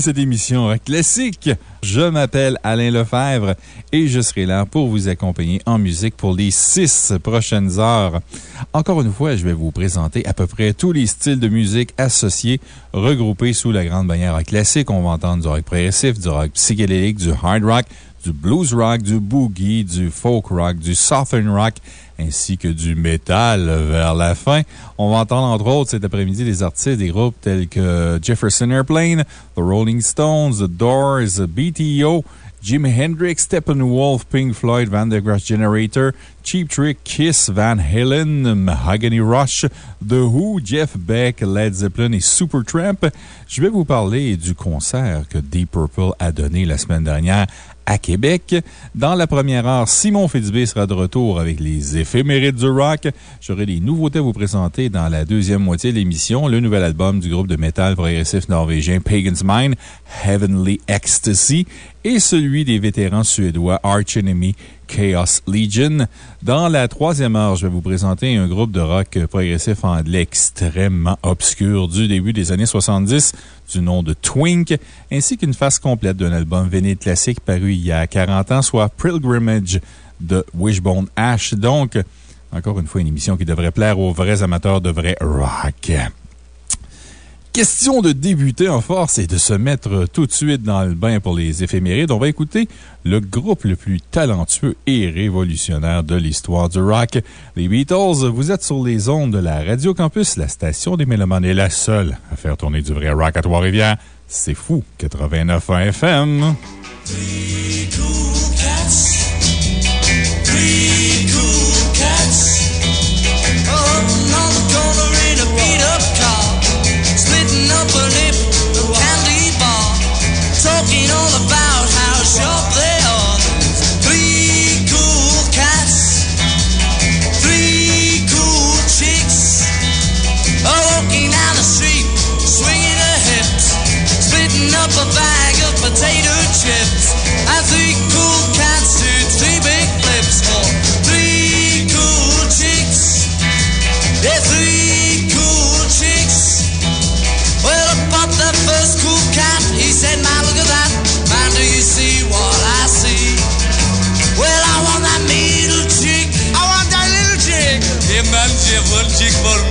Cette émission Classique. Je m'appelle Alain Lefebvre et je serai là pour vous accompagner en musique pour les six prochaines heures. Encore une fois, je vais vous présenter à peu près tous les styles de musique associés, regroupés sous la grande bannière classique. On va entendre du rock progressif, du rock psychédélique, du hard rock, du blues rock, du boogie, du folk rock, du southern rock, ainsi que du métal vers la fin. On va entendre entre autres cet après-midi des artistes des groupes tels que Jefferson Airplane, The Rolling Stones, The Doors, BTO, Jimi Hendrix, Steppenwolf, Pink Floyd, Van der Graaf Generator, Cheap Trick, Kiss, Van Halen, Mahogany Rush, The Who, Jeff Beck, Led Zeppelin et Supertramp. Je vais vous parler du concert que Deep Purple a donné la semaine dernière à Québec. Dans la première heure, Simon Fitzbé sera de retour avec les éphémérides du rock. J'aurai des nouveautés à vous présenter dans la deuxième moitié de l'émission. Le nouvel album du groupe de métal progressif norvégien Pagan's Mind, Heavenly Ecstasy, et celui des vétérans suédois Arch Enemy Chaos Legion. Dans la troisième heure, je vais vous présenter un groupe de rock progressif anglais extrêmement obscur du début des années 70 du nom de Twink, ainsi qu'une face complète d'un album véné classique paru il y a 40 ans, soit Pilgrimage de Wishbone Ash. Donc, encore une fois, une émission qui devrait plaire aux vrais amateurs de vrai rock. Question de débuter en force et de se mettre tout de suite dans le bain pour les éphémérides. On va écouter le groupe le plus talentueux et révolutionnaire de l'histoire du rock, les Beatles. Vous êtes sur les ondes de la Radio Campus, la station des Mélomanes est la seule à faire tourner du vrai rock à Trois-Rivières. C'est fou, 89.1 FM. Do you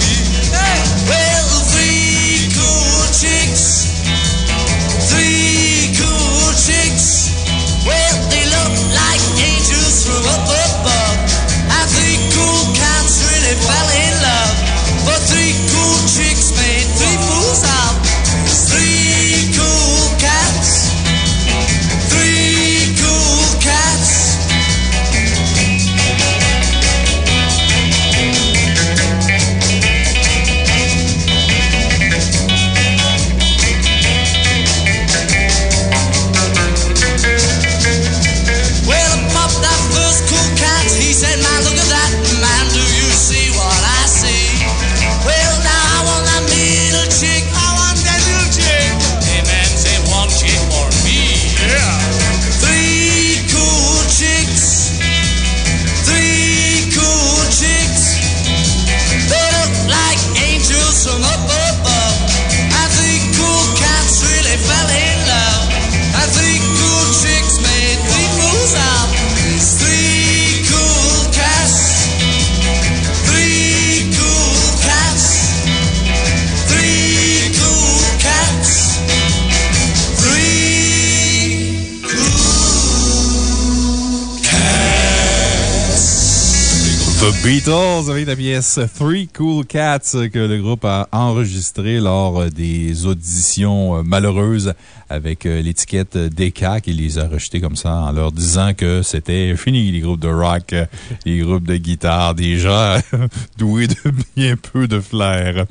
The Beatles avec la pièce Three Cool Cats que le groupe a enregistré lors des auditions euh, malheureuses avec euh, l'étiquette DK qui les a rejetés comme ça en leur disant que c'était fini les groupes de rock, euh, les groupes de guitare, déjà doués de bien peu de flair.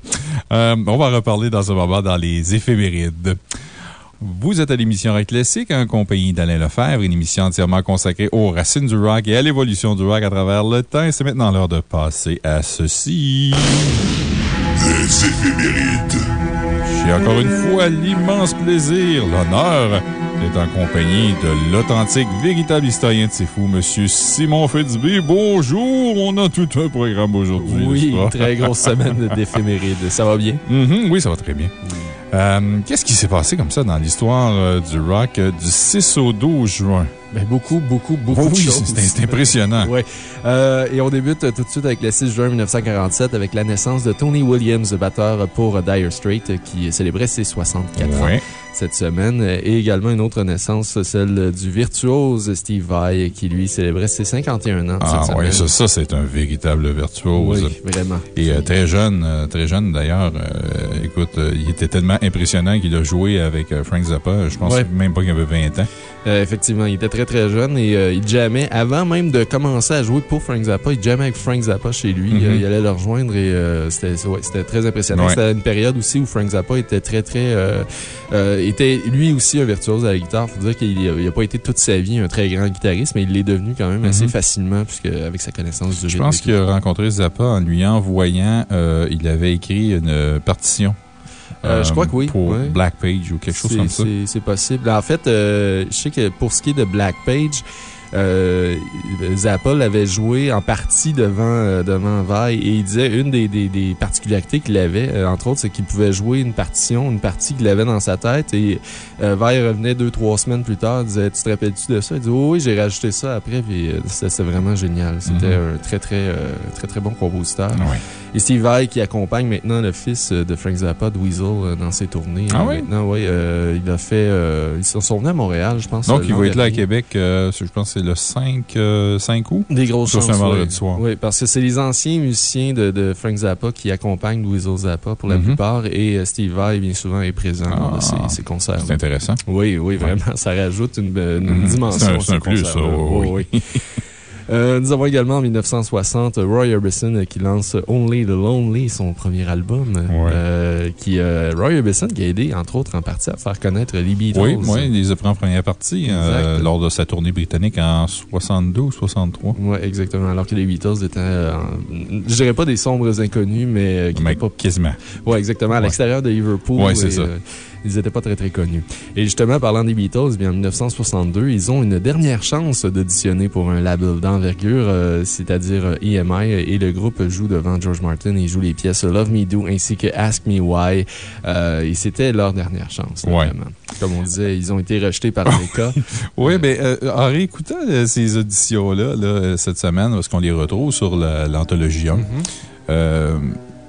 on va reparler dans ce moment dans les éphémérides. Vous êtes à l'émission Rock Classique, en compagnie d'Alain Lefebvre, une émission entièrement consacrée aux racines du rock et à l'évolution du rock à travers le temps. C'est maintenant l'heure de passer à ceci. Les éphémérides. J'ai encore une fois l'immense plaisir, l'honneur d'être en compagnie de l'authentique, véritable historien de ces fous, M. Simon Fitzbee. Bonjour, on a tout un programme aujourd'hui. Oui, très grosse semaine d'éphémérides. Ça va bien? Mm-hmm, oui, ça va très bien. Euh, qu'est-ce qui s'est passé comme ça dans l'histoire euh, du rock euh, du 6 au 12 juin? Ben, beaucoup, beaucoup, beaucoup oh de choses. C'est impressionnant. Oui. et on débute tout de suite avec le 6 juin 1947 avec la naissance de Tony Williams, batteur pour Dire Straits, qui célébrait ses 64 ans cette semaine. Et également une autre naissance, celle du virtuose Steve Vai, qui lui célébrait ses 51 ans. Ah oui, ça, ça c'est un véritable virtuose. Oui, vraiment. Et très jeune, très jeune d'ailleurs. écoute, il était tellement impressionnant qu'il a joué avec Frank Zappa. Je pense même pas qu'il avait 20 ans. effectivement, il était très très jeune et il jammait, avant même de commencer à jouer pour Frank Zappa, il jammait avec Frank Zappa chez lui. il allait le rejoindre et c'était très impressionnant. C'était une période aussi où Frank Zappa était très très était lui aussi un virtuose à la guitare. Il faut dire qu'il n'a pas été toute sa vie un très grand guitariste, mais il l'est devenu quand même assez facilement puisque, avec sa connaissance du Je pense qu'il a rencontré Zappa en lui envoyant, il avait écrit une partition. Je crois que oui. Pour Black Page ou quelque chose comme ça. C'est possible. En fait, je sais que pour ce qui est de Black Page, euh, Zappa l'avait joué en partie devant, euh, devant Vai et il disait une des, des, des particularités qu'il avait, euh, entre autres, c'est qu'il pouvait jouer une partition, une partie qu'il avait dans sa tête et euh, Vai revenait deux, trois semaines plus tard, disait Tu te rappelles-tu de ça Il dit Oui, j'ai rajouté ça après, puis c'était vraiment génial. C'était Mhm. un très, très, très, très bon compositeur. Oui. Et Steve Vai qui accompagne maintenant le fils de Frank Zappa, de Weasel, dans ses tournées. Ah oui? Maintenant, oui. il a fait. ils sont venus à Montréal, je pense. Donc, il va être là à. Québec, je pense que c'est le 5, 5 août? Des grosses Ça, chances. oui. soir. Oui, parce que c'est les anciens musiciens de, de Frank Zappa qui accompagnent Weasel Zappa pour la Mhm. plupart et euh, Steve Vai, bien souvent, est présent Ah, ces, ces concerts. C'est intéressant. Oui, oui, vraiment. Ça rajoute une, une Mhm. dimension. C'est un- plus, ça, Oui, oui. Euh, nous avons également en 1960 Roy Orbison euh, qui lance Only the Lonely, son premier album. Euh, qui, euh, Roy Orbison qui a aidé, entre autres, en partie à faire connaître les Beatles. Oui, oui, il les a pris en première partie euh, lors de sa tournée britannique en 62 ou 63. Oui, exactement. Alors que les Beatles étaient, euh, en- je dirais pas des sombres inconnus, mais euh, qui Mais pas quasiment. Oui, exactement. À Ouais. l'extérieur de Liverpool. Ouais, c'est ça. Ils n'étaient pas très, très connus. Et justement, parlant des Beatles, bien, en 1962, ils ont une dernière chance d'auditionner pour un label d'envergure, euh, c'est-à-dire euh, EMI, et le groupe joue devant George Martin et joue les pièces Love Me Do ainsi que Ask Me Why. Euh, et c'était leur dernière chance, là, Ouais. vraiment. Comme on disait, ils ont été rejetés par les cas. Oui, mais euh, en réécoutant ces auditions-là, là, cette semaine, parce qu'on les retrouve sur la- l'anthologie 1, Mhm. euh,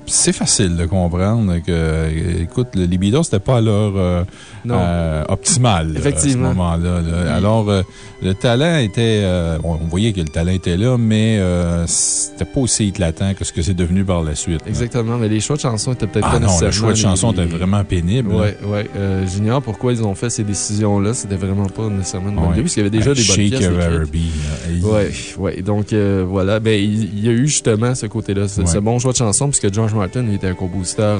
c'est facile de comprendre que, écoute, les Beatles, c'était pas leur euh. Euh, optimal là, Effectivement. à ce moment-là. là. Alors, euh, le talent était. euh, on, voyait que le talent était là, mais euh, c'était pas aussi éclatant que ce que c'est devenu par la suite. là. Exactement, mais les choix de chansons étaient peut-être Ah pas non, nécessairement. le choix de les- chansons était vraiment pénible. Ouais, ouais. Euh, J'ignore pourquoi ils ont fait ces décisions-là. C'était vraiment pas nécessairement une bonne Ouais. idée, puisqu'il y avait déjà Euh, des bonnes Shake pièces. Hey. Ouais, ouais. Donc, voilà. Ben, il, y a eu justement ce côté-là, ce, Ouais. ce bon choix de chanson, puisque George Martin était un compositeur,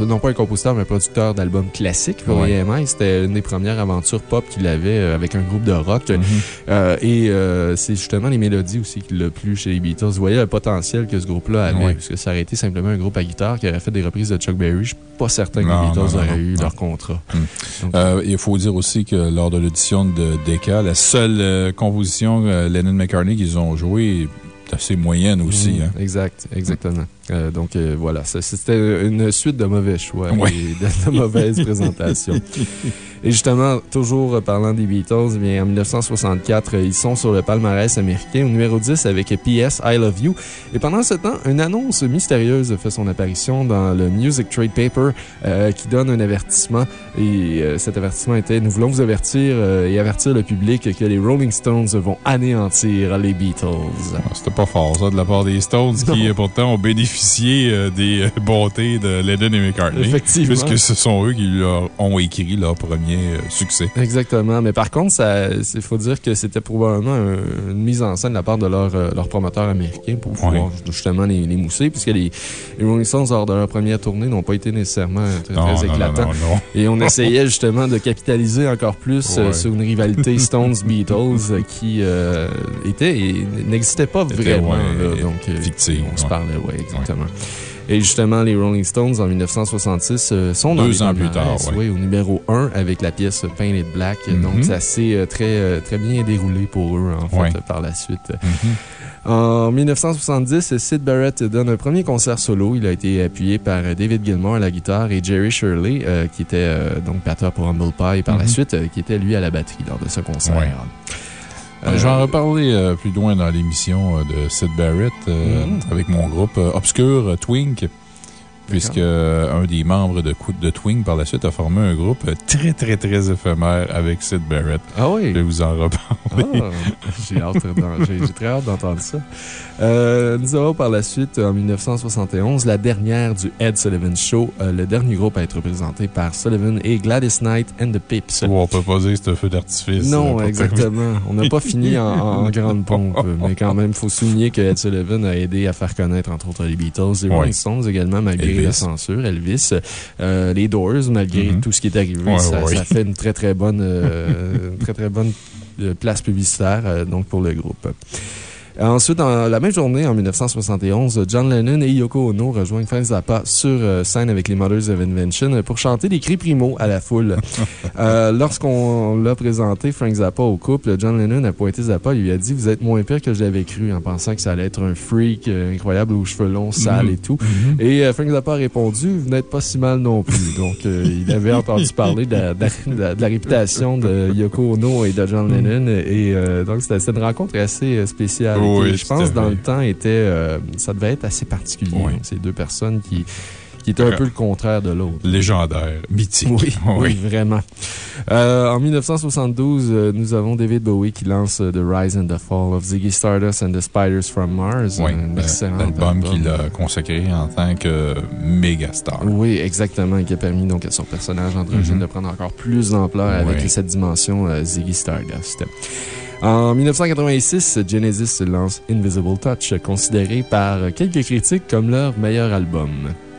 non pas un compositeur, mais un producteur d'albums classiques pour Ouais. C'était une des premières aventures pop qu'il avait euh, avec un groupe de rock. Mhm. Euh, et euh, c'est justement les mélodies aussi qui l'a plu chez les Beatles. Vous voyez le potentiel que ce groupe-là avait, Ouais. puisque ça aurait été simplement un groupe à guitare qui aurait fait des reprises de Chuck Berry. Je suis pas certain que Non, les Beatles non, non, auraient eu leur contrat. Mm. Donc, Euh, il faut dire aussi que lors de l'audition de Decca, la seule composition Lennon-McCartney qu'ils ont jouée assez moyenne aussi. Mhm, hein. Exact, exactement. Euh, donc euh, voilà, c'était une suite de mauvais choix Ouais. et de, de mauvaises présentations. Et justement, toujours euh, parlant des Beatles, eh bien, en 1964, euh, ils sont sur le palmarès américain au numéro 10 avec PS I Love You. Et pendant ce temps, une annonce mystérieuse fait son apparition dans le Music Trade Paper euh, qui donne un avertissement. Et euh, cet avertissement était Nous voulons vous avertir euh, et avertir le public que les Rolling Stones vont anéantir les Beatles. Ah, C'était pas fort, ça, de la part des Stones, qui Non. pourtant ont bénéficié des bontés de Lennon et McCartney. Effectivement. Puisque ce sont eux qui leur ont écrit leur premier euh, succès. Exactement. Mais par contre, il faut dire que c'était probablement un- une mise en scène de la part de leur, euh, leur promoteur américain pour pouvoir Ouais. justement les, les mousser, puisque les, les Rolling Stones, lors de leur première tournée, n'ont pas été nécessairement très, Non, éclatants. non, non. Et on essayait justement de capitaliser encore plus euh, sur une rivalité Stones-Beatles qui euh, était et n'existait pas Était, vraiment. là. donc, fictive, On se parlait, oui, exactement. Et justement, les Rolling Stones, en 1966, euh, sont dans Deux les ans plus palmarès, tard, ouais. oui, au numéro 1 avec la pièce Painted Black. Mhm. Donc, ça s'est euh, très, euh, très bien déroulé pour eux, en fait, Ouais. par la suite. Mhm. En 1970, Sid Barrett donne un premier concert solo. Il a été appuyé par David Gilmour à la guitare et Jerry Shirley, euh, qui était euh, donc batteur pour Humble Pie par la Mhm. suite, qui était lui à la batterie lors de ce concert. Ouais. Euh, Je vais en reparler euh, plus loin dans l'émission euh, de Sid Barrett euh, Mhm. avec mon groupe Obscur euh, Twink. Puisque euh, un des membres de, de Twink par la suite a formé un groupe très, très, très éphémère avec Sid Barrett. Ah oui? Je vais vous en reparler. Ah, j'ai très hâte d'entendre ça. Euh, nous avons par la suite, en 1971, la dernière du Ed Sullivan Show, euh, le dernier groupe à être représenté par Sullivan et Gladys Knight and the Pips. Oh, on peut pas dire que c'est un feu d'artifice. Non, exactement. On n'a pas fini en, en grande pompe, mais quand même, il faut souligner que Ed Sullivan a aidé à faire connaître, entre autres, les Beatles, les Ouais. Rolling Stones également, malgré Elvis. la censure, Elvis, euh, les Doors, malgré Mhm. tout ce qui est arrivé. Ouais, ça, ouais. ça fait une très, très bonne, euh, très, très bonne euh, place publicitaire donc pour le groupe. Ensuite, dans la même journée, en 1971, John Lennon et Yoko Ono rejoignent Frank Zappa sur euh, scène avec les Mothers of Invention pour chanter des cris primo à la foule. Euh, Lorsqu'on l'a présenté, Frank Zappa, au couple, John Lennon a pointé Zappa et lui a dit Vous êtes moins pire que je l'avais cru, en pensant que ça allait être un freak euh, incroyable aux cheveux longs, sales Mhm. et tout. Mhm. Et euh, Frank Zappa a répondu Vous n'êtes pas si mal non plus. Donc, euh, il avait entendu parler de la, de la- de la réputation de Yoko Ono et de John Lennon. Et euh, donc, c'était une rencontre assez euh, spéciale. Qui, je pense, dans le temps, était, euh, ça devait être assez particulier. Oui. Ces deux personnes qui, qui étaient un peu le contraire de l'autre. Légendaire, mythique. Oui, oui, vraiment. Euh, en 1972, euh, nous avons David Bowie qui lance The Rise and the Fall of Ziggy Stardust and the Spiders from Mars. Oui, un excellent l'album album. qu'il a consacré en tant que méga star. Oui, exactement, et qui a permis donc à son personnage androgyne Mhm. de prendre encore plus d'ampleur avec Oui. cette dimension euh, Ziggy Stardust. En 1986, Genesis lance Invisible Touch, considéré par quelques critiques comme leur meilleur album.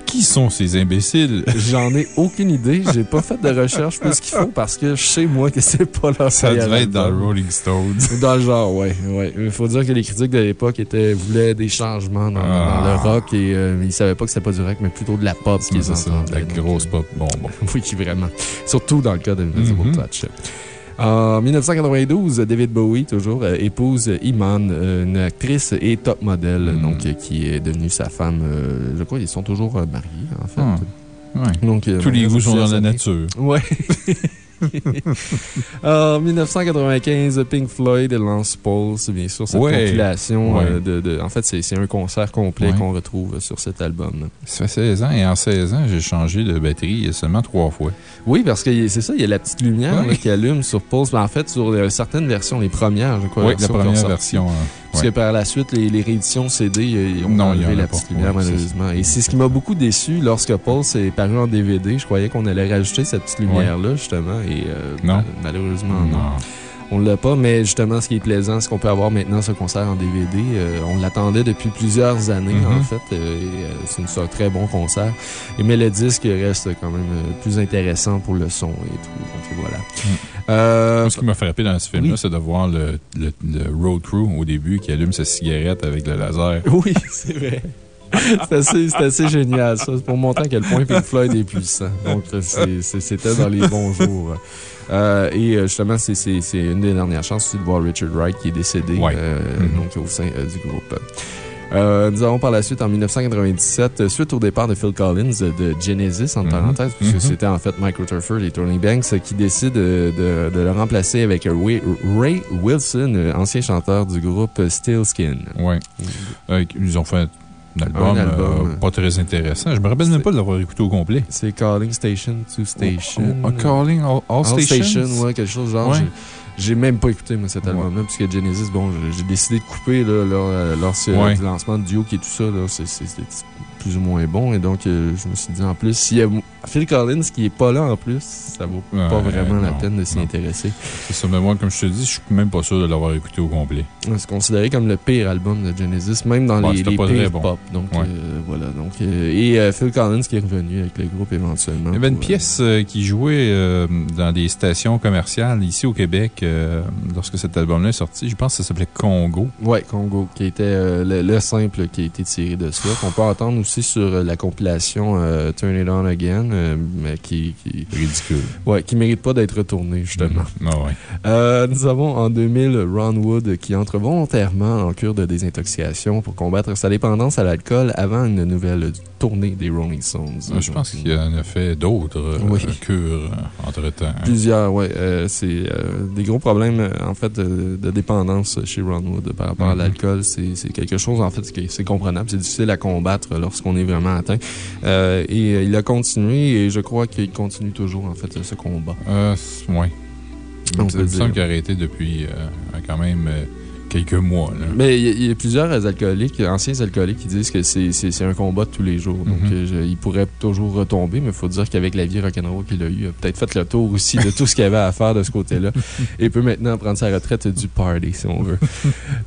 Qui sont ces imbéciles? J'en ai aucune idée. J'ai pas fait de recherche plus qu'il faut parce que je sais, moi, que c'est pas leur Ça devait être dans Rolling Stones. Dans le genre, oui. Ouais. Il faut dire que les critiques de l'époque voulaient des changements dans, Ah. dans le rock et euh, ils savaient pas que c'était pas du rock, mais plutôt de la pop qu'ils C'est ça, entendaient. la Donc, grosse euh, pop bonbon. Oui, vraiment. Surtout dans le cas d'Invisible Mhm. Touch. En 1992, David Bowie, toujours, euh, épouse Iman, une actrice et top modèle, Mhm. donc, euh, qui est devenue sa femme. euh, je crois qu'ils sont toujours euh, mariés, en fait. Ah, ouais. Donc, Tous les goûts sont dans la nature. Ouais. en 1995, Pink Floyd lance Pulse, bien sûr, cette Ouais. compilation. Ouais. euh, de, de- en fait, c'est un concert complet Ouais. qu'on retrouve sur cet album. Ça fait 16 ans et en 16 ans, j'ai changé de batterie seulement trois fois. Oui, parce que c'est ça, il y a la petite lumière là, qui allume sur Pulse. Ben, en fait, sur euh, certaines versions, les premières, je crois. Oui, la première sorti. version. hein. Parce Ouais. que par la suite, les, les rééditions CD, euh, ont Non, enlevé la petite lumière, malheureusement. Et c'est ce qui m'a beaucoup déçu lorsque Pulse est paru en DVD. Je croyais qu'on allait rajouter cette petite lumière-là, justement. Et euh, Non. mal- malheureusement, non. Non. On l'a pas, mais justement, ce qui est plaisant, c'est qu'on peut avoir maintenant ce concert en DVD. Euh, on l'attendait depuis plusieurs années, en fait. euh, euh, c'est un très bon concert. Et, mais le disque reste quand même plus intéressant pour le son et tout. Donc voilà. Euh, Moi, ce qui m'a frappé dans ce film-là, Oui. c'est de voir le, le, le road crew au début qui allume sa cigarette avec le laser. Oui, c'est vrai. C'est assez, génial, ça. C'est pour montrer à quel point Pink Floyd est puissant. Donc, c'était dans les bons jours. Euh, et euh, justement, c'est une des dernières chances aussi de voir Richard Wright qui est décédé Ouais. euh, Mhm. donc, au sein euh, du groupe. Nous avons par la suite, en 1997, euh, suite au départ de Phil Collins de Genesis, en Mhm. parenthèse, puisque Mhm. c'était en fait Mike Rutherford et Tony Banks qui décident de, de- de le remplacer avec Ray, Ray Wilson, ancien chanteur du groupe Stillskin. Oui. Euh, ils ont fait un album, Un album. euh, pas très intéressant. Je me rappelle même pas de l'avoir écouté au complet. C'est Calling Station to Station. Oh, oh, Calling All, All All? Station, ouais, quelque chose genre. Ouais. J'ai- même pas écouté, moi, cet Ouais. album-là, puisque Genesis, bon, j'ai- décidé de couper, là, leur, euh, leur, Ouais. lancement de Duke et tout ça, c'est plus ou moins bon. Et donc, euh, je me suis dit, en plus, s'il y a Phil Collins qui est pas là en plus, ça vaut pas vraiment la peine de s'y intéresser. C'est ça, mais moi, comme je te dis, je suis même pas sûr de l'avoir écouté au complet. C'est considéré comme le pire album de Genesis, même dans les, les pires bon. pop. Donc, Ouais. euh, voilà. Donc, euh, et euh, Phil Collins qui est revenu avec le groupe éventuellement. Il y avait une pour, pièce qui jouait dans des stations commerciales ici au Québec lorsque cet album-là est sorti. Je pense que ça s'appelait Congo. Ouais, Congo, qui était le, le simple qui a été tiré de cela, qu'on peut entendre aussi sur la compilation Turn It On Again, euh, mais qui, qui, Ridicule. ouais, qui mérite pas d'être retourné, justement. Ah ouais. Euh, nous avons en 2000 Ron Wood qui entre volontairement en cure de désintoxication pour combattre sa dépendance à l'alcool avant une nouvelle tournée des Rolling Stones. Ah, Je pense qu'il en a fait d'autres euh, Oui. cures entre-temps. Plusieurs, oui. c'est des gros problèmes, en fait, de, de dépendance chez Ron Wood par rapport à Mhm. l'alcool. C'est quelque chose, en fait, qui est- c'est comprenable. C'est difficile à combattre lorsqu'on est vraiment atteint. Et il a continué et je crois qu'il continue toujours, en fait, ce combat. Euh, oui. Il me semble qu'il a arrêté depuis euh, quand même euh, quelques mois. Là. Mais il y, a- il y a plusieurs alcooliques, anciens alcooliques, qui disent que c'est un combat de tous les jours. Donc, Mhm. euh, je- il pourrait toujours retomber, mais il faut dire qu'avec la vie rock'n'roll qu'il a eue, il a peut-être fait le tour aussi de tout ce qu'il avait à faire de ce côté-là. et peut maintenant prendre sa retraite du party, si on veut.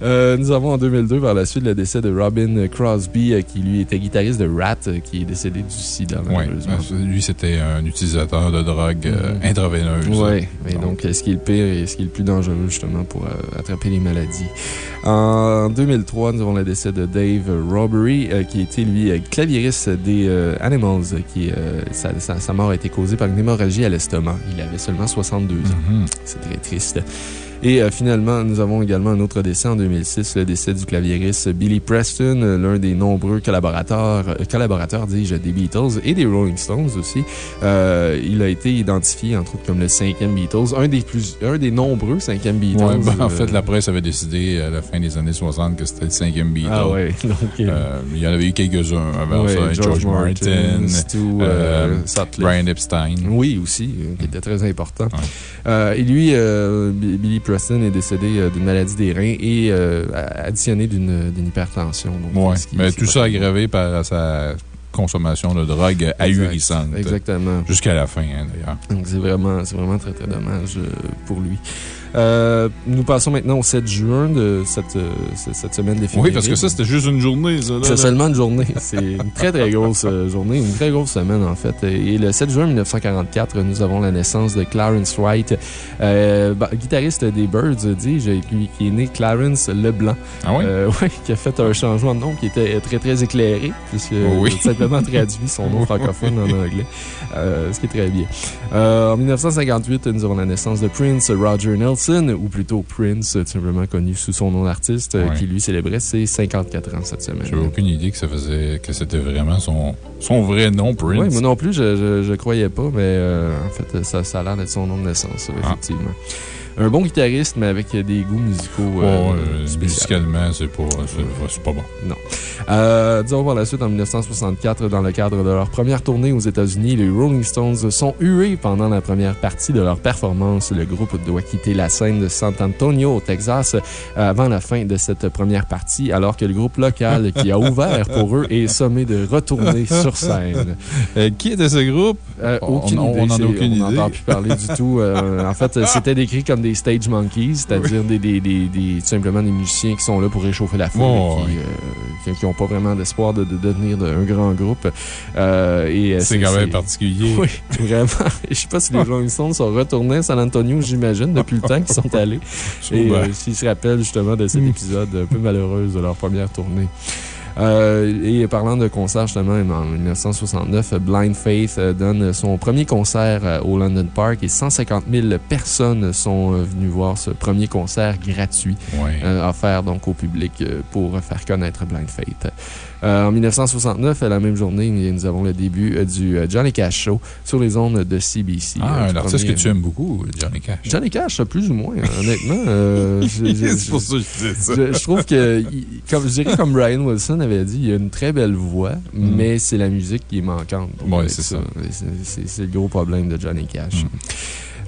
Euh, nous avons en 2002, par la suite, le décès de Robin Crosby, euh, qui lui était guitariste de Rat, qui est décédé du sida, malheureusement. Lui, c'était un utilisateur de drogue euh, Mhm. intraveineuse. Oui, mais Donc. donc, ce qui est le pire et ce qui est le plus dangereux, justement, pour euh, attraper les maladies? En 2003, nous avons le décès de Dave Robbery, euh, qui était, lui, euh, claviériste des euh, Animals, qui, euh, sa, sa- sa mort a été causée par une hémorragie à l'estomac. Il avait seulement 62 ans. Mhm. C'est très triste. Et euh, finalement, nous avons également un autre décès en 2006, le décès du claviériste Billy Preston, euh, l'un des nombreux collaborateurs, euh, collaborateurs, dis-je, des Beatles et des Rolling Stones aussi. Euh, il a été identifié, entre autres, comme le cinquième Beatles, un des, plus, un des nombreux cinquièmes Beatles. Ouais, ben, en fait, la presse avait décidé à la fin des années 60 que c'était le cinquième Beatle. Ah ouais, donc... il y en avait eu quelques-uns avant ouais, ça. George, Martin, Stu. Brian Epstein. Oui, aussi, qui était très important. Ouais. Et lui, Bi- Billy Preston est décédé euh, d'une maladie des reins et euh, additionné d'une hypertension. Qui- mais tout ça aggravé par sa consommation de drogue ahurissante. Exactement. Jusqu'à la fin, hein, d'ailleurs. Donc, c'est vraiment, vraiment très, très dommage euh, pour lui. Euh, nous passons maintenant au 7 juin de cette, euh, cette semaine des Oui, parce que ça, c'était juste une journée, C'est seulement une journée. C'est une très, très grosse euh, journée, une très grosse semaine, en fait. Et le 7 juin 1944, nous avons la naissance de Clarence Wright, euh, bah, guitariste des Birds, dis-je, qui, qui est né Clarence Leblanc. Ah oui? Ouais, qui a fait un changement de nom qui était très, très éclairé, puisque Oui. tout simplement traduit son nom francophone en anglais, ce qui est très bien. En 1958, nous avons la naissance de Prince Roger Nelson, ou plutôt Prince, tout simplement connu sous son nom d'artiste, euh, Ouais. qui lui célébrait ses 54 ans cette semaine. J'avais aucune idée que ça faisait, que c'était vraiment son, son vrai nom, Prince. Oui, moi non plus, je, je, je croyais pas, mais euh, en fait, ça, ça a l'air d'être son nom de naissance, Ah. Un bon guitariste, mais avec des goûts musicaux euh, musicalement, c'est pas, pas bon. Euh, disons par la suite, en 1964, dans le cadre de leur première tournée aux États-Unis, les Rolling Stones sont hués pendant la première partie de leur performance. Le groupe doit quitter la scène de San Antonio, au Texas, avant la fin de cette première partie, alors que le groupe local qui a ouvert pour eux est sommé de retourner sur scène. Euh, qui était ce groupe? Euh, On- aucune on- idée. on en a aucune on idée. n'entend plus parler du tout. Euh, en fait, c'était décrit comme des stage monkeys, c'est-à-dire des, des, des, des- tout simplement des musiciens qui sont là pour réchauffer la foule, et qui n'ont pas vraiment d'espoir de, de devenir de- un grand groupe. Euh, euh, C'est quand même particulier. Oui, vraiment. Je sais pas si les Rolling Stones sont retournés à San Antonio, j'imagine, depuis le temps qu'ils sont allés. Et euh, s'ils se rappellent justement de cet Mm. épisode un peu malheureux de leur première tournée. Euh, et parlant de concert, justement, en 1969, Blind Faith euh, donne son premier concert euh, au London Park et 150 000 personnes sont venues voir ce premier concert gratuit Ouais. offert donc au public pour faire connaître Blind Faith. Euh, en 1969, à la même journée, nous avons le début euh, du euh, Johnny Cash Show sur les ondes de CBC. Ah, un artiste que tu aimes beaucoup, Johnny Cash. Johnny Cash, plus ou moins, honnêtement. euh, je- je- C'est pour ça que je disais ça. je, je trouve que, comme, je dirais comme Brian Wilson avait dit, il a une très belle voix, mais c'est la musique qui est manquante. Avec c'est ça. C'est- le gros problème de Johnny Cash. Euh,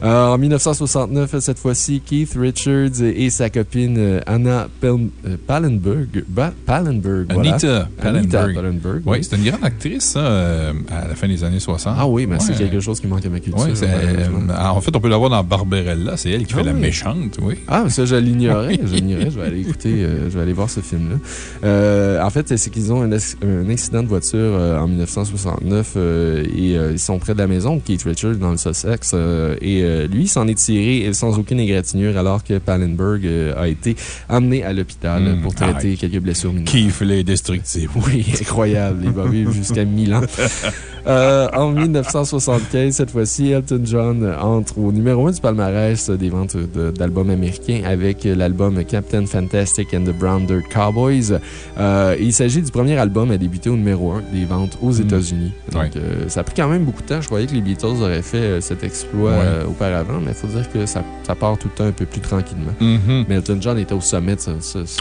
en 1969, cette fois-ci, Keith Richards et sa copine euh, Anna Pel- euh, Pallenberg. Ba- Pallenberg, voilà. Anita Anita Pallenberg. Oui, c'était une grande actrice, ça, euh, à la fin des années 60. Ah oui, mais c'est Ouais. quelque chose qui manque à ma culture. Ouais, c'est- euh, en fait, on peut la voir dans Barbarella. C'est elle qui Ah fait la oui. méchante, oui. Ah, mais ça, je l'ignorais. Je l'ignorais. Je vais aller écouter, euh, je vais aller voir ce film-là. Euh, en fait, c'est qu'ils ont un, un accident de voiture euh, en 1969 euh, et euh, ils sont près de la maison, Keith Richards, dans le Sussex. euh, et euh, lui, s'en est tiré sans aucune égratignure alors que Pallenberg euh, a été amené à l'hôpital Mm. pour traiter Ah, quelques blessures mineures. Keith les destructibles. Oui, incroyable. Il va vivre jusqu'à 1000 ans. Euh, en 1975, cette fois-ci, Elton John entre au numéro 1 du palmarès des ventes de- d'albums américains avec l'album Captain Fantastic and the Brown Dirt Cowboys. Euh, il s'agit du premier album à débuter au numéro 1 des ventes aux États-Unis. Donc, Ouais. euh, ça a pris quand même beaucoup de temps. Je croyais que les Beatles auraient fait euh, cet exploit Ouais. auparavant, mais il faut dire que ça, ça part tout le temps un peu plus tranquillement. Mhm. Mais Elton John était au sommet de ça.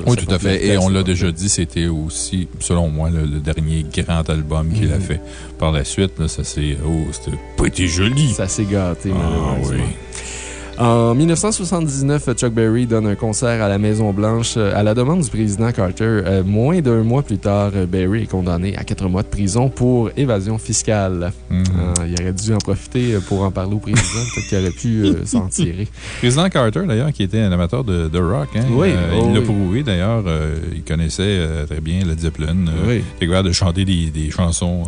Oui, tout à fait. Et on l'a déjà dit, c'était aussi, selon moi, le, le dernier grand album qu'il a Mhm. fait. Par la suite, là, ça c'est. Oh, c'était pas été joli. Ça s'est gâté, Ah, malheureusement. oui. En 1979, Chuck Berry donne un concert à la Maison-Blanche euh, à la demande du président Carter. Euh, moins d'un mois plus tard, euh, Berry est condamné à quatre mois de prison pour évasion fiscale. Ah, il aurait dû en profiter pour en parler au président. Peut-être qu'il aurait pu euh, s'en tirer. Président Carter, d'ailleurs, qui était un amateur de, de rock, hein, Oui, euh, oh il l'a oui. prouvé, d'ailleurs. euh, il connaissait très bien Led Zeppelin. Oui. Il était capable de chanter des, des chansons.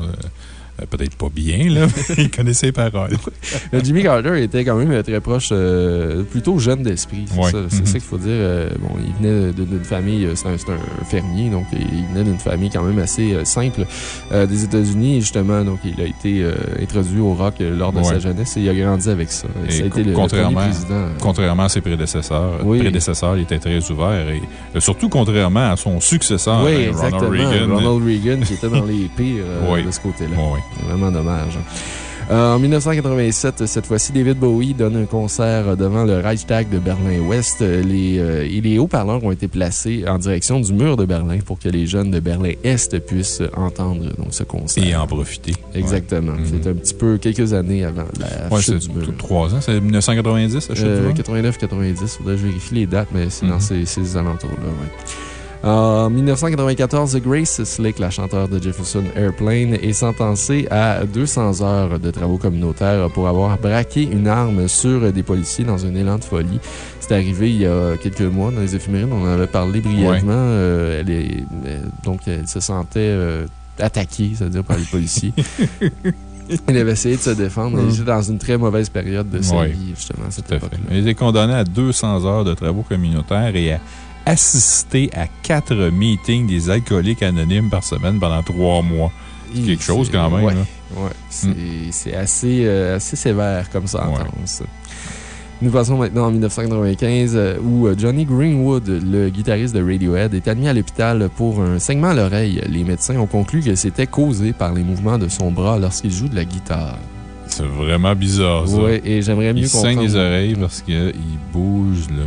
Euh, Peut-être pas bien, là, mais il connaissait les paroles. Jimmy Carter était quand même euh, très proche, euh, plutôt jeune d'esprit. C'est Ouais. ça, qu'il faut dire. Bon, il venait d'une famille, c'est un, fermier, donc il venait d'une famille quand même assez simple euh, des États-Unis, justement. Donc il a été euh, introduit au rock lors de Ouais. sa jeunesse et il a grandi avec ça. Et ça a été le, contrairement- président. Contrairement à ses prédécesseurs, Oui. prédécesseurs, il était très ouvert et surtout contrairement à son successeur, oui. Ronald Reagan. Ronald Reagan qui était dans les pires Oui. de ce côté-là. Vraiment dommage. Euh, en 1987, cette fois-ci, David Bowie donne un concert devant le Reichstag de Berlin-Ouest. Les, euh, et les haut-parleurs ont été placés en direction du mur de Berlin pour que les jeunes de Berlin-Est puissent entendre donc, ce concert. Et en profiter. Exactement. Ouais. Mhm. C'est un petit peu quelques années avant la Ouais, chute c'est du mur. trois ans. C'est 1990, la chute du mur? 89-90, faudrait que je vérifie les dates, mais c'est dans Mhm. ces, ces alentours-là, ouais. En 1994, Grace Slick, la chanteure de Jefferson Airplane, est sentencée à 200 heures de travaux communautaires pour avoir braqué une arme sur des policiers dans un élan de folie. C'est arrivé il y a quelques mois dans les éphémérides, on en avait parlé brièvement. Euh, elle est, euh, donc, elle se sentait euh, attaquée, c'est-à-dire par les policiers. Elle avait essayé de se défendre. Elle Mm. était dans une très mauvaise période de sa vie, justement, à cette époque-là. Il était condamné à 200 heures de travaux communautaires et à assister à quatre meetings des alcooliques anonymes par semaine pendant trois mois. C'est quelque chose quand même. Ouais, ouais. C'est assez, euh, assez sévère comme sentence. Nous passons maintenant en 1995 euh, où euh, Johnny Greenwood, le guitariste de Radiohead, est admis à l'hôpital pour un saignement à l'oreille. Les médecins ont conclu que c'était causé par les mouvements de son bras lorsqu'il joue de la guitare. C'est vraiment bizarre, ça. Oui, et j'aimerais mieux Il saigne les oreilles parce qu'il bouge le.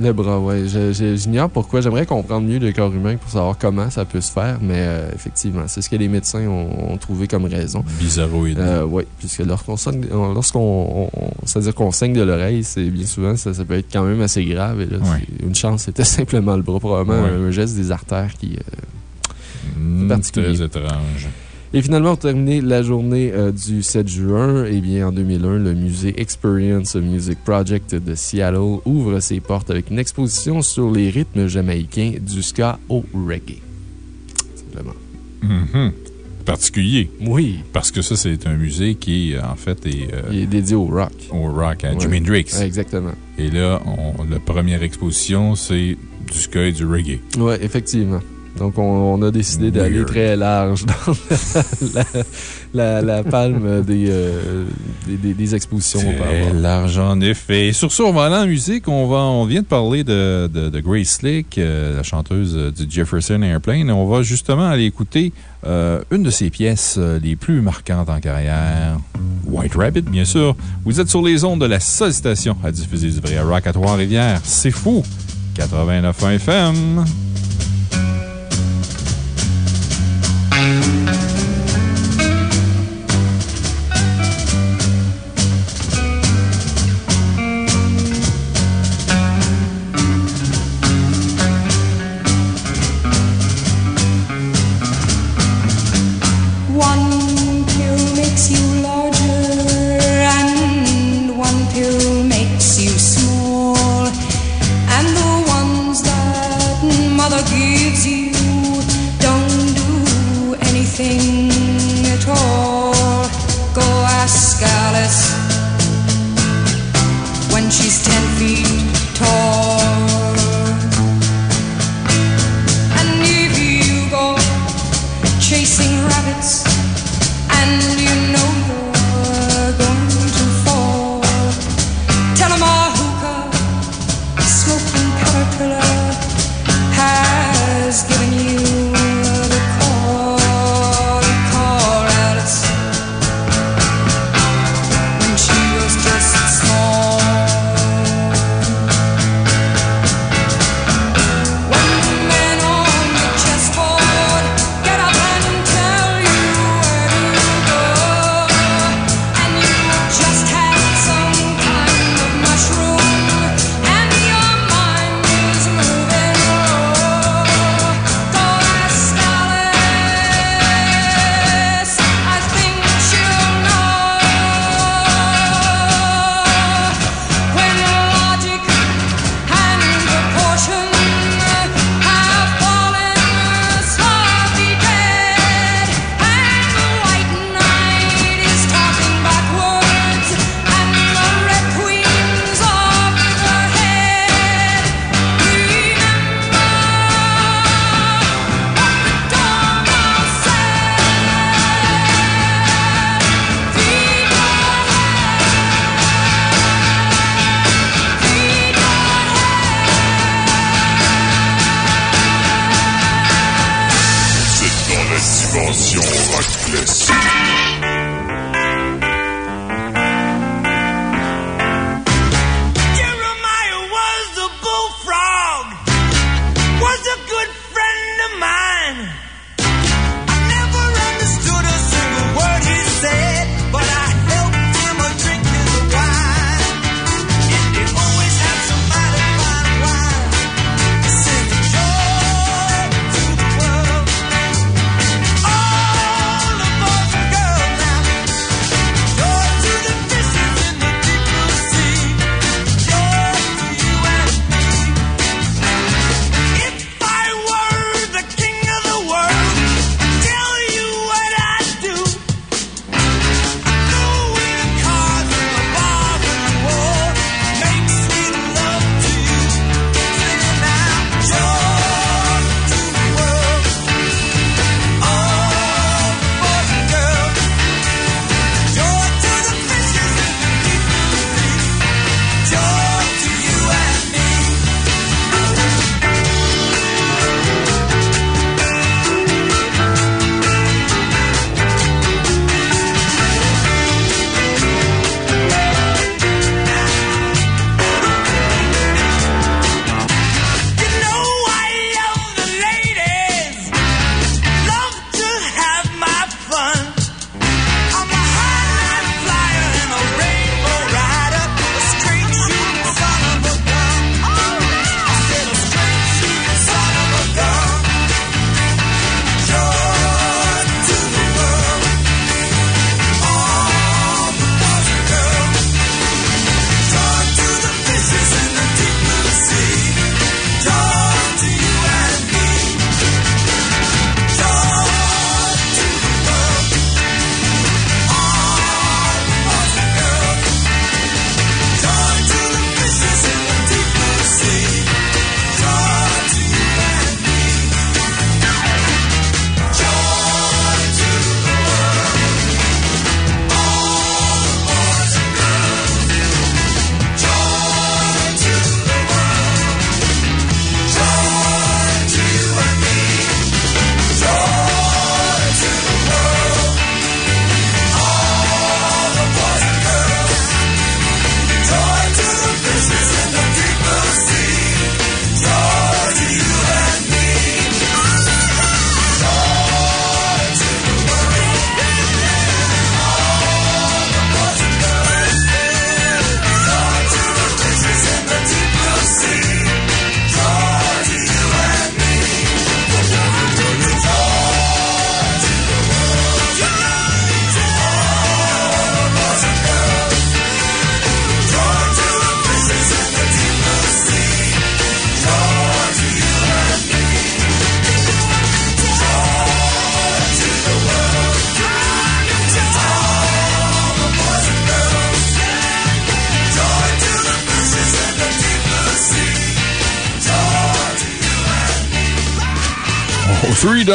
Le bras, oui. J'ignore pourquoi. J'aimerais comprendre mieux le corps humain pour savoir comment ça peut se faire, mais euh, effectivement, c'est ce que les médecins ont, ont trouvé comme raison. Bizarroïde. Euh, oui, puisque lorsqu'on saigne, on- lorsqu'on, on- c'est-à-dire qu'on saigne de l'oreille, c'est bien souvent, ça, ça peut être quand même assez grave. Et là, Ouais. c'est- une chance, c'était simplement le bras, probablement Ouais. un geste des artères qui. euh, Hmm, particulier. très étrange. Et finalement, pour terminer la journée euh, du 7 juin, eh bien, en 2001, le musée Experience Music Project de Seattle ouvre ses portes avec une exposition sur les rythmes jamaïcains du ska au reggae. Simplement. Mhm. Particulier. Oui. Parce que ça, c'est un musée qui, en fait, est euh, Il est dédié au rock. au rock, à Ouais. Jimi Hendrix. Ouais, exactement. Et là, on- la première exposition, c'est du ska et du reggae. Oui, effectivement. Donc, on, a décidé d'aller très large dans la, palme des, euh, des, expositions. Très large, en effet. Et sur ce, on va aller en musique. On, vient de parler de, Grace Slick, euh, la chanteuse euh, du Jefferson Airplane. Et on va justement aller écouter une de ses pièces les plus marquantes en carrière. White Rabbit, bien sûr. Vous êtes sur les ondes de la seule station à diffuser du vrai rock à Trois-Rivières. C'est fou! 89.1 FM.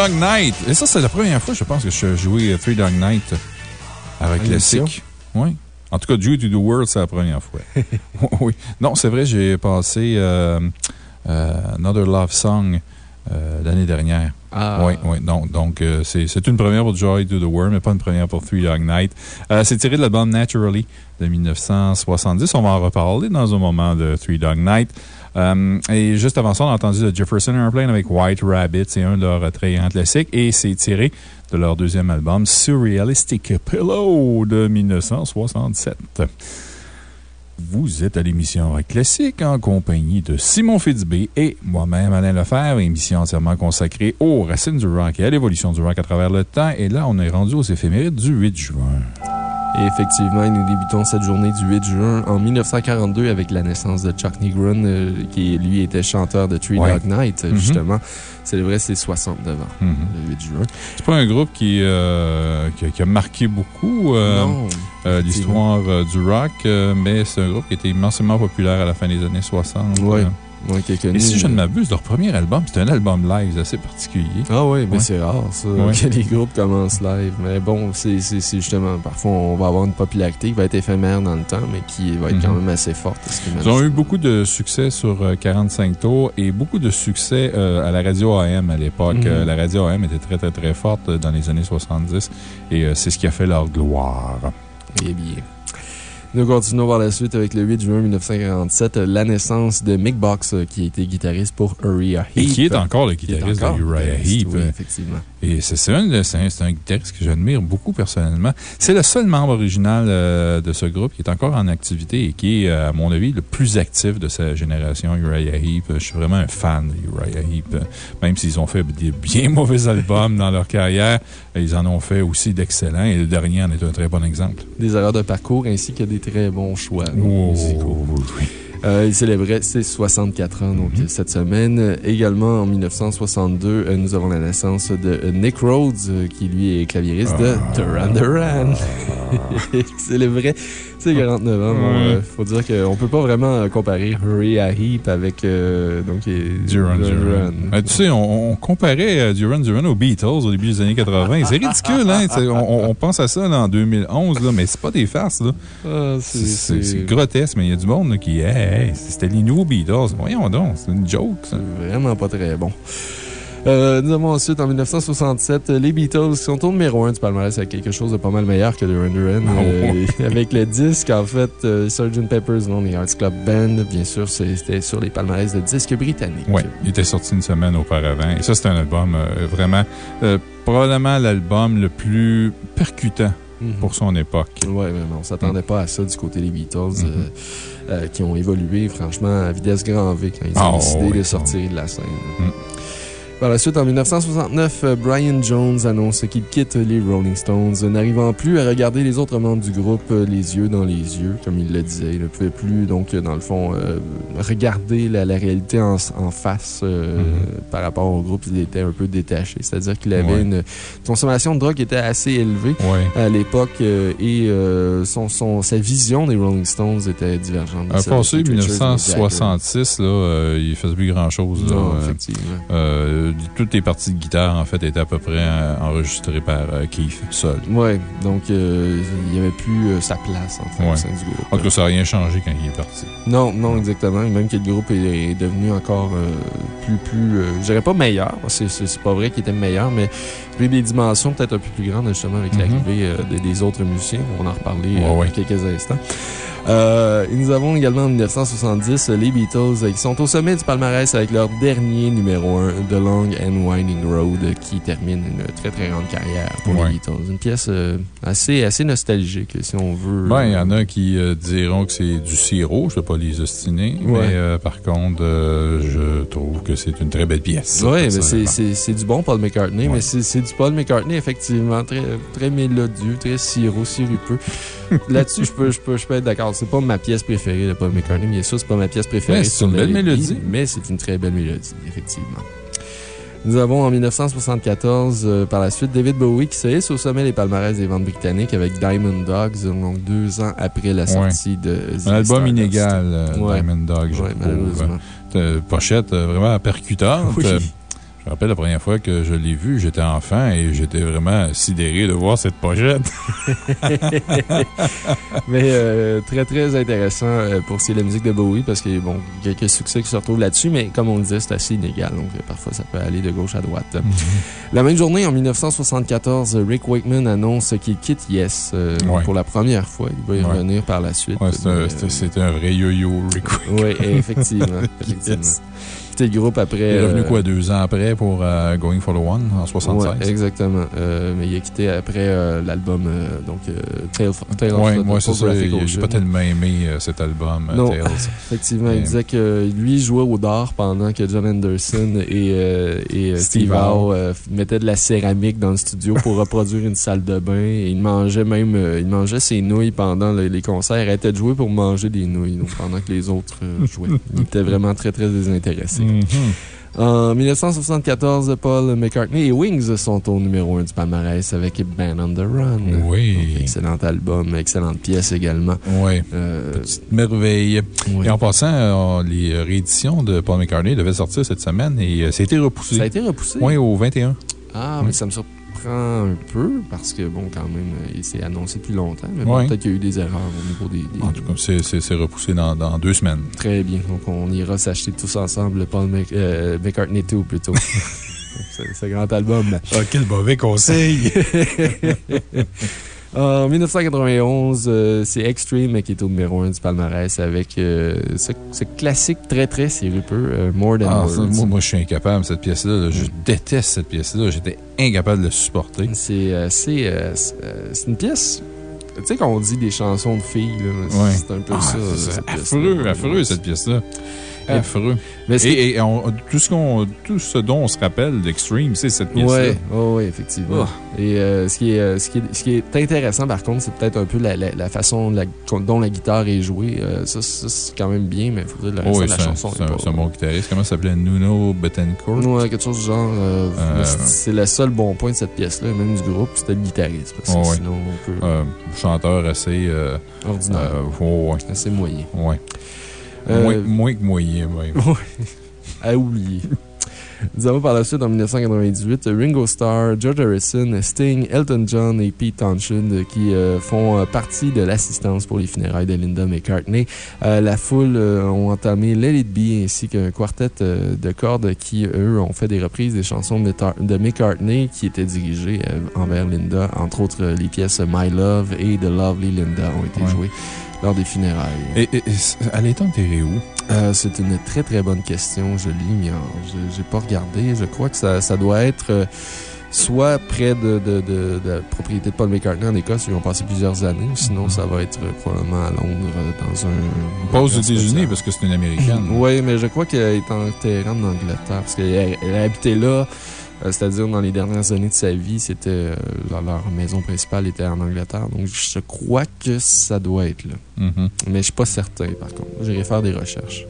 Dog Night. Et ça, c'est la première fois, je pense, que je joué Three Dog Night avec À l'émission? Classic. Oui. En tout cas, Due to the World, c'est la première fois. oui. Non, c'est vrai, j'ai passé euh, euh, Another Love Song euh, l'année dernière. Ah. Oui, oui. Donc, donc c'est c'est une première pour Joy to the World, mais pas une première pour Three Dog Night. C'est tiré de l'album Naturally de 1970. On va en reparler dans un moment de Three Dog Night. Euh, et juste avant ça, on a entendu le Jefferson Airplane avec White Rabbit. C'est un de leurs très grands classiques et c'est tiré de leur deuxième album Surrealistic Pillow de 1967. Vous êtes à l'émission Rock Classique en compagnie de Simon Fitzbé et moi-même, Alain Lefebvre, émission entièrement consacrée aux racines du rock et à l'évolution du rock à travers le temps. Et là, on est rendu aux éphémérides du 8 juin. Et effectivement, nous débutons cette journée du 8 juin en 1942 avec la naissance de Chuck Negron, euh, qui lui était chanteur de Three Ouais. Dog Night, Mhm. justement. Célébrait ses 69 ans, Mhm. le 8 juin. C'est pas un groupe qui, euh, qui, a- qui a marqué beaucoup euh, euh, l'histoire du rock, mais c'est un groupe qui était immensément populaire à la fin des années 60. Ouais. Euh. Ouais, qui a connu- Et si je ne m'abuse, leur premier album, c'était un album live assez particulier. Ah oui, mais Ouais. c'est rare, ça, Ouais. que les groupes commencent live. Mais bon, c'est c'est- c'est justement, parfois, on va avoir une popularité qui va être éphémère dans le temps, mais qui va être quand Mhm. même assez forte. Ils ont eu beaucoup de succès sur euh, 45 tours et beaucoup de succès euh, à la radio AM à l'époque. Mhm. Euh, La radio AM était très, très, très forte euh, dans les années 70 et euh, c'est ce qui a fait leur gloire. Eh bien. Nous continuons par la suite avec le 8 juin 1947, euh, la naissance de Mick Box, euh, qui a été guitariste pour Uriah Et Heep. qui est encore le guitariste encore de Uriah Heep. Oui, effectivement. Et c'est un, guitariste que j'admire beaucoup personnellement. C'est le seul membre original euh, de ce groupe qui est encore en activité et qui est, euh, à mon avis, le plus actif de sa génération, Uriah Heep. Je suis vraiment un fan de Uriah Heep. Même s'ils ont fait des bien mauvais albums dans leur carrière, ils en ont fait aussi d'excellents et le dernier en est un très bon exemple. Des erreurs de parcours ainsi que des très bons choix Oh, musicaux. oui, oui. Euh, il célébrait ses 64 ans donc, Mhm. cette semaine. Également, en 1962, euh, nous avons la naissance de euh, Nick Rhodes, qui lui est claviériste de Ah. Duran Duran. il célébrait ses 49 ans. Bon, Ouais. euh, faut dire qu'on ne peut pas vraiment euh, comparer Uriah Heep avec euh, donc, Duran Duran. Tu sais, on, on comparait Duran Duran aux Beatles au début des années 80. C'est ridicule, hein? Sais, On, on pense à ça là, en 2011, là, mais c'est pas des farces. Ah, C'est- grotesque, mais il y a du monde là, qui. Hey, hey, c'était les nouveaux Beatles. Voyons donc, c'est une joke, ça. Vraiment pas très bon. Euh, nous avons ensuite, en 1967, euh, les Beatles qui sont au numéro 1 du palmarès avec quelque chose de pas mal meilleur que Duran Duran. Ah euh, avec le disque, en fait, euh, Sgt. Pepper's Lonely Hearts Club Band. Bien sûr, c'était sur les palmarès de disques britanniques. Oui, il était sorti une semaine auparavant. Et ça, c'est un album euh, vraiment. probablement l'album le plus percutant Mhm. pour son époque. Oui, mais on ne s'attendait pas à ça du côté des Beatles, Mhm. euh, euh, qui ont évolué, franchement, à vitesse grand V quand ils Ah, ont décidé oui, de sortir de la scène. Mhm. Par la suite, en 1969, euh, Brian Jones annonce qu'il quitte les Rolling Stones, euh, n'arrivant plus à regarder les autres membres du groupe euh, les yeux dans les yeux, comme il le disait. Il ne pouvait plus, donc, dans le fond, euh, regarder la, la réalité en, en face euh, Mhm. par rapport au groupe. Il était un peu détaché. C'est-à-dire qu'il avait Ouais. une consommation de drogue qui était assez élevée à l'époque euh, et son, son, sa vision des Rolling Stones était divergente. de passé Keith Richards et Mick Jagger. 1966, là, il faisait plus grand-chose. effectivement. Toutes les parties de guitare, en fait, étaient à peu près euh, enregistrées par euh, Keith seul. Ouais, donc euh, il n'y avait plus sa place en fait, Ouais. au sein du groupe. En tout cas, ça n'a rien changé quand il est parti. Non, non, exactement. Même que le groupe est, est devenu encore plus, plus, je dirais pas meilleur. C'est pas vrai qu'il était meilleur, mais pris des dimensions peut-être un peu plus grandes, justement, avec Mhm. l'arrivée des, des autres musiciens. On va en reparler Ouais, ouais. dans quelques instants. Euh, et nous avons également en 1970 euh, les Beatles euh, qui sont au sommet du palmarès avec leur dernier numéro 1, The Long and Winding Road, euh, qui termine une très très grande carrière pour Ouais. les Beatles. Une pièce euh, assez, assez nostalgique, si on veut. Ben, il y en a qui euh, diront que c'est du sirop. Je ne vais pas les ostiner. Ouais. Mais par contre, je trouve que c'est une très belle pièce. Oui, mais c'est- du bon Paul McCartney, Ouais. mais c'est c'est du Paul McCartney, effectivement, très, très mélodieux, très sirop, sirupeux. Là-dessus, je peux, je, peux, je peux être d'accord. C'est pas ma pièce préférée de Paul McCartney, bien sûr, c'est pas ma pièce préférée. Mais c'est une le belle LP, mélodie. Mais c'est une très belle mélodie, effectivement. Nous avons en 1974, euh, par la suite, David Bowie qui se hisse au sommet des palmarès des ventes britanniques avec Diamond Dogs, donc deux ans après la sortie de The Un album inégal, euh, Ouais. Diamond Dog, je Ouais, trouve. malheureusement. Euh, pochette euh, vraiment percutante. Oui. Je me rappelle la première fois que je l'ai vu, j'étais enfant et j'étais vraiment sidéré de voir cette pochette. Mais euh, très, très intéressant euh, pour ce qui est de la musique de Bowie parce qu'il y a bon, quelques succès qui se retrouvent là-dessus, mais comme on le disait, c'est assez inégal. Donc, euh, parfois, ça peut aller de gauche à droite. Mhm. La même journée, en 1974, Rick Wakeman annonce qu'il quitte Yes euh, Ouais. pour la première fois. Il va y Ouais. revenir par la suite. Ouais, un, euh, c'est un vrai yo-yo, Rick Wakeman. Oui, effectivement. effectivement. Yes. Quitté le groupe après. Il est revenu euh, quoi, deux ans après pour euh, Going for the One en 76? Ouais, exactement. Euh, mais il a quitté après l'album donc Tale, Tale Ouais, of moi, c'est ça. J'ai pas tellement aimé cet album, Non. Tales. Effectivement, il disait que lui jouait au dard pendant que John Anderson et, et Steve Howe. Mettaient de la céramique dans le studio pour reproduire une salle de bain. Et il mangeait même il mangeait ses nouilles pendant le- les concerts. Il arrêtait de jouer pour manger des nouilles donc, pendant que les autres jouaient. Il était vraiment très, très désintéressé. Mhm. En 1974, Paul McCartney et Wings sont au numéro 1 du palmarès avec Band on the Run. Oui. Donc, excellent album, excellente pièce également. Oui. Euh, Petite merveille. oui. Et en passant, euh, les rééditions de Paul McCartney devaient sortir cette semaine et euh, ça a été repoussé. Ça a été repoussé? Oui, au 21. Ah, Oui. mais ça me surprend un peu parce que, bon, quand même, euh, il s'est annoncé depuis longtemps. Mais bon, peut-être qu'il y a eu des erreurs au niveau des. des- En tout cas, c'est- repoussé dans, dans deux semaines. Très bien. Donc, on ira s'acheter tous ensemble le Paul Mc- euh, McCartney 2 plutôt. C'est ce grand album. Ah, quel mauvais conseil! En 1991, euh, c'est Extreme qui est au numéro 1 du palmarès avec euh, ce, ce classique très très sirupeux, euh, More Than Ah, Words. moi, moi, je suis incapable, cette pièce-là. là. Je déteste cette pièce-là. J'étais incapable de la supporter. C'est assez. c'est c'est une pièce. Tu sais, quand on dit des chansons de filles, là, Ouais. c'est un peu Ah, ça. c'est affreux, affreux, cette pièce-là. Affreux. Mais c'est. Et, et on- tout, ce qu'on- tout ce dont on se rappelle d'Extreme, c'est cette pièce-là. Oui, effectivement. Et euh, ce, qui est, euh, ce, qui est, ce qui est intéressant, par contre, c'est peut-être un peu la, la, la façon la- dont la guitare est jouée. Euh, ça, ça, c'est quand même bien, mais il faudrait le reste Oh, oui, de la chanson. c'est est un- bon guitariste. Comment ça s'appelait? Nuno Betancourt? Ouais, quelque chose du genre. euh, Euh, c'est- le seul bon point de cette pièce-là, même du groupe, c'était le guitariste. Parce que sinon, on peut. Euh, chanteur assez. euh, ordinaire. euh, ouais, assez moyen. ouais. Euh, Moins, moins que moyen, même. à oublier. Nous avons par la suite, en 1998, Ringo Starr, George Harrison, Sting, Elton John et Pete Townshend qui euh, font euh, partie de l'assistance pour les funérailles de Linda McCartney. Euh, la foule euh, ont entamé Let It Be ainsi qu'un quartet de cordes qui, eux, ont fait des reprises des chansons de, de McCartney qui étaient dirigées envers Linda. Entre autres, les pièces My Love et The Lovely Linda ont été Ouais. jouées lors des funérailles. Et, et- et elle est enterrée où? Euh, c'est une très très bonne question. Je l'ignore. Je n'ai pas regardé. Je crois que ça, ça doit être euh, soit près de, de, de- de la propriété de Paul McCartney en Écosse. Ils ont passé plusieurs années. Sinon, ça va être euh, probablement à Londres euh, dans un. Pas aux un États-Unis, parce que c'est une américaine. Oui, mais je crois qu'elle est enterrée en Angleterre. Parce qu'elle elle a habité là. Euh, C'est-à-dire, dans les dernières années de sa vie, c'était euh, leur, maison principale était en Angleterre. Donc, je crois que ça doit être là. Mhm. Mais je suis pas certain, par contre. J'irai faire des recherches.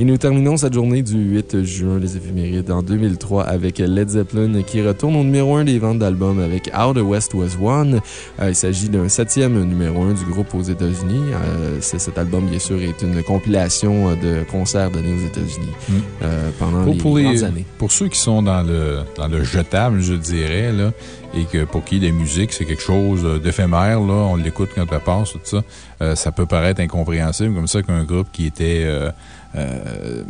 Et nous terminons cette journée du 8 juin, les éphémérides, en 2003, avec Led Zeppelin qui retourne au numéro 1 des ventes d'albums avec How the West Was Won. Euh, il s'agit d'un septième numéro 1 du groupe aux États-Unis. Euh, cet album, bien sûr, est une compilation euh, de concerts donnés aux États-Unis Mm. euh, pendant Pour, les pour les- grandes années. pour ceux qui sont dans le, dans le jetable, je dirais, là, et que pour qui les musiques, c'est quelque chose d'éphémère, là, on l'écoute quand elle passe, tout ça, ça peut paraître incompréhensible, comme ça qu'un groupe qui était euh,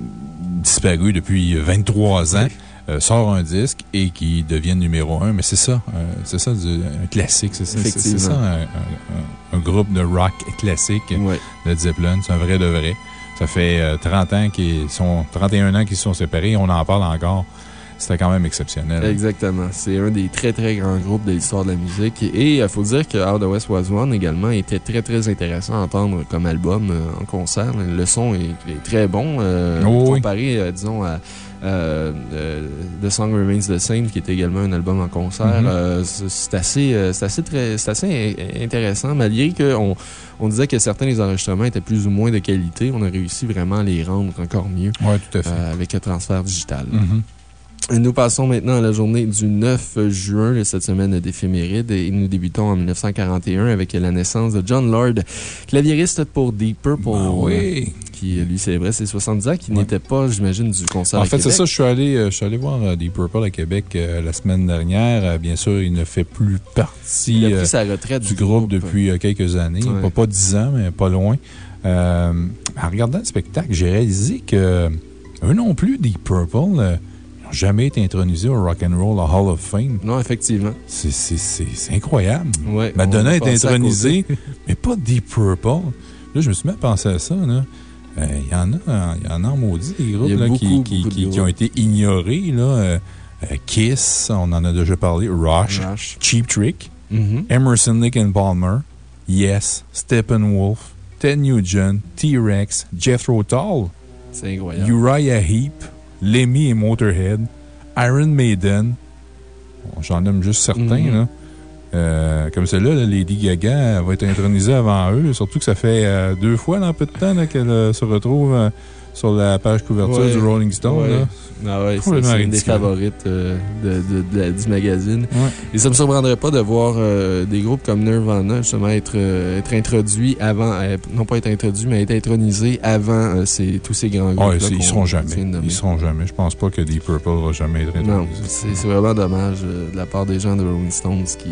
disparu depuis 23 ans euh, sort un disque et qui devient numéro un. Mais c'est ça, euh, c'est ça, du- un classique, c'est ça, un, un- un groupe de rock classique. Ouais. Led Zeppelin, c'est un vrai de vrai. Ça fait euh, 30 ans qu'ils sont, 31 ans qu'ils se sont séparés, on en parle encore. C'était quand même exceptionnel. Exactement. C'est un des très, très grands groupes de l'histoire de la musique. Et il faut dire que How the West Was One également était très, très intéressant à entendre comme album euh, en concert. Le son est, est très bon. euh, Oh comparé, euh, disons, à. euh, euh, the Song Remains the Same, qui est également un album en concert. Mhm. Euh, c'est assez, euh, très- assez in- intéressant, malgré qu'on on disait que certains des enregistrements étaient plus ou moins de qualité. On a réussi vraiment à les rendre encore mieux tout à fait. euh, avec le transfert digital. Mhm. Nous passons maintenant à la journée du 9 juin, cette semaine d'éphéméride, et nous débutons en 1941 avec la naissance de John Lord, claviériste pour Deep Purple. Ben oui. Qui, lui, célébrait ses 70 ans, qui n'était pas, j'imagine, du concert En fait, c'est ça. Je suis allé, euh, je suis allé voir euh, Deep Purple à Québec euh, la semaine dernière. Euh, Bien sûr, il ne fait plus partie Il a pris euh, sa retraite du groupe depuis euh, quelques années. Ouais. Pas, pas 10 ans, mais pas loin. Euh, en regardant le spectacle, j'ai réalisé que eux non plus, Deep Purple, euh, n'ont jamais été intronisés au Rock and Roll Hall of Fame. Non, effectivement. C'est- incroyable. Ouais, Madonna on est intronisée, mais pas Deep Purple. Là, je me suis mis à penser à ça. là. Euh, Il y en a, il y en a en maudit des groupes Il qui, beaucoup, qui, beaucoup de qui- qui ont été ignorés. Là. Euh, euh, Kiss, on en a déjà parlé. Rush, Rush. Cheap Trick, Mhm. Emerson, Lake and Palmer, Yes, Steppenwolf, Ted Nugent, T-Rex, Jethro Tull. Uriah Heep, Lemmy et Motorhead, Iron Maiden. J'en nomme juste certains. Mhm. là. Euh, comme celle-là, là, Lady Gaga va être intronisée avant eux. Surtout que ça fait euh, deux fois dans peu de temps là, qu'elle euh, se retrouve sur la page couverture Ouais. du Rolling Stone. Ouais. Ah ouais, c'est une des favorites euh, de, de- de la- du magazine. Et ça me surprendrait pas de voir euh, des groupes comme Nirvana justement être, euh, être introduits avant, non pas être introduits, mais être intronisés avant ces- tous ces grands groupes. Ah, c'est- ils seront jamais. Ils seront jamais. Je pense pas que Deep Purple va jamais être Non, intronisé. c'est c'est vraiment dommage de la part des gens de Rolling Stones qui,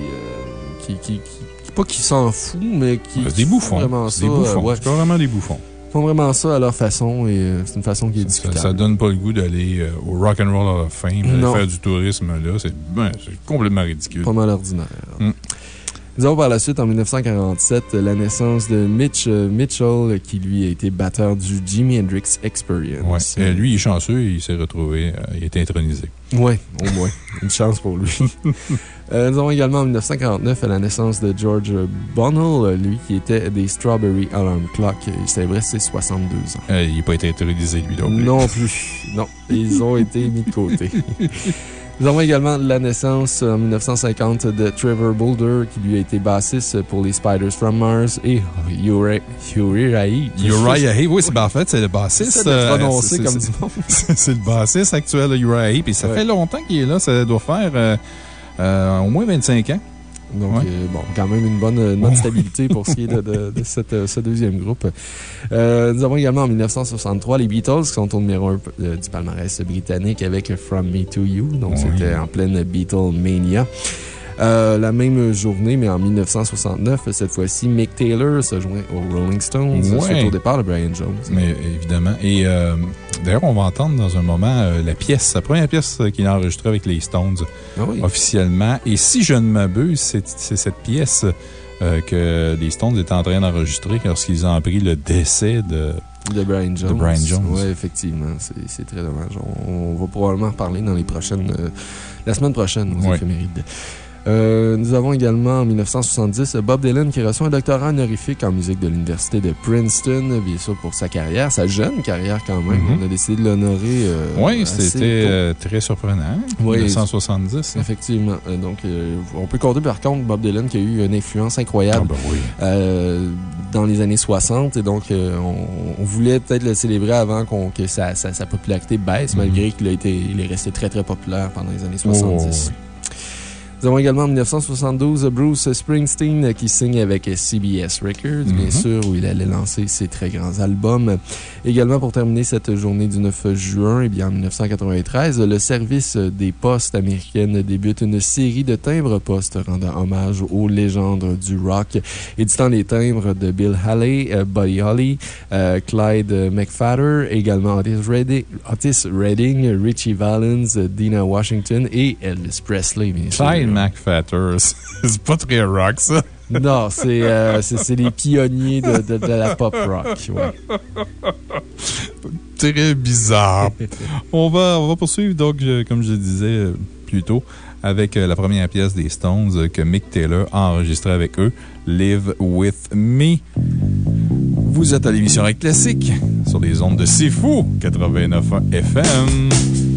qui, qui, qui- pas qui s'en foutent, mais qui. Des bouffons. Vraiment C'est ça, des bouffons. ouais, C'est vraiment des bouffons. Font vraiment ça à leur façon et euh, c'est une façon qui est discutable. ça donne pas le goût d'aller euh, au Rock and Roll Hall of Fame, d'aller faire du tourisme là. C'est ben, c'est complètement ridicule. Pas mal ordinaire. Mm. Nous avons par la suite, en 1947, la naissance de Mitch euh, Mitchell, qui lui a été batteur du Jimi Hendrix Ouais. Experience. Euh, lui, il est chanceux, il s'est retrouvé, euh, il a été intronisé. Ouais, au moins. Une chance pour lui. Euh, nous avons également en 1949 la naissance de George Bonnell, lui qui était des Strawberry Alarm Clock. Il célébrait ses 62 ans. Euh, il n'a pas été intronisé, lui, non plus. Non plus. Non, ils ont été mis de côté. Nous avons également la naissance en 1950 de Trevor Boulder, qui lui a été bassiste pour les Spiders from Mars et Uri- Uriah Heep. Uriah Heep, oui, c'est ben, en fait, c'est le bassiste. C'est de le euh, c'est- comme c'est- du monde. C'est c'est le bassiste actuel, de Uriah Heep, et ça Ouais. fait longtemps qu'il est là. Ça doit faire euh, euh, au moins 25 ans. Donc, Ouais. euh, bon, quand même une bonne, une bonne stabilité pour ce qui est de, de- de cette, euh, ce deuxième groupe. Euh, nous avons également en 1963 les Beatles qui sont au numéro 1 du palmarès britannique avec From Me to You. Donc, c'était en pleine Beatlemania. Euh, la même journée, mais en 1969, cette fois-ci, Mick Taylor se joint aux Rolling Stones Ouais. suite au départ de Brian Jones. Mais évidemment. Et euh, d'ailleurs, on va entendre dans un moment euh, la pièce, la première pièce qu'il a enregistrée avec les Stones Ah oui. officiellement. Et si je ne m'abuse, c'est cette pièce que les Stones étaient en train d'enregistrer lorsqu'ils ont appris le décès de. De Brian Jones. Brian Jones. Oui, effectivement. C'est très dommage. On, on va probablement en reparler dans les prochaines. la semaine prochaine, aux Ouais. éphémérides. Euh, nous avons également en 1970 Bob Dylan qui reçoit un doctorat honorifique en musique de l'Université de Princeton, bien sûr pour sa carrière, sa jeune carrière quand même. Mhm. On a décidé de l'honorer. euh, oui, c'était euh, très surprenant. Oui. 1970. hein. Effectivement. Donc, euh, on peut compter par contre Bob Dylan qui a eu une influence Ah, incroyable ben oui. euh, dans les années 60. Et donc, on, on voulait peut-être le célébrer avant que sa, sa- sa popularité baisse, Mhm. malgré qu'il a été, il est resté très, très populaire pendant les années Oh, 70. Nous avons également en 1972 Bruce Springsteen euh, qui signe avec CBS Records, bien Mhm. sûr, où il allait lancer ses très grands albums. Également, pour terminer cette journée du 9 juin, eh bien, en 1993, le service des postes américaines débute une série de timbres-postes rendant hommage aux légendes du rock, éditant les timbres de Bill Haley, euh, Buddy Holly, euh, Clyde McFadder, également Otis Redding, Otis Redding, Richie Valens, Dina Washington et Elvis Presley, bien sûr. Clyde McFatter, c'est pas très rock, ça. Non, c'est euh, les pionniers de, de- de la pop rock. ouais. Très bizarre. on, va, on va poursuivre, donc, je- comme je disais euh, plus tôt, avec euh, la première pièce des Stones euh, que Mick Taylor a enregistrée avec eux, Live With Me. Vous êtes à l'émission Rock Classique sur les ondes de C'est Fou 89.1 FM.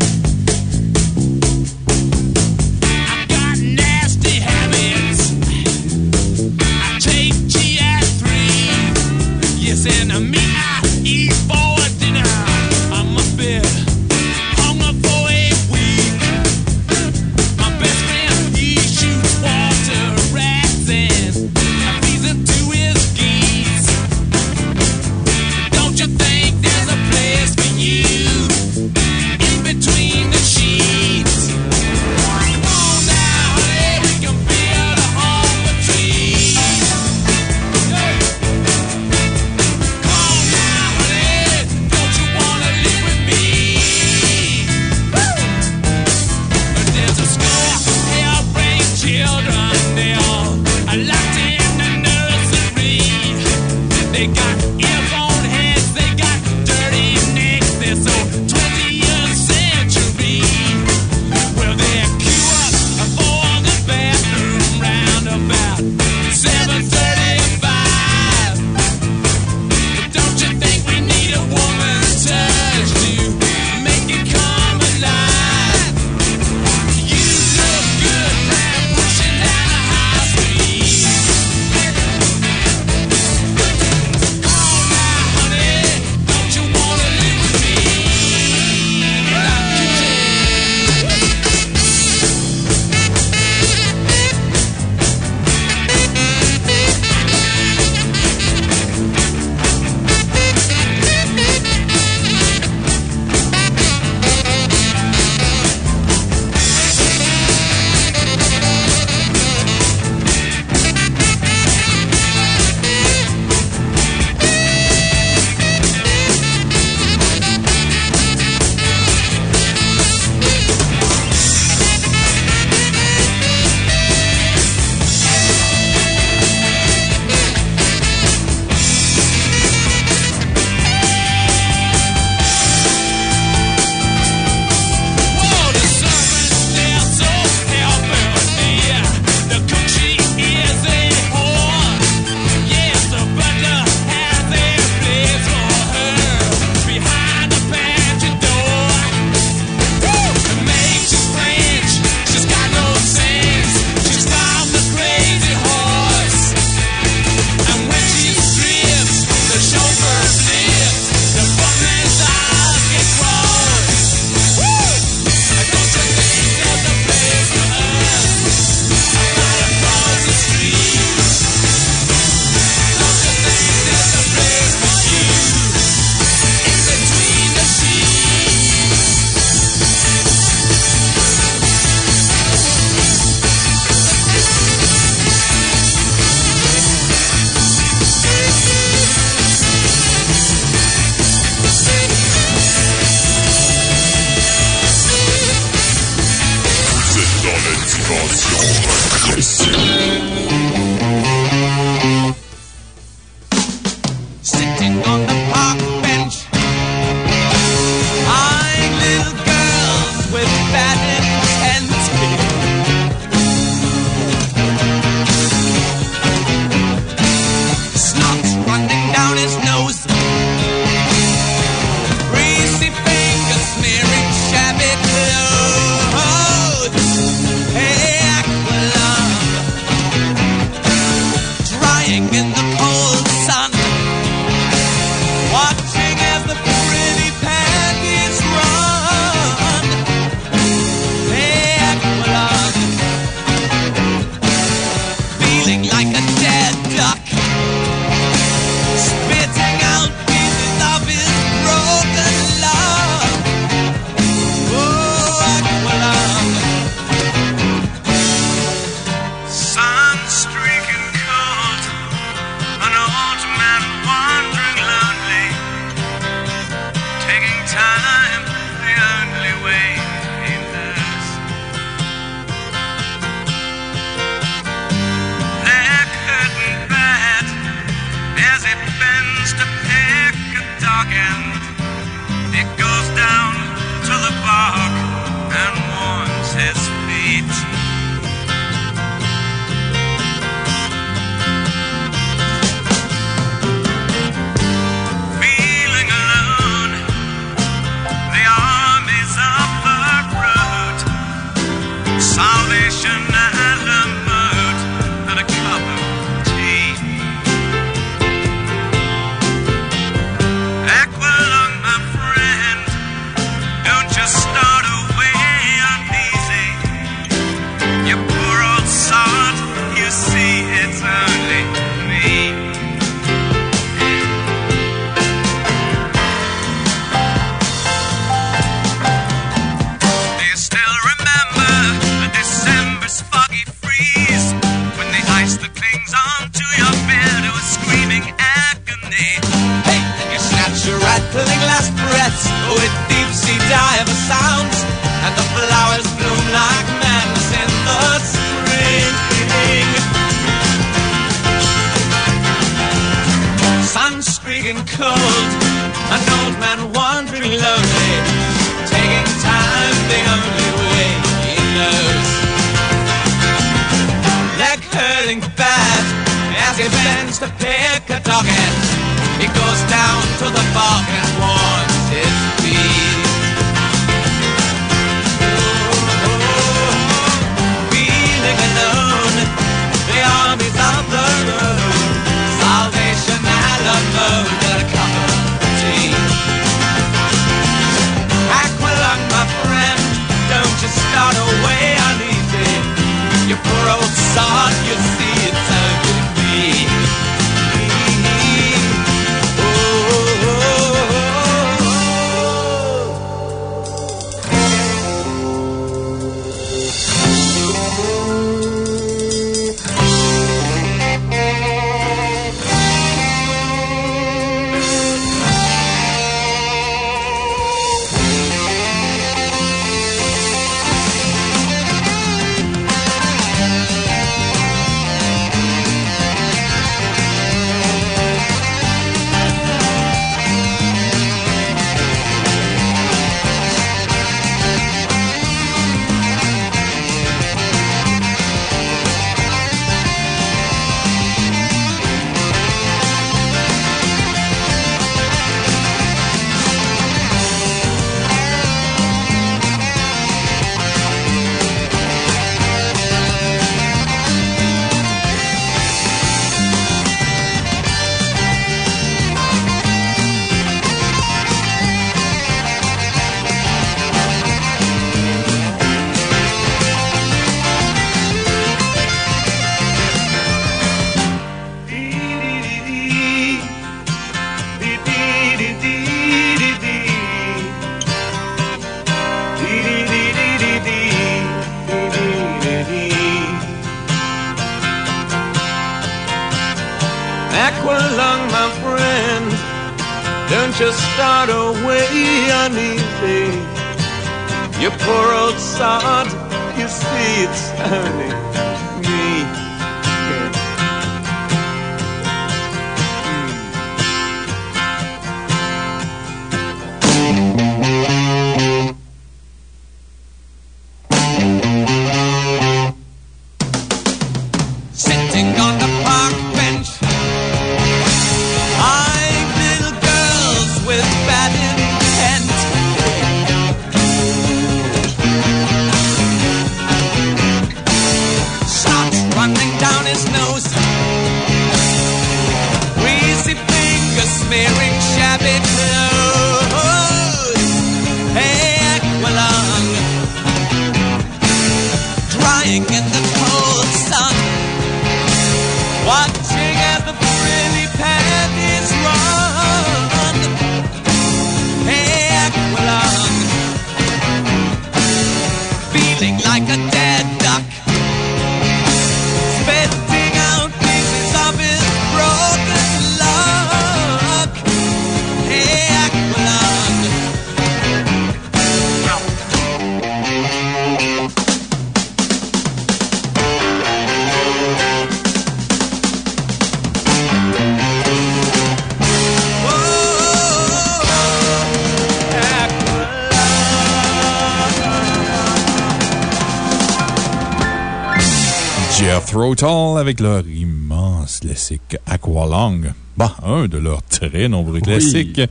Avec leur immense classique Aqualung. Bah, un de leurs très nombreux classiques.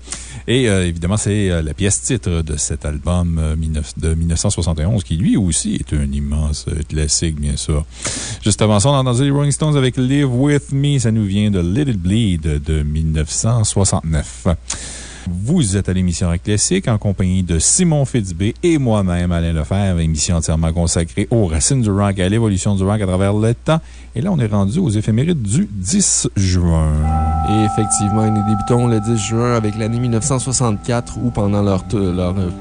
Et euh, évidemment, c'est euh, la pièce titre de cet album euh, 19 de 1971 qui lui aussi est un immense classique, bien sûr. Juste avant ça, on a entendu les Rolling Stones avec Live With Me. Ça nous vient de Let It Bleed de 1969. Vous êtes à l'émission Rock Classique en compagnie de Simon Fitzbé et moi-même, Alain Lefebvre, émission entièrement consacrée aux racines du rock et à l'évolution du rock à travers le temps. Et là, on est rendu aux éphémérides du 10 juin. Et effectivement, nous débutons le 10 juin avec l'année 1964 où, pendant leur,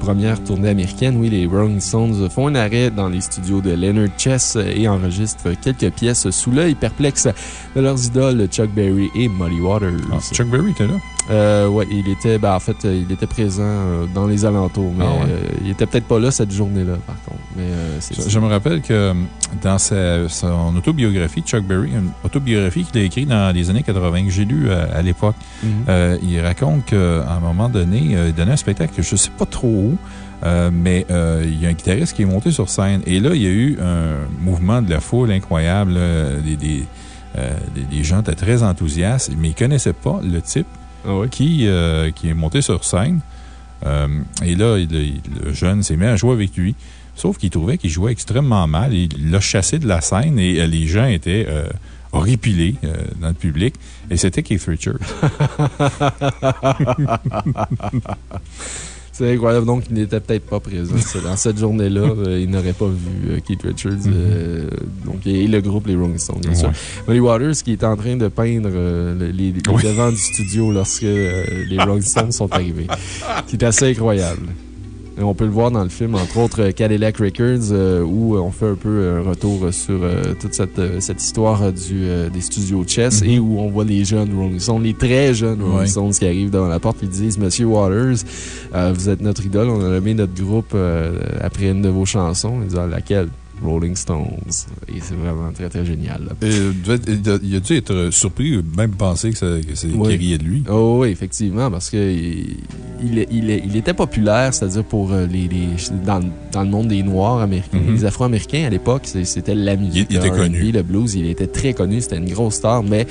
première tournée américaine, oui, les Rolling Stones font un arrêt dans les studios de Leonard Chess et enregistrent quelques pièces sous l'œil perplexe de leurs idoles Chuck Berry et Muddy Waters. Ah, Chuck Berry était là. Euh, ouais, il était, ben, en fait, il était présent euh, dans les alentours, mais Ah ouais? euh, il était peut-être pas là cette journée-là, par contre. Mais euh, Je, je me rappelle que dans sa, son autobiographie, Chuck Berry, une autobiographie qu'il a écrite dans les années 80, que j'ai lu à, à l'époque, Mhm. il raconte qu'à un moment donné, il donnait un spectacle, je ne sais pas trop où, euh, mais euh, il y a un guitariste qui est monté sur scène. Et là, il y a eu un mouvement de la foule incroyable. là. Des, des, euh, des- des gens étaient très enthousiastes, mais ils ne connaissaient pas le type ouais? qui, euh, qui est monté sur scène. Euh, et là, il- il- le jeune s'est mis à jouer avec lui. Sauf qu'il trouvait qu'il jouait extrêmement mal. Il l'a chassé de la scène et euh, les gens étaient euh, horripilés euh, dans le public. Et c'était Keith Richards. C'est incroyable. Donc, il n'était peut-être pas présent. Dans cette journée-là, il n'aurait pas vu Keith Richards. donc, et le groupe, les Rolling Stones, bien sûr. Muddy Waters, qui était en train de peindre euh, le- les, les Oui. devants du studio lorsque euh, les Rolling Stones sont arrivés. qui est assez incroyable. Et on peut le voir dans le film, entre autres euh, Cadillac Records, euh, où on fait un peu un retour sur euh, toute cette, cette histoire du, euh, des studios Chess Mhm. et où on voit les jeunes Rolling Stones, les très jeunes Rolling Ouais. Stones qui arrivent devant la porte et disent Monsieur Waters, vous êtes notre idole, on a nommé notre groupe après une de vos chansons. Ils disent Ah, laquelle? Rolling Stones. Et c'est vraiment très, très génial. euh, il a- dû être surpris, même penser que c'est Oui. qu'il de lui? Oh, oui, effectivement, parce que il, il, il- il était populaire, c'est-à-dire pour euh, les, les- dans, dans le monde des Noirs américains, Mhm. les Afro-Américains à l'époque, c'était la musique. Il- il était connu. Le blues, il était très connu, c'était une grosse star, mais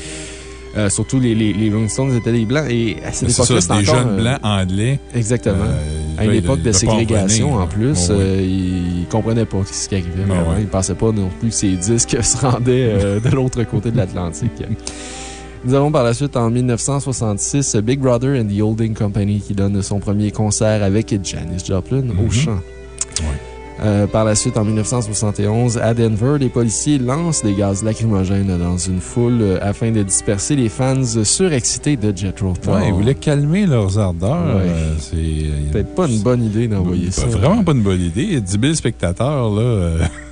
euh, surtout les, les, les Rolling Stones étaient des blancs et à cette C'est époque-là, des c'était encore, jeunes euh, blancs anglais. Exactement. Euh, À une là, époque de ségrégation, en plus. Ouais, ouais. ils ne comprenaient pas ce qui arrivait. Ah ouais. Ils ne pensaient pas non plus que ces disques se rendaient de l'autre côté de l'Atlantique. Nous avons par la suite, en 1966, Big Brother and the Holding Company qui donne son premier concert avec Janis Joplin au Mhm. chant. Euh, par la suite, en 1971, à Denver, les policiers lancent des gaz lacrymogènes dans une foule euh, afin de disperser les fans surexcités de Jethro Tull. Ouais, ils voulaient calmer leurs ardeurs. Ouais. euh, c'est Peut-être pas une bonne idée d'envoyer ça. Vraiment pas une bonne idée. 10 000 spectateurs, là.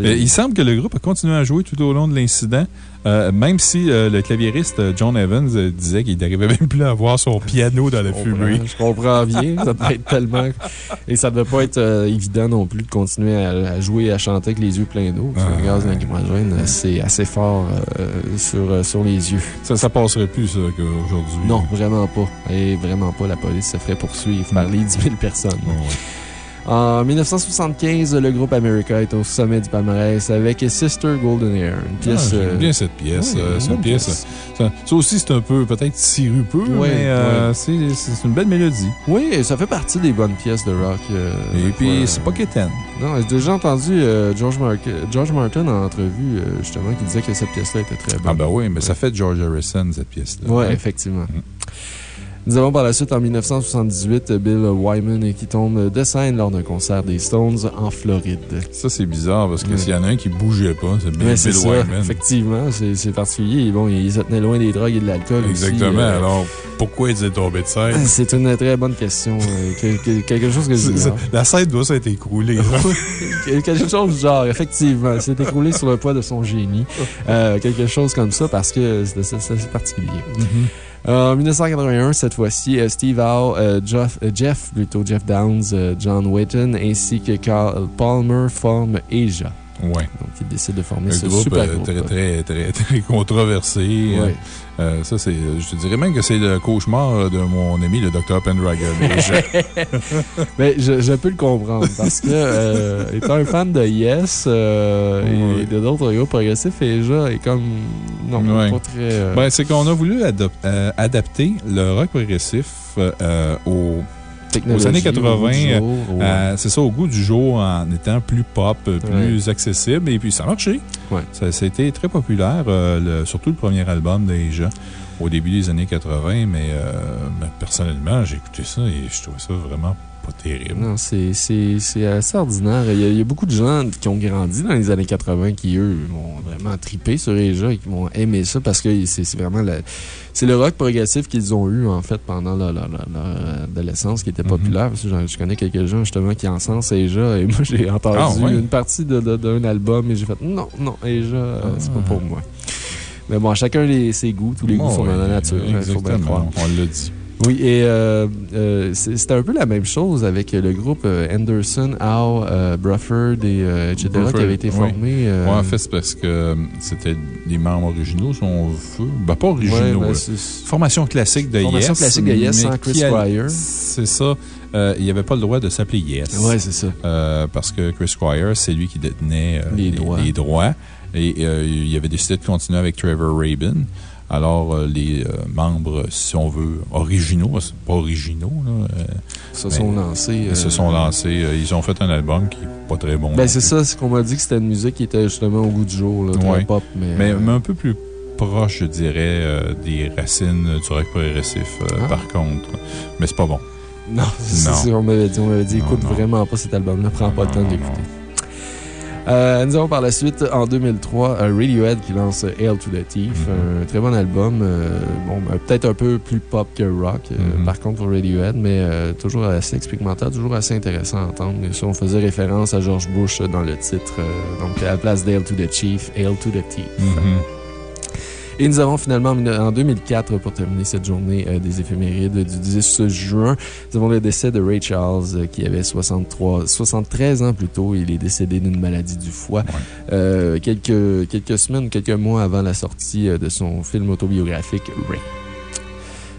euh, Il semble que le groupe a continué à jouer tout au long de l'incident, euh, même si euh, le claviériste John Evans euh, disait qu'il n'arrivait même plus à voir son piano dans la fumée. Je comprends bien. Ça peut être tellement. Et ça ne devait pas être évident non plus de continuer à, à jouer et à chanter avec les yeux pleins d'eau. Que Ah. le gaz lacrymogène, c'est assez fort sur, sur les yeux. Ça, ça passerait plus, ça, qu'aujourd'hui. Non, vraiment pas. Et vraiment pas. La police se ferait poursuivre par les 10 000 personnes. Ouais. En 1975, le groupe America est au sommet du palmarès avec Sister Golden Hair. Une pièce. Ah, J'aime euh, bien cette pièce. oui, euh, c'est une pièce. pièce. Ça, ça aussi, c'est un peu, peut-être sirupeux, Ouais, mais euh, ouais. c'est c'est une belle mélodie. Oui, ça fait partie des bonnes pièces de rock. euh, Et puis, c'est pas quétaine. Non, j'ai déjà entendu George, Mark- George Martin en entrevue, justement, qui disait que cette pièce-là était très bonne. Ah, ben oui, mais ça fait George Harrison, cette pièce-là. Oui, Hein? effectivement. Mm. Nous avons par la suite, en 1978, Bill Wyman qui tombe de scène lors d'un concert des Stones en Floride. Ça, c'est bizarre parce que s'il y en a un qui bougeait pas, c'est Bill, Bill ça. Wyman. Effectivement, c'est particulier. Bon, il se tenait loin des drogues et de l'alcool. aussi. Exactement. Euh, Alors, pourquoi il est tombé de scène? C'est une très bonne question. euh, que- que- quelque chose que c'est- j'ignore. La scène doit s'être écroulée. quelque chose du genre, effectivement. C'est écroulé sur le poids de son génie. Euh, quelque chose comme ça parce que c'est assez particulier. Euh, en 1981, cette fois-ci, euh, Steve Howe, euh, Jeff, euh, plutôt Jeff Downs, euh, John Wetton ainsi que Carl Palmer forment Asia. Ouais. Donc, ils décident de former Un ce groupe super euh, groupe. très, très, très, très controversé. Ouais. euh, ça, c'est, je te dirais même que c'est le cauchemar euh, de mon ami, le Dr. Pendragon. Mais je, je peux le comprendre parce que, euh, étant un fan de Yes euh, Ouais. et de d'autres groupes progressifs, Asia est comme. Non, Ouais. pas très. ben, c'est qu'on a voulu adapter le rock progressif au aux années au goût 80, du jour, ouais. Euh, c'est ça, au goût du jour, en étant plus pop, euh, plus accessible. Et puis, ça a marché. Ouais. Ça, ça a été très populaire, euh, le- surtout le premier album déjà, au début des années 80. Mais euh, ben, personnellement, j'ai écouté ça et je trouvais ça vraiment pas terrible. Non, c'est assez ordinaire. Il y, a, il y a beaucoup de gens qui ont grandi dans les années 80 qui, eux, vont vraiment triper sur les jeux et qui vont aimer ça parce que c'est c'est vraiment la- c'est le rock progressif qu'ils ont eu, en fait, pendant leur, leur- leur- leur adolescence qui était Mhm. populaire. Je connais quelques gens, justement, qui en sens Asia et moi, j'ai entendu Ah, ouais? une partie d'un album et j'ai fait non, non, Asia, euh, c'est pas Ah. pour moi. Mais bon, chacun les, ses goûts, tous les goûts Oh, sont dans la nature. il faut bien croire. Exactement, on l'a dit. Oui, et euh, euh, c'était un peu la même chose avec le groupe euh, Anderson, Howe, Brufford, et, etc., qui avait été oui. formé. Ouais, en fait, c'est parce que c'était des membres originaux, si on veut. Ben, pas originaux. ouais, ben, Formation classique de Formation Yes. classique de Yes sans Chris Squire. C'est ça. Euh, il n'y avait pas le droit de s'appeler Yes. Ouais, c'est ça. Euh, parce que Chris Squire, c'est lui qui détenait euh, Les droits. les droits. Et il avait décidé de continuer avec Trevor Rabin. Alors, euh, les euh, membres, si on veut, originaux, pas originaux, là, euh, se sont lancés. ils se sont lancés. ils ont fait un album qui n'est pas très bon. Ben, c'est ça, c'est qu'on m'a dit que c'était une musique qui était justement au goût du jour, là, très Ouais. pop, mais. Mais, mais un peu plus proche, je dirais, euh, des racines du rock progressif, euh, Ah. par contre. Mais c'est pas bon. Non, c'est qu'on m'avait dit. On m'avait dit, écoute non. vraiment pas cet album-là, prends pas le temps l'écouter. Euh, nous avons par la suite, en 2003, euh, Radiohead qui lance Hail to the Thief. Mhm. Un très bon album. euh, bon, ben, peut-être un peu plus pop que rock, euh, Mhm. par contre, pour Radiohead, mais euh, toujours assez expérimental, toujours assez intéressant à entendre. Bien sûr, on faisait référence à George Bush dans le titre. euh, donc, à la place d'Hail to the Chief, Hail to the Thief. Mhm. Et nous avons finalement, en 2004, pour terminer cette journée euh, des éphémérides du 10 juin, nous avons le décès de Ray Charles, euh, qui avait 63, 73 ans plus tôt. Il est décédé d'une maladie du foie. Euh, quelques, quelques semaines, quelques mois avant la sortie de son film autobiographique Ray.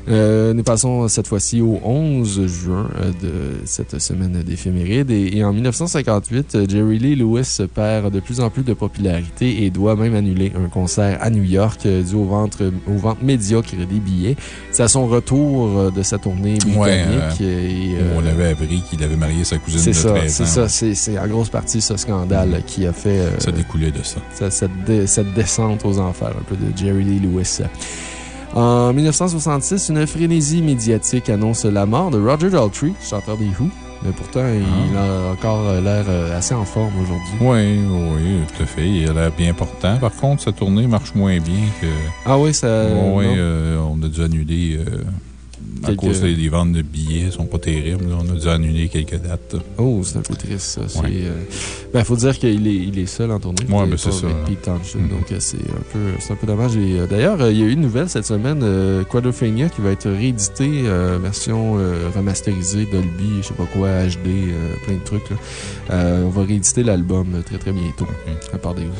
Euh, nous passons cette fois-ci au 11 juin euh, de cette semaine d'éphéméride. Et, et en 1958, euh, Jerry Lee Lewis perd de plus en plus de popularité et doit même annuler un concert à New York euh, dû au, ventre, au vente médiocre des billets. C'est à son retour euh, de sa tournée britannique. Ouais, et, euh, On avait appris qu'il avait marié sa cousine de c'est ça, 13 ans. c'est ça. C'est en grosse partie ce scandale qui a fait euh, Ça découlait de ça. cette, cette dé- cette descente aux enfers un peu de Jerry Lee Lewis. En 1966, une frénésie médiatique annonce la mort de Roger Daltrey, chanteur des Who. Mais pourtant, il a encore l'air euh, assez en forme aujourd'hui. Oui, oui, tout à fait. Il a l'air bien portant. Par contre, sa tournée marche moins bien que. Ah oui, ça. oui, euh, on a dû annuler. euh, à Quelques- cause des, ventes de billets, sont pas terribles. là. On a dû annuler quelques dates. Oh, c'est un peu triste, ça. Ouais. euh, ben, faut dire qu'il est, il est seul en tournée. Il est ben, c'est ça. Pete Mhm. donc euh, c'est un, peu, un peu dommage. Euh, D'ailleurs, il y a eu une nouvelle cette semaine, euh, Quadrophenia, qui va être réédité, euh, version remasterisée, Dolby, je sais pas quoi, HD, plein de trucs. on va rééditer l'album très très bientôt, à part des groupes.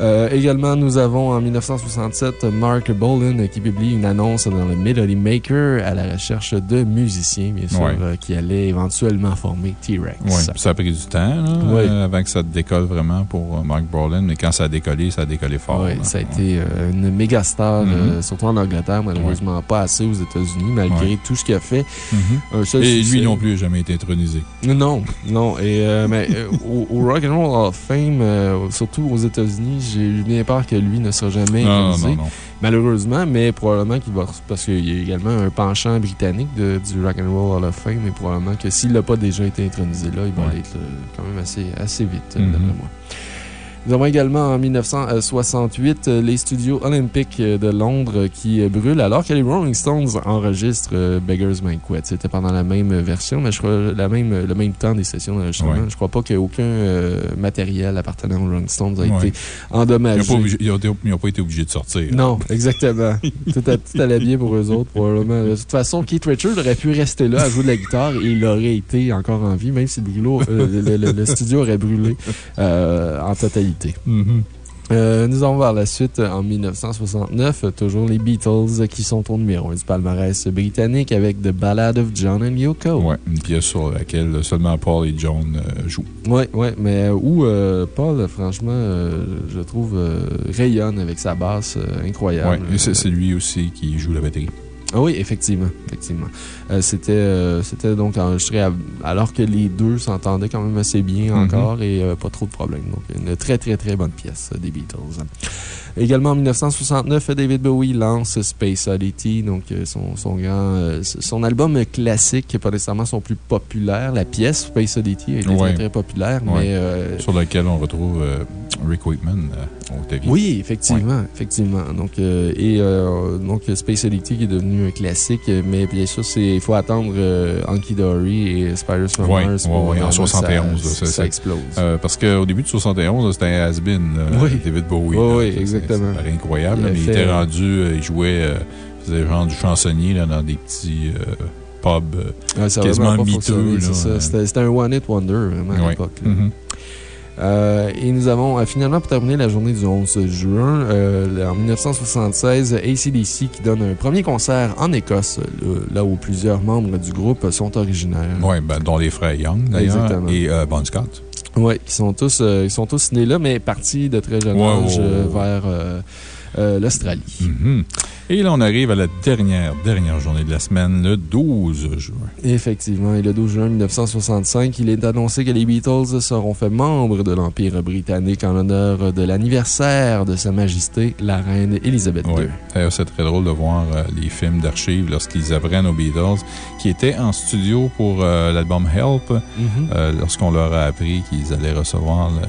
Euh, également, nous avons en 1967 Mark Bolan qui publie une annonce dans le Melody Maker à la recherche de musiciens, bien sûr, Ouais. euh, qui allaient éventuellement former T-Rex. Oui, ça a pris du temps là, Ouais. euh, avant que ça décolle vraiment pour euh, Mark Brolin, mais quand ça a décollé, ça a décollé fort. Oui, ça a été euh, une méga star, Mhm. euh, surtout en Angleterre, malheureusement pas assez aux États-Unis, malgré tout ce qu'il a fait. Mhm. Un seul Et succès. lui non plus n'a jamais été intronisé. Non, non. Et, euh, mais euh, au, au Rock and Roll Hall of Fame, euh, surtout aux États-Unis, J'ai bien peur que lui ne sera jamais non, non. Malheureusement, mais probablement qu'il va. Parce qu'il y a également un penchant britannique de- du Rock and Roll Hall of Fame, mais probablement que s'il n'a pas déjà été intronisé là, il va Ouais. l'être euh, quand même assez, assez vite, Mhm. d'après moi. Nous avons également en 1968 euh, les studios olympiques euh, de Londres qui euh, brûlent alors que les Rolling Stones enregistrent Beggar's Banquet. C'était pendant la même version, mais je crois la même, le même temps des sessions d'enregistrement. Ouais. Je crois pas qu'aucun euh, matériel appartenant aux Rolling Stones a Ouais. été Ils n'ont endommagé. pas, ils ont été- ils ont pas été obligés de sortir. Non, exactement. tout, a- tout allait bien pour eux autres, probablement. De toute façon, Keith Richards aurait pu rester là à jouer de la guitare et il aurait été encore en vie, même si le, brûlot- euh, le- le- le studio aurait brûlé euh, en totalité. Euh, nous allons voir la suite en 1969. euh, Toujours les Beatles qui sont au numéro 1 du palmarès britannique avec The Ballad of John and Yoko. Ouais, une pièce sur laquelle seulement Paul et John euh, jouent. Ouais, ouais, mais euh, où euh, Paul, franchement, je trouve, rayonne avec sa basse incroyable. Ouais, c'est lui aussi qui joue la batterie. Ah oui, effectivement. effectivement. Euh, C'était euh, c'était donc enregistré à- alors que les deux s'entendaient quand même assez bien Mhm. encore et euh, pas trop de problèmes. Donc, une très, très, très bonne pièce des Beatles. Également en 1969, David Bowie lance Space Oddity, donc euh, son, son, grand, euh, son album classique, pas nécessairement son plus populaire. La pièce Space Oddity a été Ouais. très, très populaire, Ouais. mais. euh, Sur lequel on retrouve euh, Rick Wakeman euh, au clavier. oui, effectivement, effectivement. Donc, et donc, Space Oddity qui est devenu un classique, mais bien sûr, il faut attendre Hunky Dory et ouais, pour ouais, en vraiment 71, là, ça, ça explose. Parce qu'au début de 71, là, c'était un has-been, Oui. David Bowie. Oui, là. Oui, exactement. Incroyable, Il là, mais il était rendu, euh, il jouait, euh, il faisait genre du chansonnier là, dans des petits euh, pubs. euh, Ouais, ça a quasiment miteux, euh. C'était un one-hit wonder, vraiment, à ouais. l'époque. Mhm. Euh, et nous avons euh, finalement, pour terminer la journée du 11 juin, euh, en 1976, ACDC qui donne un premier concert en Écosse, là, là où plusieurs membres du groupe sont originaires. Ouais, ben, dont les frères Young, d'ailleurs, et euh, Bon Scott. Oui, ils sont tous, euh, ils sont tous nés là, mais partis de très jeune âge euh, vers euh, l'Australie. Mhm. Et là, on arrive à la dernière, dernière journée de la semaine, le 12 juin. Effectivement, et le 12 juin 1965, il est annoncé que les Beatles seront faits membres de l'Empire britannique en l'honneur de l'anniversaire de Sa Majesté, la Reine Élisabeth Ouais. II. D'ailleurs, c'est très drôle de voir euh, les films d'archives lorsqu'ils apprennent aux Beatles qui étaient en studio pour euh, l'album Help, Mhm. euh, lorsqu'on leur a appris qu'ils allaient recevoir le-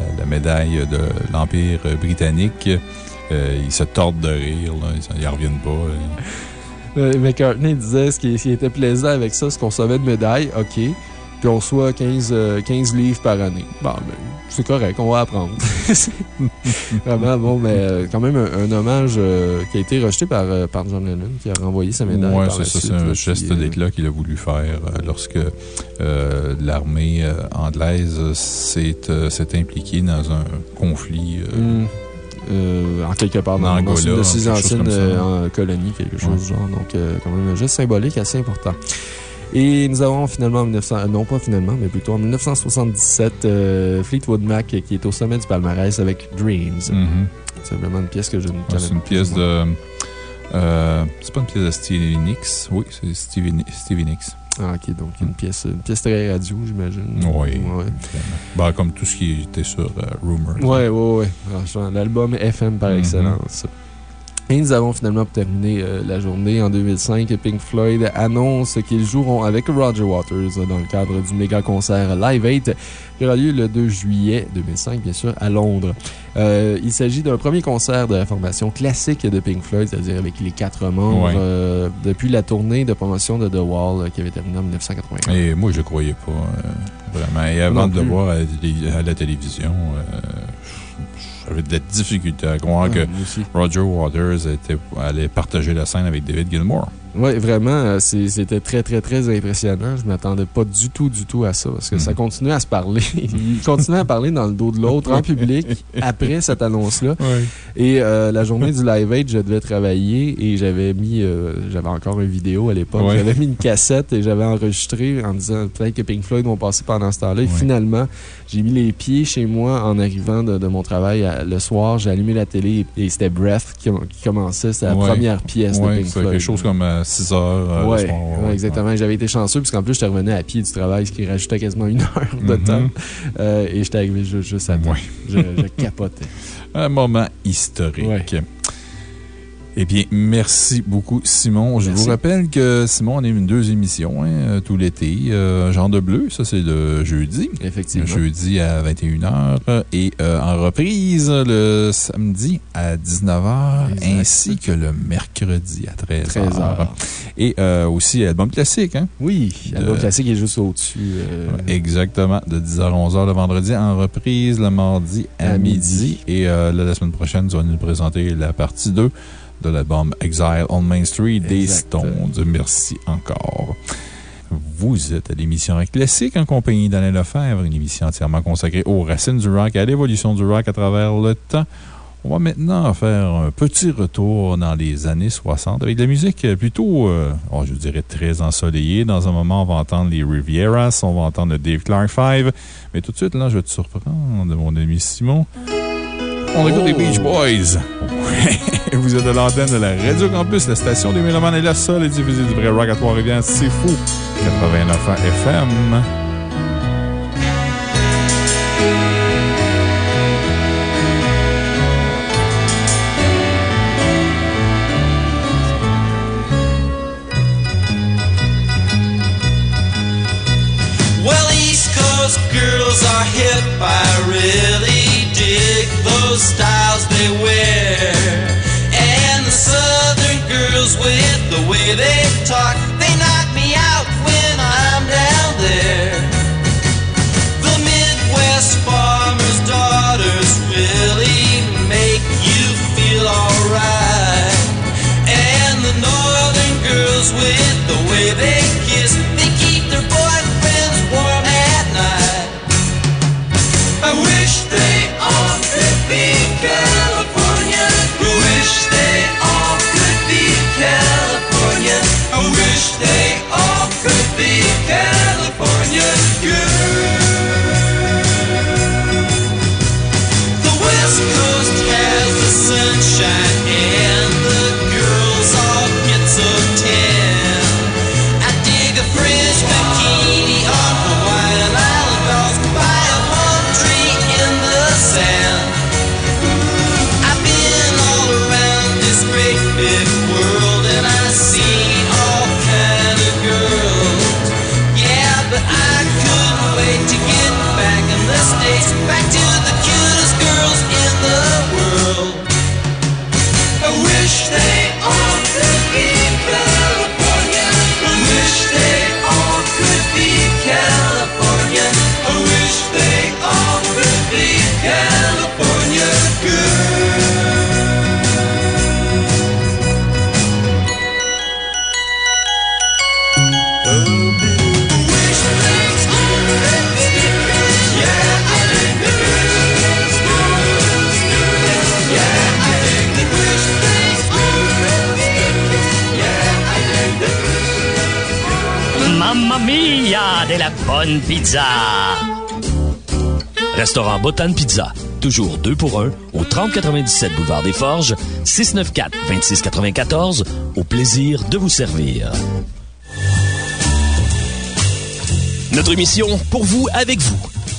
la, la médaille de l'Empire britannique. Euh, ils se tordent de rire, là, ils n'y reviennent pas. là. Euh, McCartney disait ce qui, ce qui était plaisant avec ça, c'est qu'on recevait de médailles, OK, puis on reçoit 15, euh, 15 livres par année. Bon, ben, c'est correct, on va apprendre. Vraiment, bon, mais euh, quand même un, un hommage euh, qui a été rejeté par, euh, par John Lennon, qui a renvoyé sa médaille. Par c'est ça, c'est un là, geste euh, d'éclat qu'il a voulu faire euh, lorsque euh, l'armée euh, anglaise s'est euh, impliquée dans un conflit. euh, hum, euh, en quelque part dans, dans Angola, une de ses anciennes euh, en colonies, quelque chose du genre. Donc, euh, quand même un geste symbolique assez important. Et nous avons finalement en 1900, euh, non pas finalement, mais plutôt en 1977, euh, Fleetwood Mac qui est au sommet du palmarès avec Dreams. mhm. C'est vraiment une pièce que je ne connais C'est une pas. pièce de. euh, c'est pas une pièce de Stevie Nicks. Oui, c'est Stevie, Stevie Nicks. Ah, ok, donc une pièce, une pièce très radio, j'imagine. Oui. Ouais. Ben, comme tout ce qui était sur euh, Rumors. Ouais, ouais, ouais. Franchement, l'album FM par Mhm. excellence. Et nous avons finalement pour terminer euh, la journée en 2005. Pink Floyd annonce qu'ils joueront avec Roger Waters dans le cadre du méga concert Live 8 qui aura lieu le 2 juillet 2005, bien sûr, à Londres. Euh, il s'agit d'un premier concert de la formation classique de Pink Floyd, c'est-à-dire avec les quatre membres, Ouais. euh, depuis la tournée de promotion de The Wall qui avait terminé en 1981. Et moi, je ne croyais pas, vraiment. Et avant Non de le voir à la, télé- à la télévision, j'avais de la difficulté à croire que Ouais, moi aussi. Roger Waters était, allait partager la scène avec David Gilmour. Oui, vraiment, euh, c'était très, très, très impressionnant. Je m'attendais pas du tout, du tout à ça parce que Mhm. ça continuait à se parler. Il continuait à parler dans le dos de l'autre en public après cette annonce-là. Et euh, la journée du Live Aid, je devais travailler et j'avais mis, euh, j'avais encore une vidéo à l'époque. J'avais mis une cassette et j'avais enregistré en disant peut-être que Pink Floyd vont passer pendant ce temps-là. Et Ouais. finalement, j'ai mis les pieds chez moi en arrivant de, de mon travail à- le soir. J'ai allumé la télé et, et c'était Breath qui, qui commençait. C'était la première pièce de Pink c'est Floyd. quelque chose comme euh, 6 heures euh, Ouais, le soir. ouais, exactement. J'avais été chanceux, puisqu'en plus, j'étais revenu à pied du travail, ce qui rajoutait quasiment une heure de Mhm. temps. Euh, et j'étais arrivé ju- juste à temps. Je, je capotais. Un moment historique. Eh bien, merci beaucoup, Simon. Je Merci. vous rappelle que Simon anime deux émissions hein, euh, tout l'été. Euh, Genre de bleu, ça c'est le jeudi. Effectivement. Le jeudi à 21h et euh, en reprise le samedi à 19h Exact. ainsi que le mercredi à 13h. 13h. Et euh, aussi album classique, hein? Oui, De- classique est juste au-dessus. euh, Exactement, de 10h à 11h le vendredi, en reprise le mardi à, À midi. midi. Et euh, là, la semaine prochaine, tu vas nous présenter la partie 2 de l'album Exile on Main Street des. Stones. Merci encore. Vous êtes à l'émission Rock Classique en compagnie d'Alain Lefebvre, une émission entièrement consacrée aux racines du rock et à l'évolution du rock à travers le temps. On va maintenant faire un petit retour dans les années 60 avec de la musique plutôt, euh, oh, je dirais, très ensoleillée. Dans un moment, on va entendre les Rivieras, on va entendre le Dave Clark 5. Mais tout de suite, là, je vais te surprendre, mon ami Simon. On écoute les Beach Boys. Ouais. Vous êtes de l'antenne de la Radio Campus. La station des Mélomanes est la seule et diffusée du vrai rock à Trois-Rivières. C'est fou. 89 ans FM. Well, East Coast girls are hip. I really those styles they wear. And the Southern girls with the way they talk, they knock me out when I'm down there. The Midwest farmers' daughters really make you feel alright. And the Northern girls with mia, de la bonne pizza! Restaurant Botan Pizza. Toujours 2 pour 1 au 3097 Boulevard des Forges, 694-2694. Au plaisir de vous servir. Notre mission, pour vous, avec vous.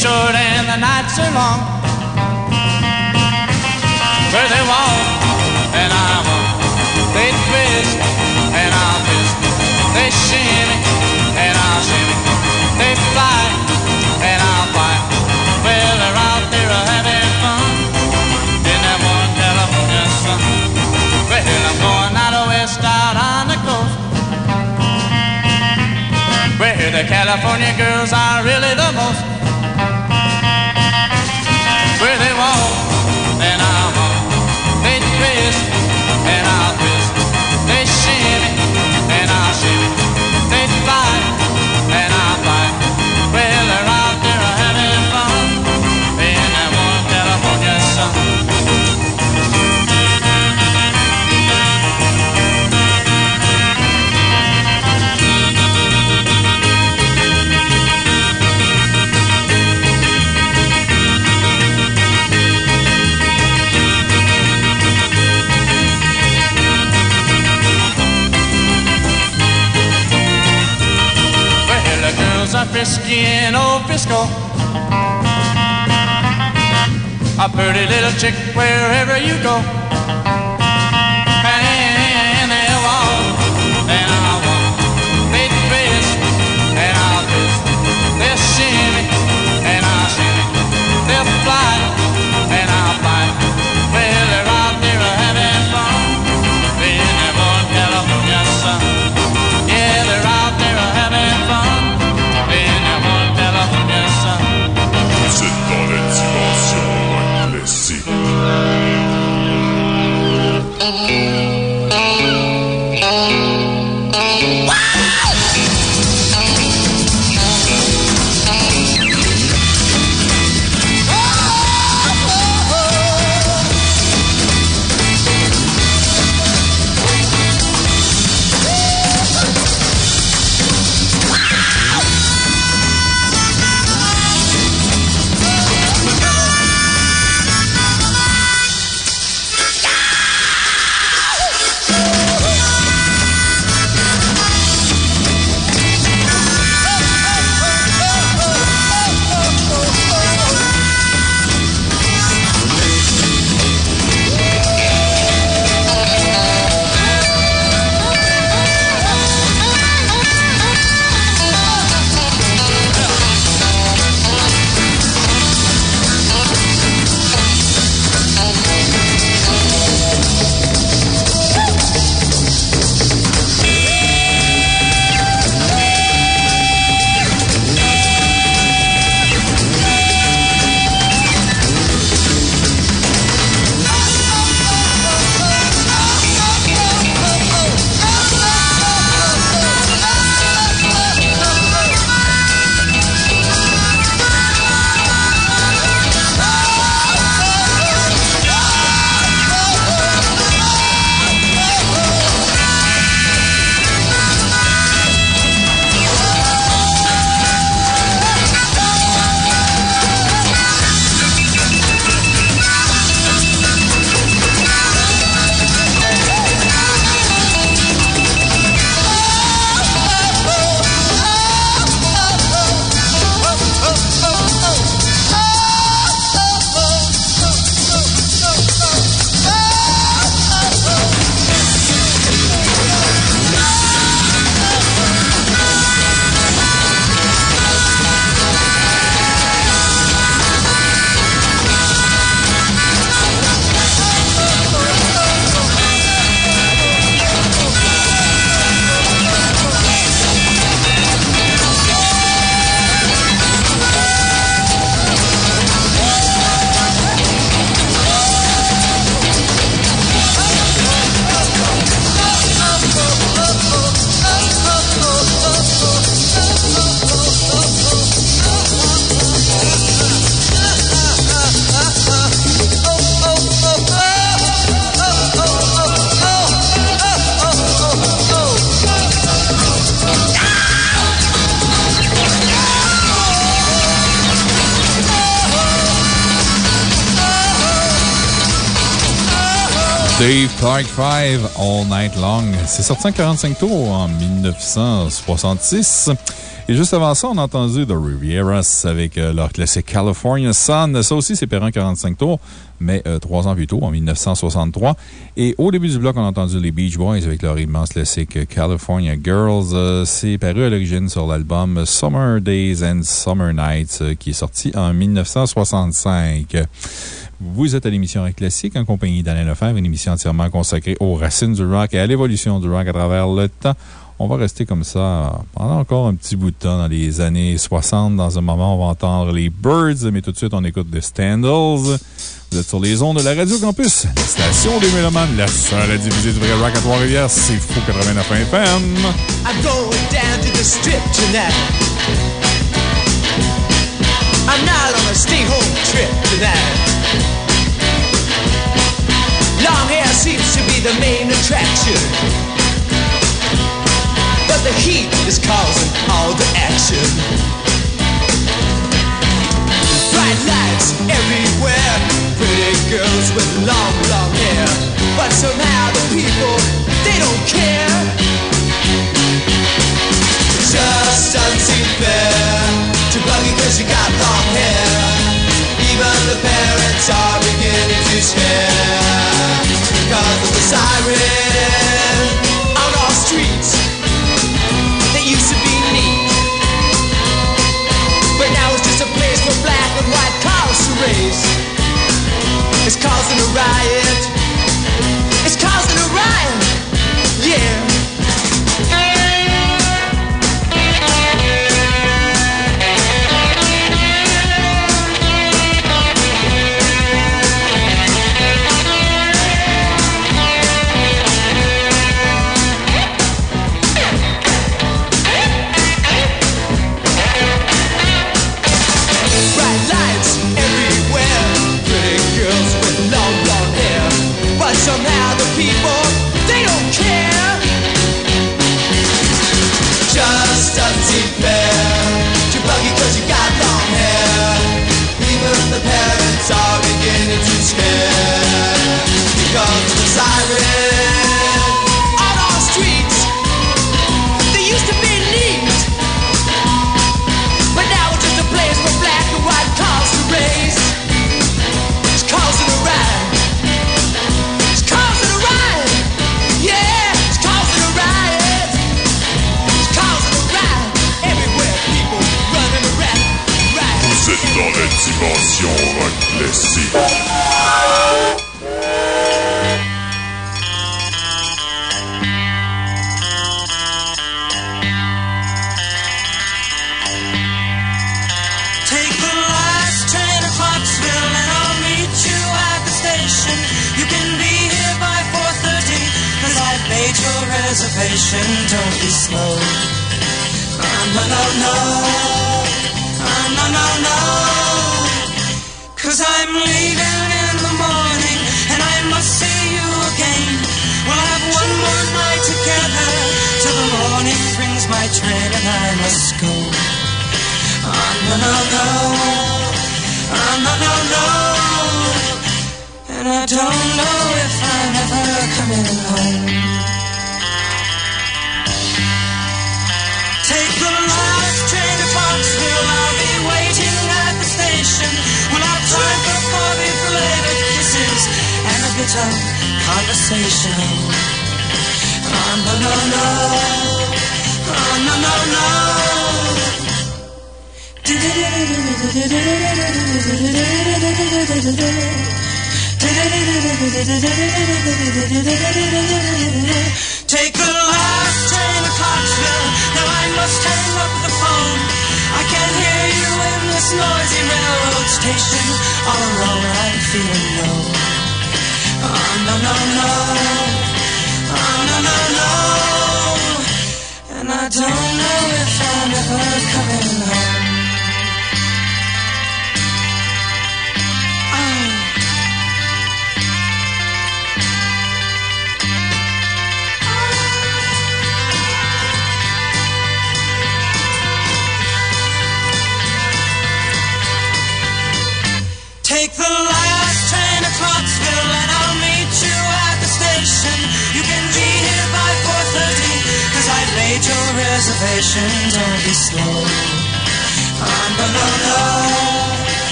Short and the nights are long. Where they walk and I walk, they twist and I'll twist, they shimmy and I'll shimmy, they fly and I'll fly. Well, they're out there having fun in that one California sun. Well, I'm going out west out on the coast where the California girls are really the most. In old Frisco. A pretty little chick wherever you go. Clark 5, All Night Long. C'est sorti en 45 tours en 1966. Et juste avant ça, on a entendu The Rivieras avec euh, leur classique California Sun. Ça aussi, c'est Perrin 45 tours, mais euh, trois ans plus tôt, en 1963. Et au début du bloc, on a entendu les Beach Boys avec leur immense classique California Girls. Euh, c'est paru à l'origine sur l'album Summer Days and Summer Nights, euh, qui est sorti en 1965. Vous êtes à l'émission Rock Classique en compagnie d'Alain Lefebvre, une émission entièrement consacrée aux racines du rock et à l'évolution du rock à travers le temps. On va rester comme ça pendant encore un petit bout de temps dans les années 60. Dans un moment, on va entendre les Birds, mais tout de suite, on écoute The Standals. Vous êtes sur les ondes de la Radio Campus, la station des Mélomanes, la seule à diviser du vrai rock à Trois-Rivières. C'est Fou 89 FM. I'm going down to the strip tonight. I'm not on a stay home trip tonight. Long hair seems to be the main attraction. But the heat is causing all the action. Bright lights everywhere. Pretty girls with long, long hair. But somehow the people, they don't care. Just doesn't seem fair to Buggy cause she got long hair. Even the parents are beginning to stare the on our streets. They used to be neat, but now it's just a place black and white. It's causing a riot.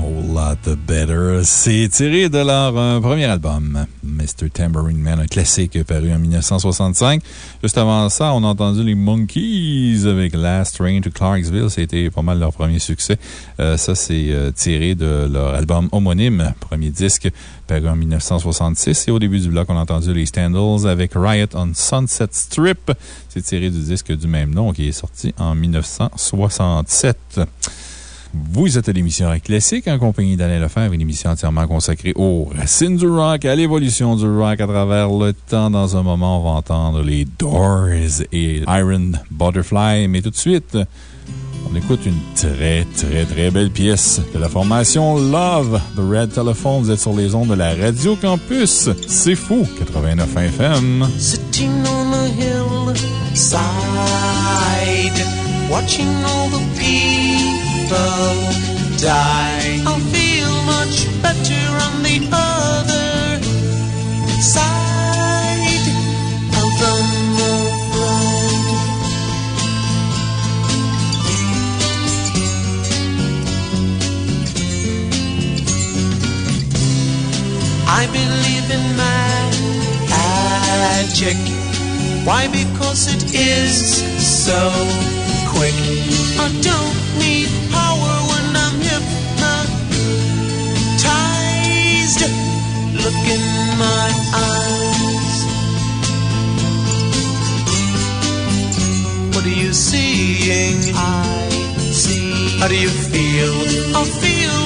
Whole lot better. C'est tiré de leur euh, premier album, Mr. Tambourine Man, un classique paru en 1965. Juste avant ça, on a entendu les Monkeys avec Last Train to Clarksville. C'était pas mal leur premier succès. Euh, ça, c'est euh, tiré de leur album homonyme, premier disque paru en 1966. Et au début du bloc, on a entendu les Standals avec Riot on Sunset Strip. C'est tiré du disque du même nom qui est sorti en 1967. Vous êtes à l'émission Classique en compagnie d'Alain Lefebvre, une émission entièrement consacrée aux racines du rock, à l'évolution du rock à travers le temps. Dans un moment, on va entendre les Doors et Iron Butterfly. Mais tout de suite, on écoute une très, très, très belle pièce de la formation Love, The Red Telephone. Vous êtes sur les ondes de la Radio Campus. C'est fou, 89 FM. Sitting on a hillside, watching all the people die. I'll feel much better on the other side of the road. I believe in magic. Why? Because it is so quick. I don't need What are you seeing? I see. How do you feel? I feel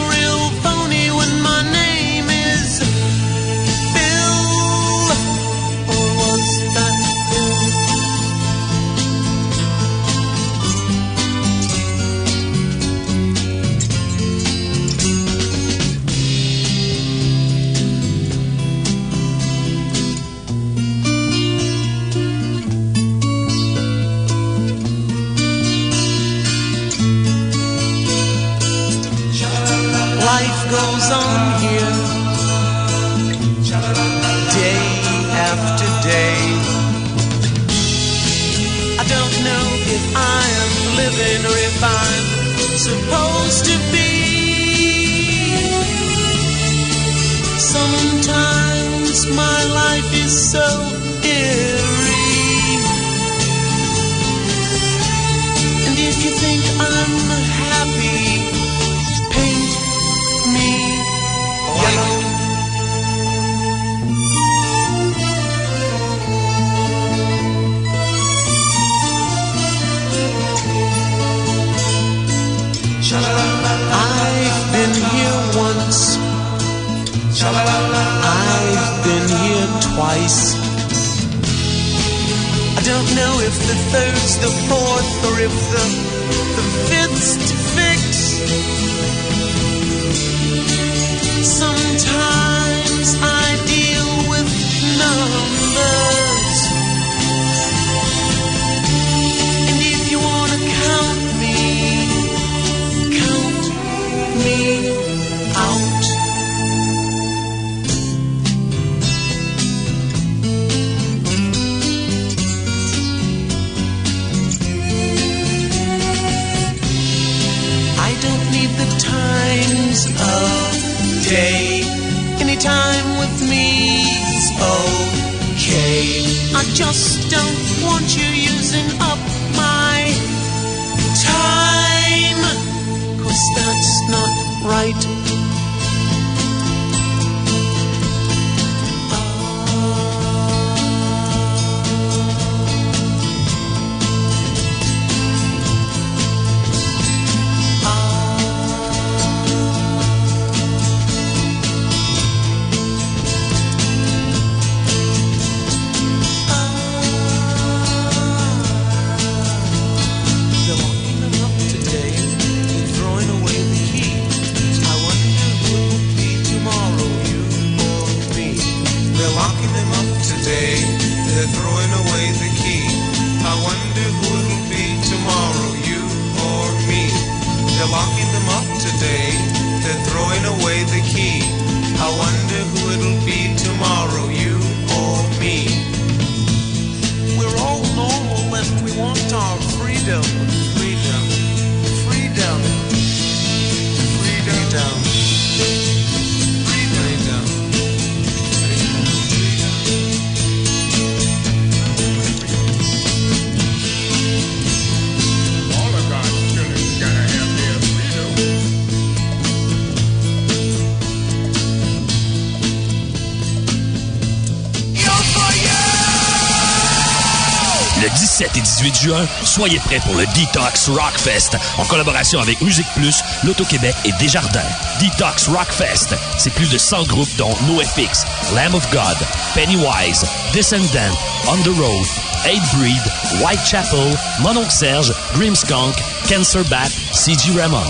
soyez prêts pour le Detox Rockfest en collaboration avec Musique Plus, L'Auto-Québec et Desjardins. Detox Rockfest, c'est plus de 100 groupes dont NoFX, Lamb of God, Pennywise, Descendant, On the Road, Aid Breed, Whitechapel, Mononcle Serge, Grimskunk, Cancer Bat, C.G. Ramones.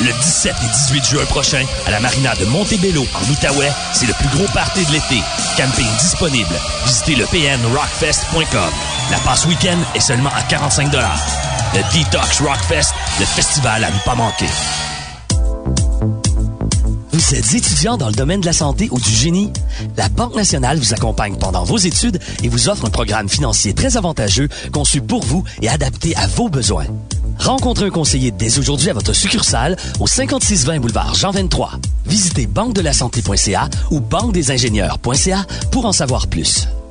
Le 17 et 18 juin prochain, à la marina de Montebello, en Outaouais, c'est le plus gros party de l'été. Camping disponible. Visitez le pnrockfest.com. La passe week-end est seulement à 45 Le Detox Rockfest, le festival à ne pas manquer. Vous êtes étudiant dans le domaine de la santé ou du génie? La Banque nationale vous accompagne pendant vos études et vous offre un programme financier très avantageux conçu pour vous et adapté à vos besoins. Rencontrez un conseiller dès aujourd'hui à votre succursale au 5620 boulevard Jean 23. Visitez banque-de-la-santé.ca ou banque-des-ingénieurs.ca pour en savoir plus.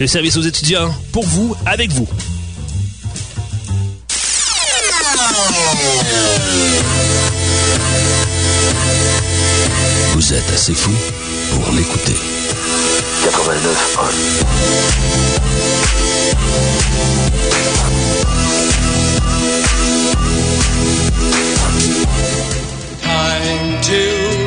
Le service aux étudiants, pour vous, avec vous. Vous êtes assez fou pour l'écouter. 89.1 Time to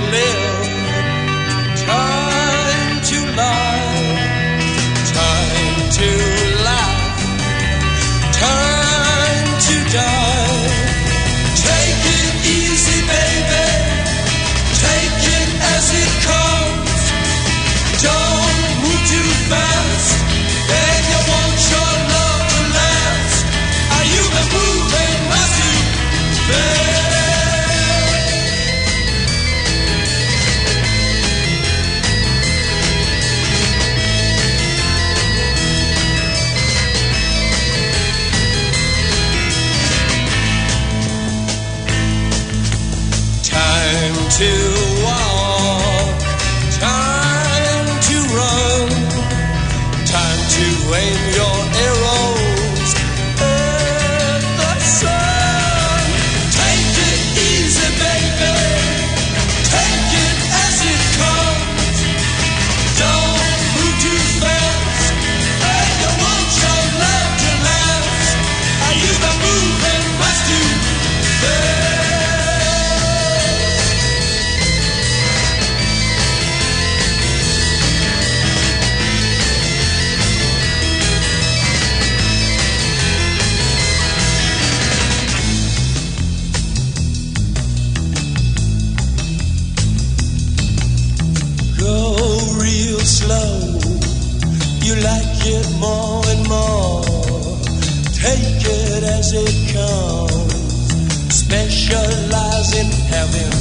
heaven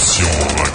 la dimension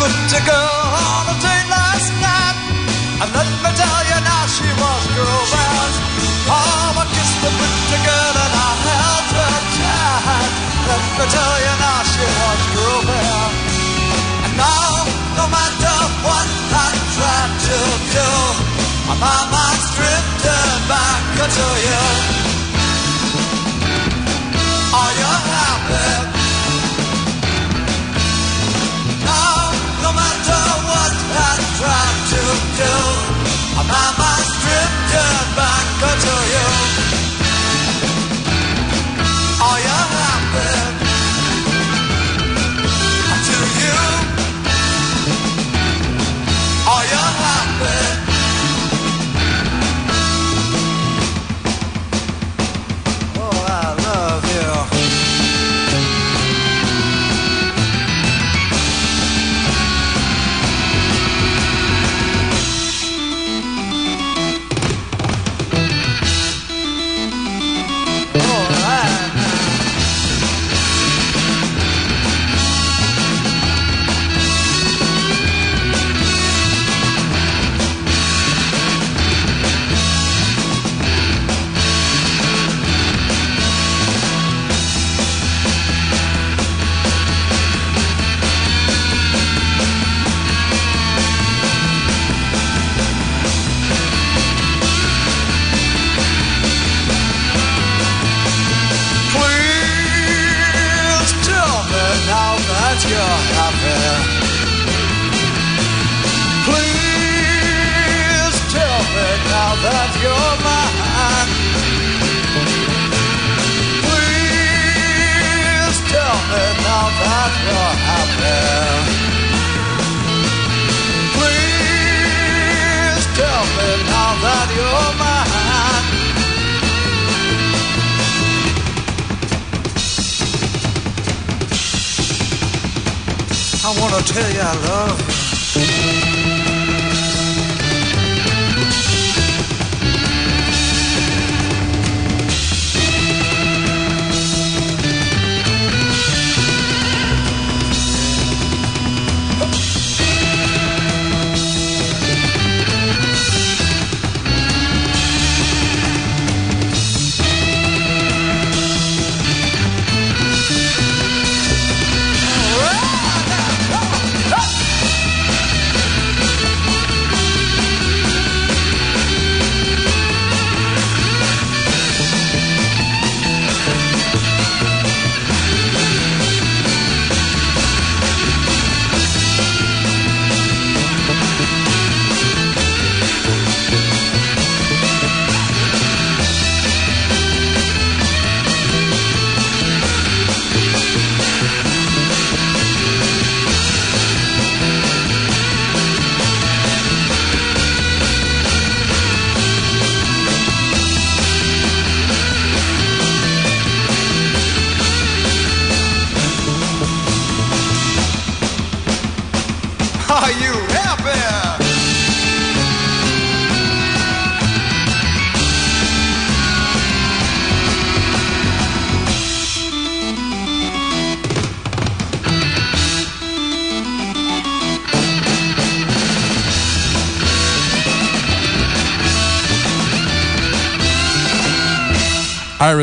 met a girl on a date last night. And let me tell you now, she was girl bad. Oh, I kissed the pretty girl and I held her tight. Let me tell you now, she was girl bad. And now, no matter what I try to do, my mind's drifting back to you. My mind's drifting back you.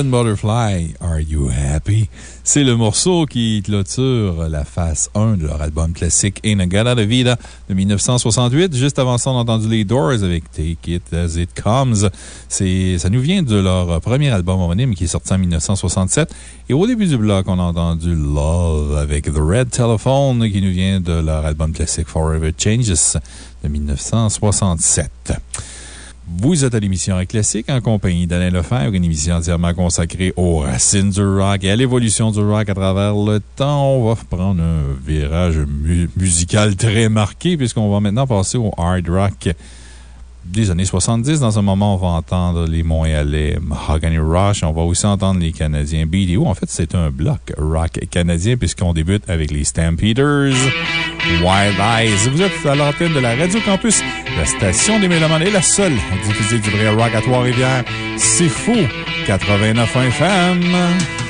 Butterfly, Are You Happy? C'est le morceau qui clôture la face 1 de leur album classique In a Gala de Vida de 1968. Juste avant ça, on a entendu les Doors avec Take It As It Comes. Ça nous vient de leur premier album homonyme qui est sorti en 1967. Et au début du bloc, on a entendu Love avec The Red Telephone qui nous vient de leur album classique Forever Changes de 1967. Vous êtes à l'émission Classique en compagnie d'Alain Lefebvre, une émission entièrement consacrée aux racines du rock et à l'évolution du rock à travers le temps. On va prendre un virage mu- musical très marqué puisqu'on va maintenant passer au hard rock des années 70. Dans un moment, on va entendre les Montréalais Mahogany Rush. On va aussi entendre les Canadiens BDO. En fait, c'est un bloc rock canadien puisqu'on débute avec les Stampeders. Wild Eyes. Vous êtes à l'antenne de la Radio Campus, la station des Mélomanes est la seule à diffuser du vrai rock à Trois-Rivières. C'est fou! 89 FM.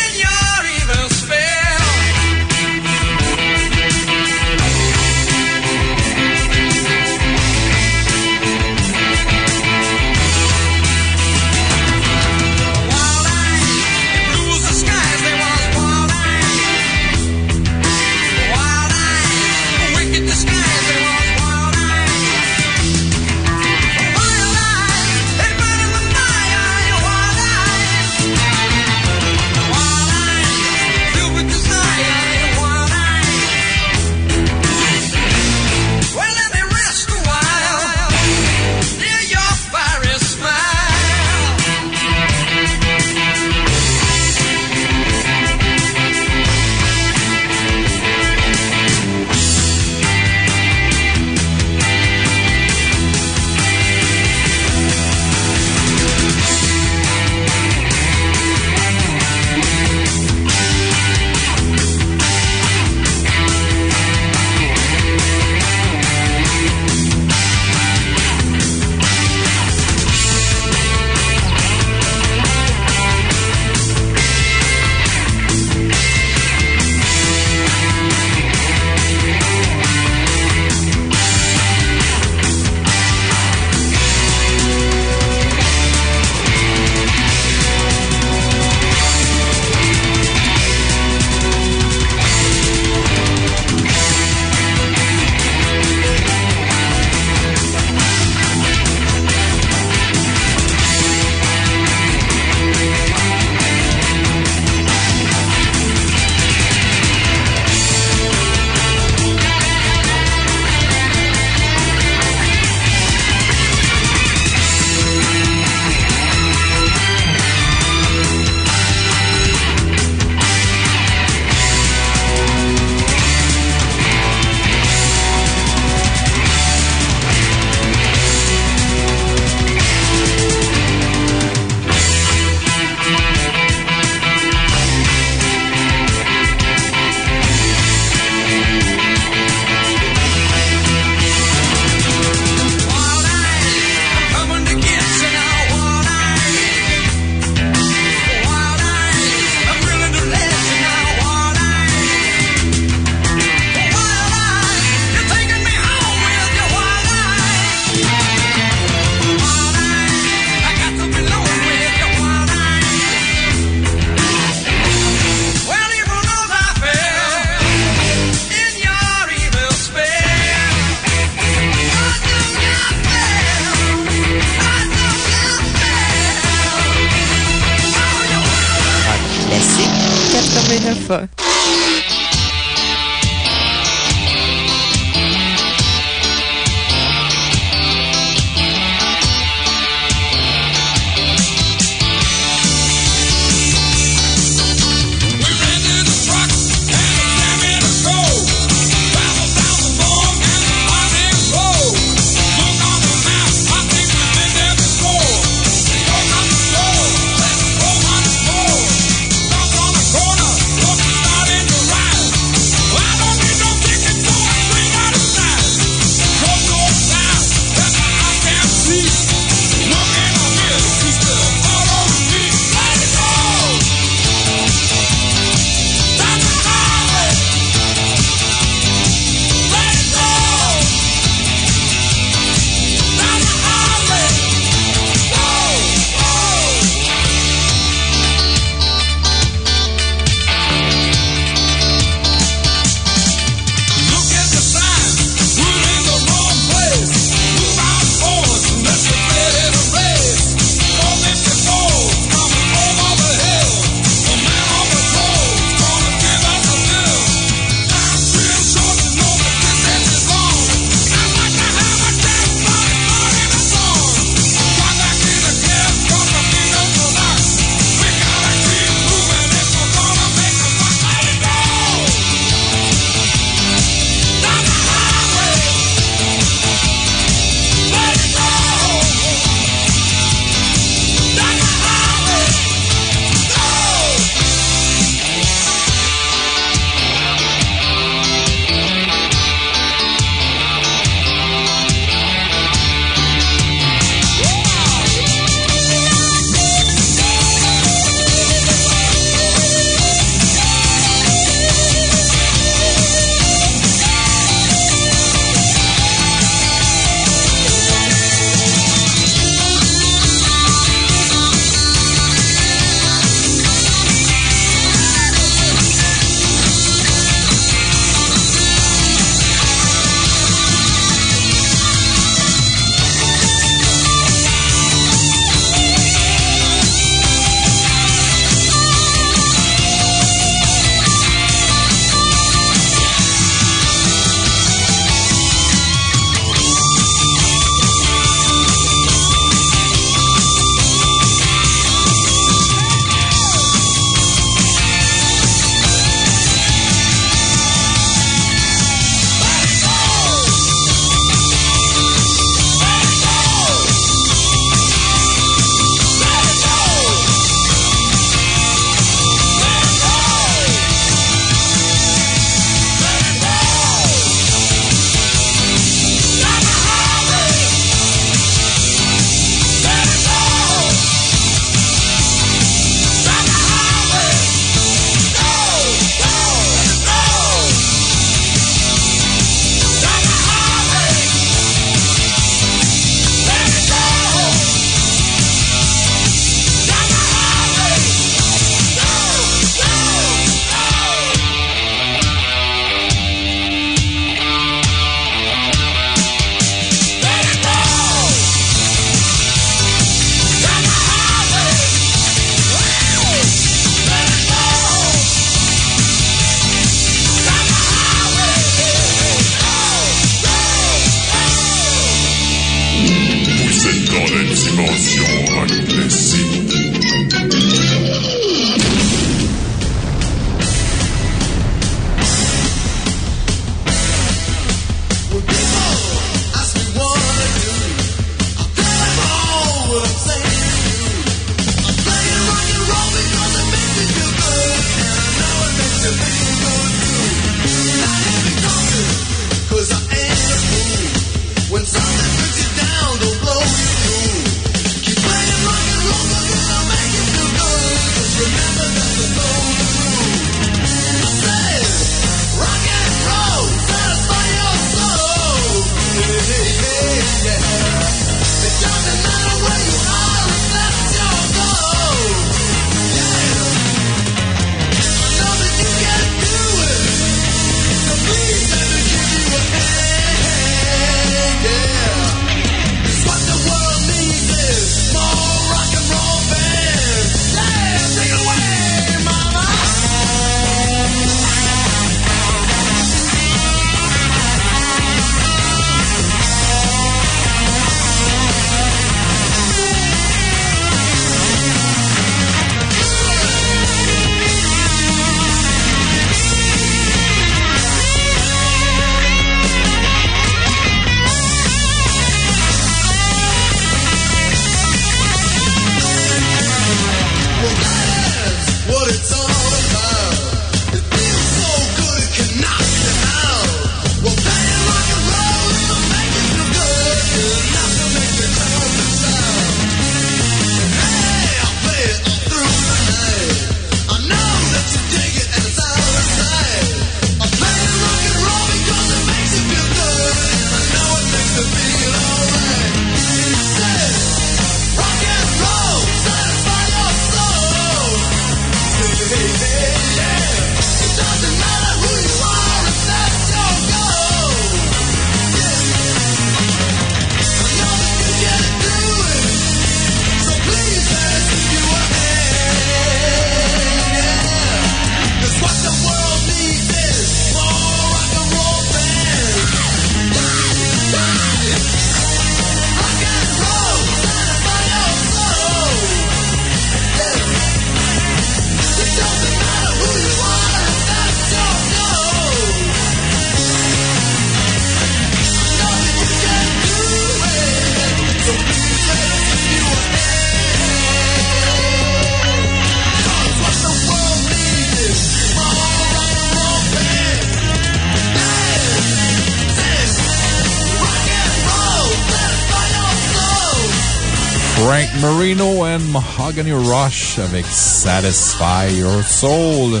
Mahogany Rush avec Satisfy Your Soul.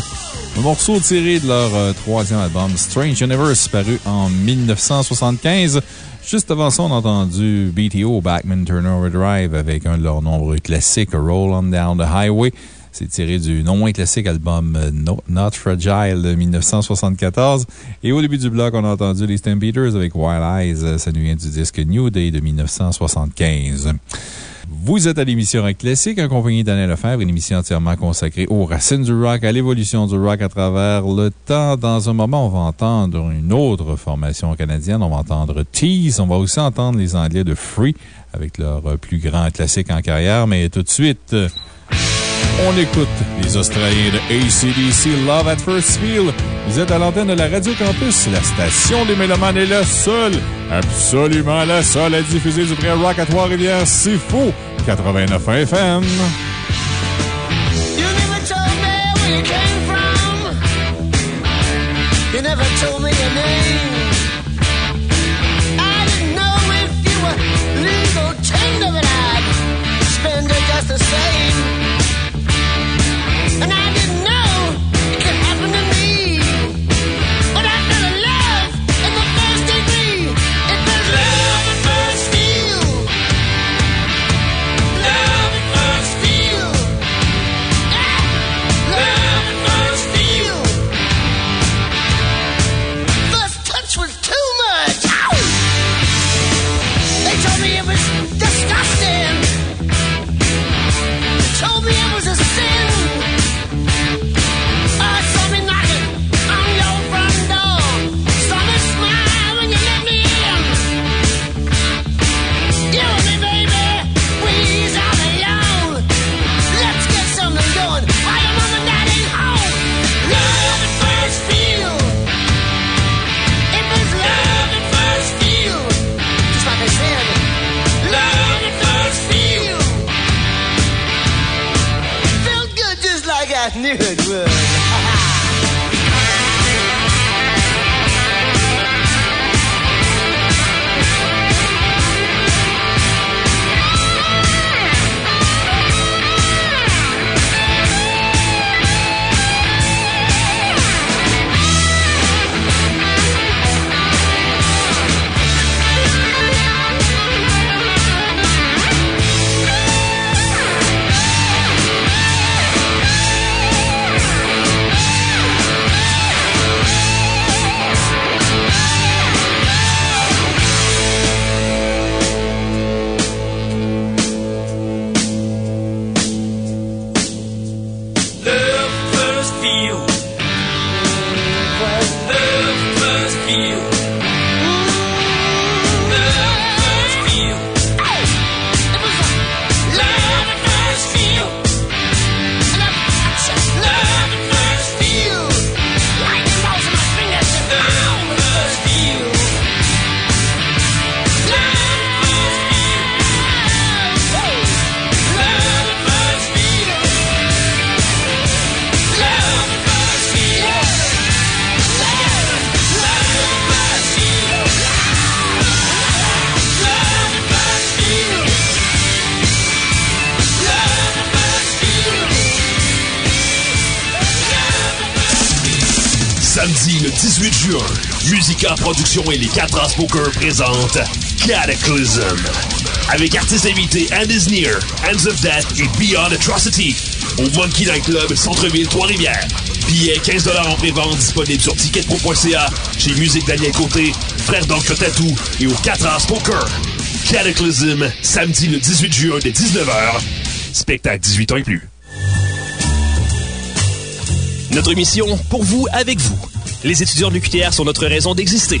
Un morceau tiré de leur euh, troisième album Strange Universe paru en 1975. Juste avant ça, on a entendu BTO Backman Turnover Drive avec un de leurs nombreux classiques, Roll On Down the Highway. C'est tiré du non moins classique album euh, No- Not Fragile de 1974. Et au début du bloc, on a entendu les Stampeders avec Wild Eyes. Euh, Ça nous vient du disque New Day de 1975. Vous êtes à l'émission Rock Classique, accompagné d'Alain Lefebvre, une émission entièrement consacrée aux racines du rock, à l'évolution du rock à travers le temps. Dans un moment, on va entendre une autre formation canadienne. On va entendre Tease. On va aussi entendre les Anglais de Free avec leur plus grand classique en carrière. Mais tout de suite, on écoute les Australiens de ACDC Love at First Feel. Vous êtes à l'antenne de la Radio Campus. La station des Mélomanes est la seule, absolument la seule à diffuser du vrai rock à Trois-Rivières. C'est faux! 89 FM. You never your name. Présentent Cataclysm. Avec artistes invités And Is Near, Hands of Death et Beyond Atrocity. Au Monkey Night Club, Centre-Ville, Trois-Rivières. Billets 15 en pré-vente disponibles sur ticketpro.ca, chez Musique Daniel Côté, Frère d'Encre Tatou et au 4 As Poker. Cataclysm, samedi le 18 juin dès 19h. Spectacle 18 ans et plus. Notre mission, pour vous, avec vous. Les étudiants de l'UQTR sont notre raison d'exister.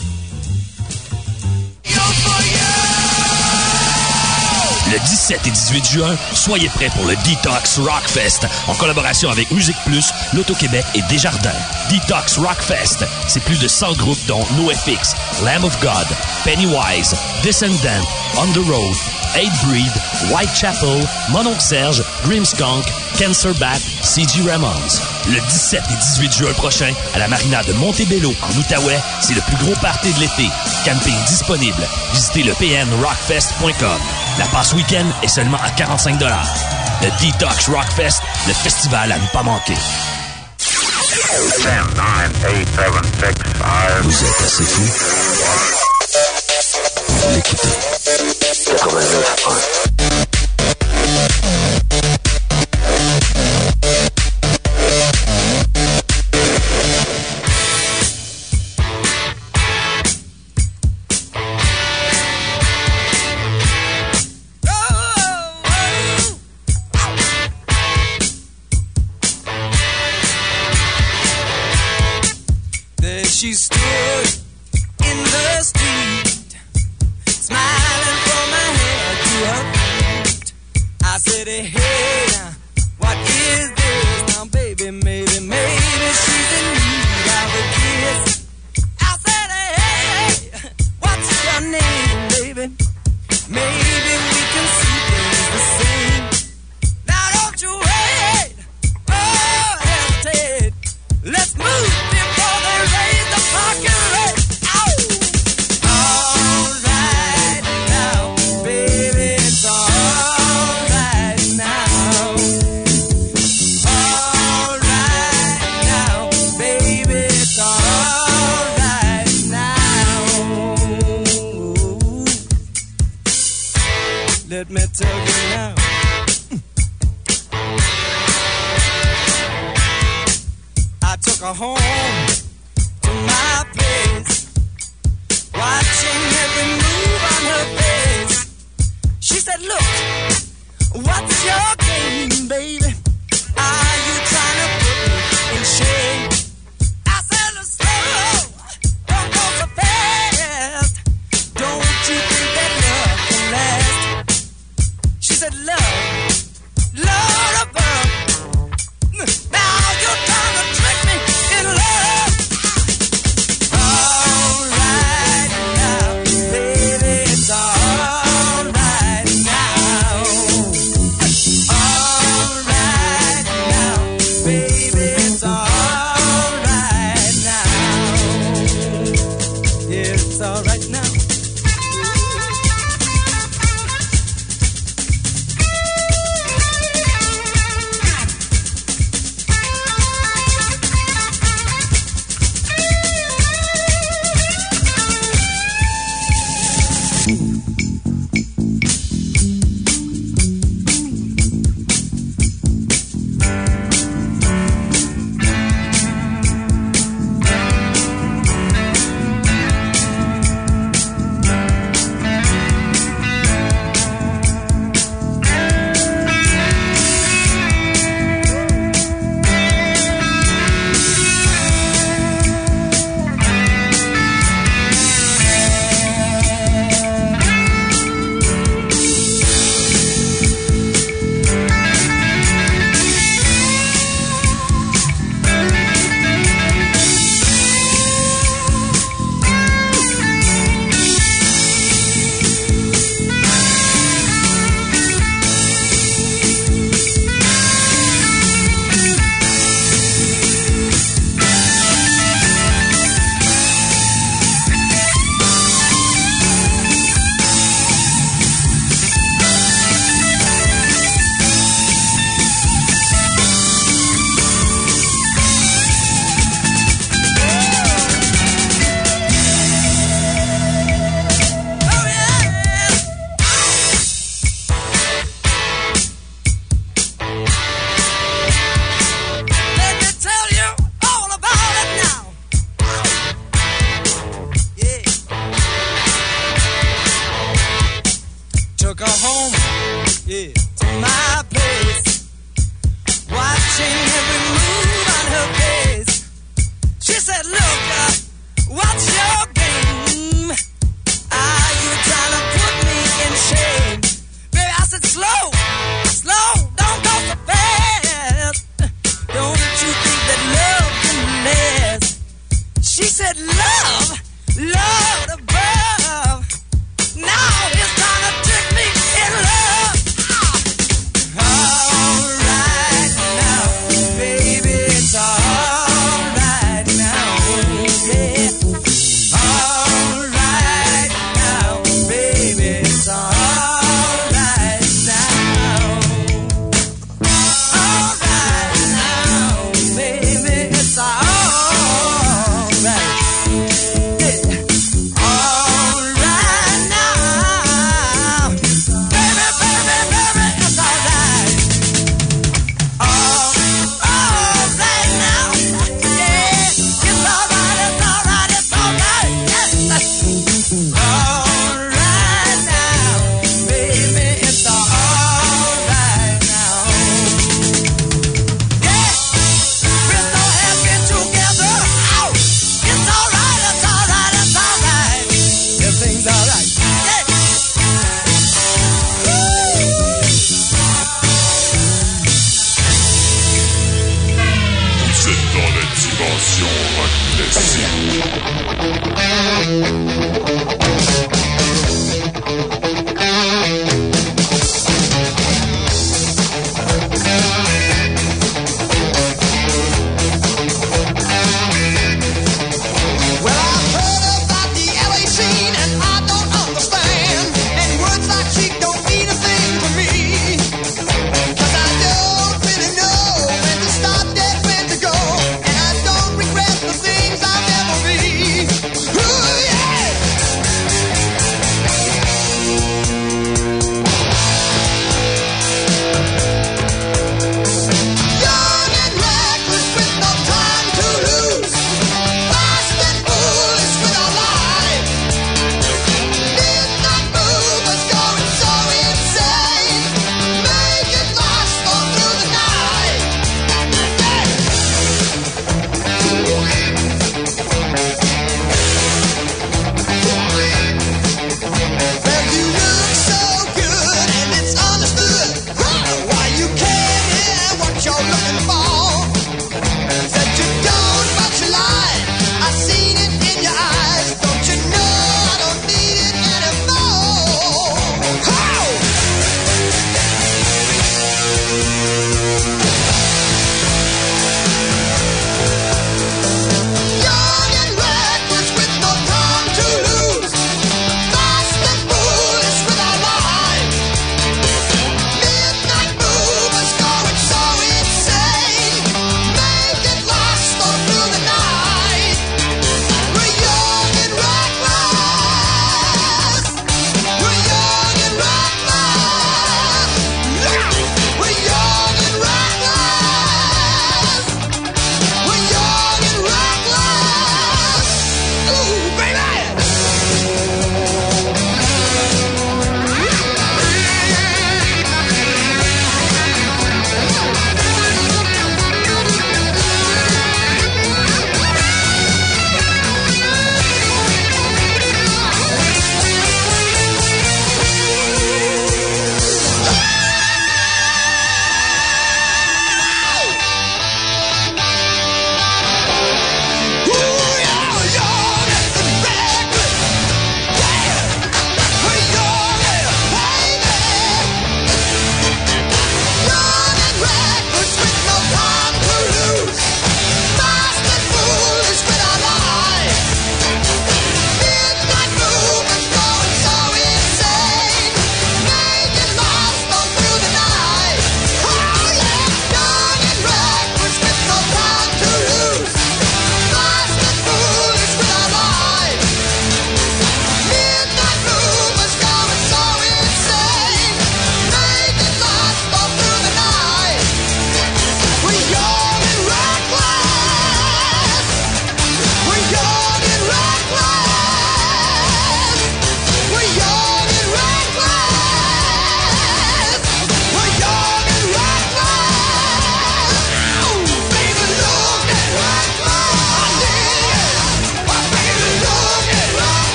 Le 17 et 18 juin, soyez prêts pour le Detox Rockfest en collaboration avec Musique Plus, L'Auto-Québec et Desjardins. Detox Rockfest, c'est plus de 100 groupes dont NoFX, Lamb of God, Pennywise, Descendant, On the Road, Eight Breed, Whitechapel, Mononcle Serge, Grimskunk, Cancer Bat, C.G. Ramones. Le 17 et 18 juin prochain, à la marina de Montebello, en Outaouais, c'est le plus gros party de l'été. Camping disponible. Visitez le pnrockfest.com. La passe week-end est seulement à 45 Le Detox Rockfest, le festival à ne pas manquer. Vous êtes assez fou pour l'écouter. 89.1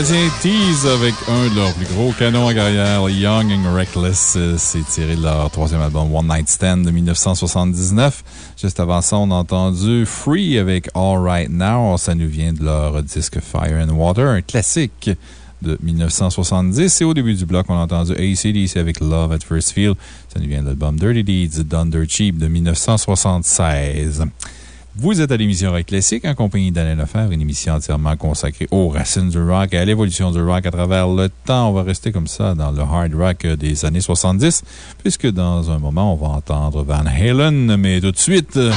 Canadiens Tease avec un de leurs plus gros canons à carrière, Young and Reckless. C'est tiré de leur troisième album One Night Stand de 1979. Juste avant ça, on a entendu Free avec All Right Now. Ça nous vient de leur disque Fire and Water, un classique de 1970. Et au début du bloc, on a entendu ACDC avec Love at First Feel. Ça nous vient de l'album Dirty Deeds d'Under Cheap de 1976. Vous êtes à l'émission Rock Classique en compagnie d'Alain Lefebvre, une émission entièrement consacrée aux racines du rock et à l'évolution du rock à travers le temps. On va rester comme ça dans le hard rock des années 70, puisque dans un moment, on va entendre Van Halen. Mais tout de suite, euh,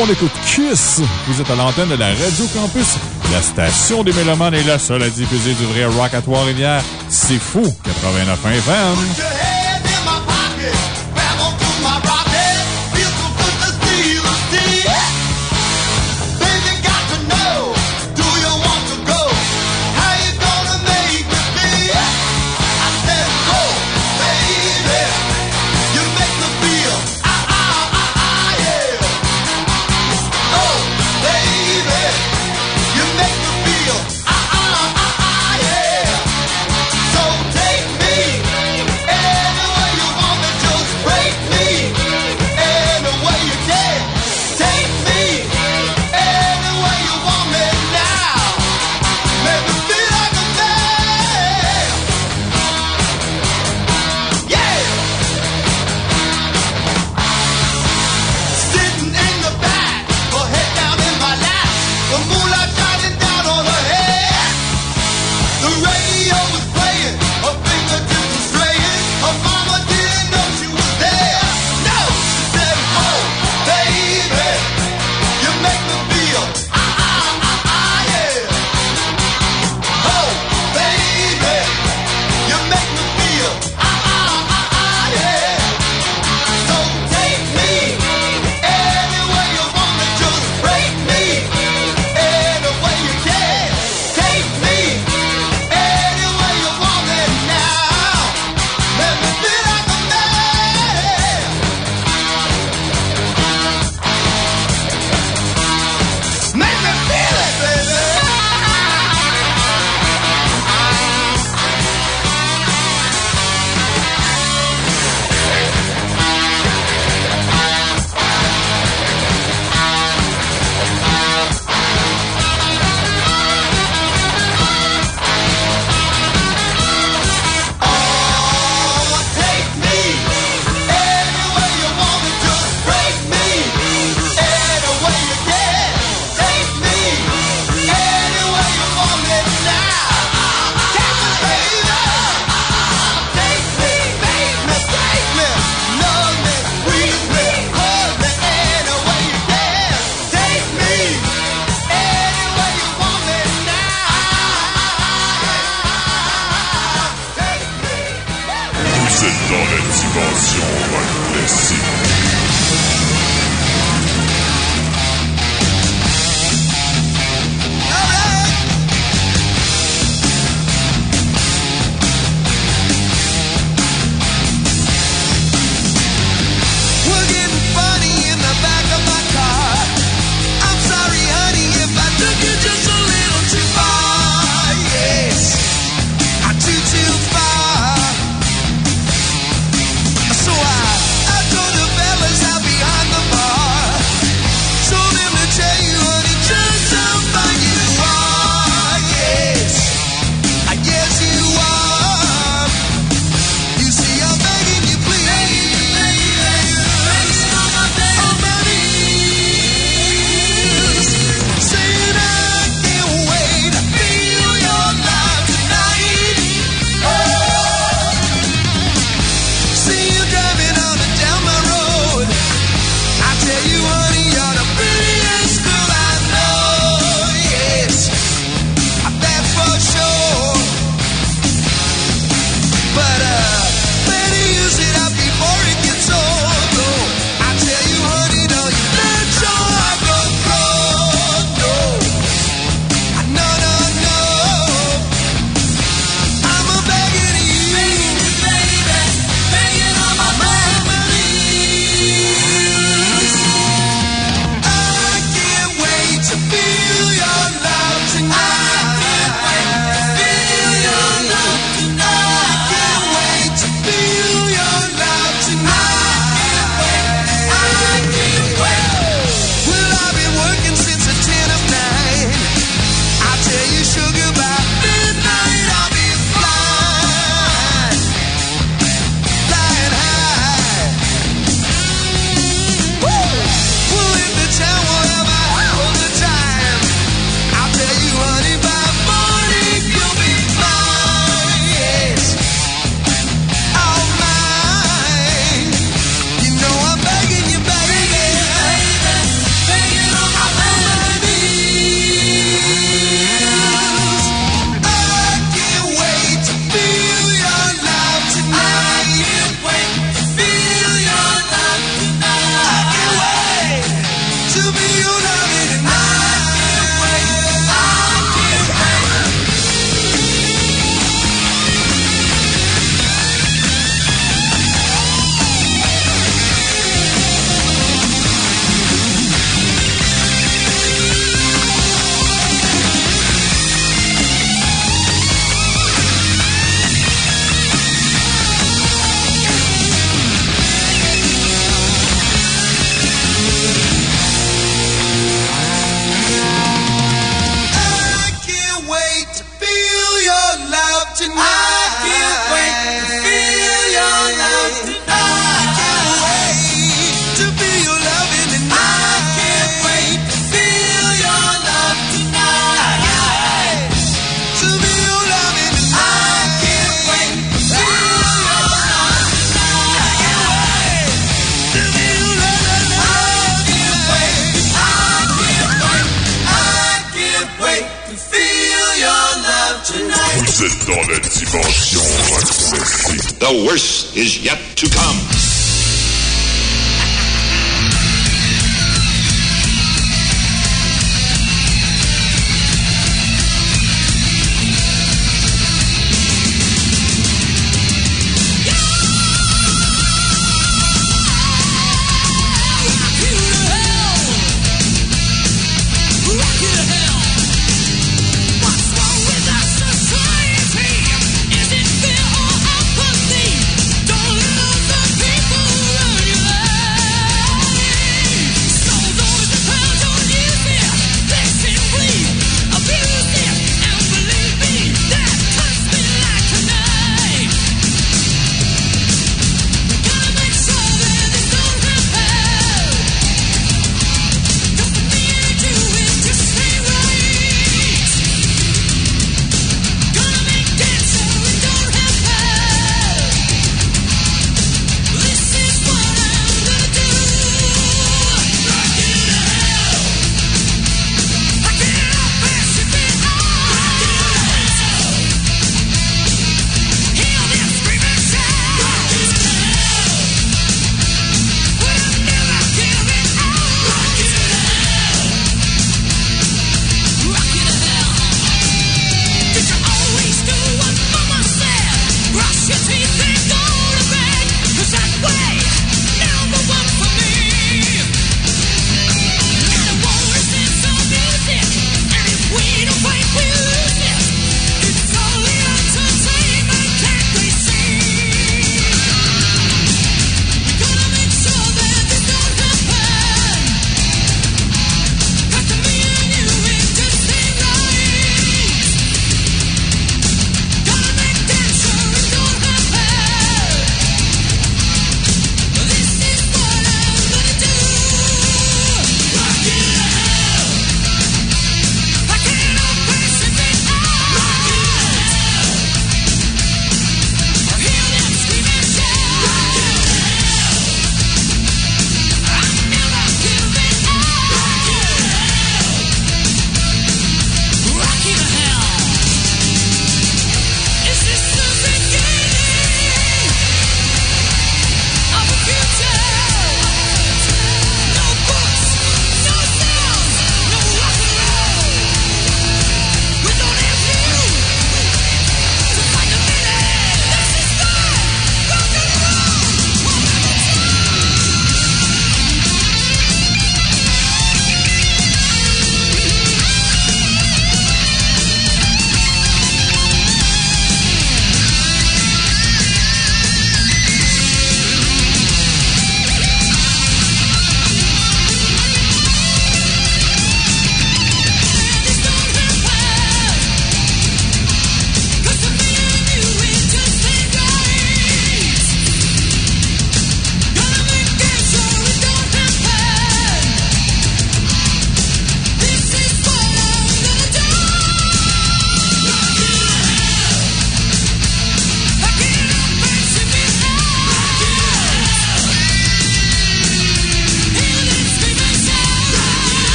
on écoute Kiss. Vous êtes à l'antenne de la Radio Campus. La station des Mélomanes est la seule à diffuser du vrai rock à Trois-Rivières. C'est fou! 89 FM.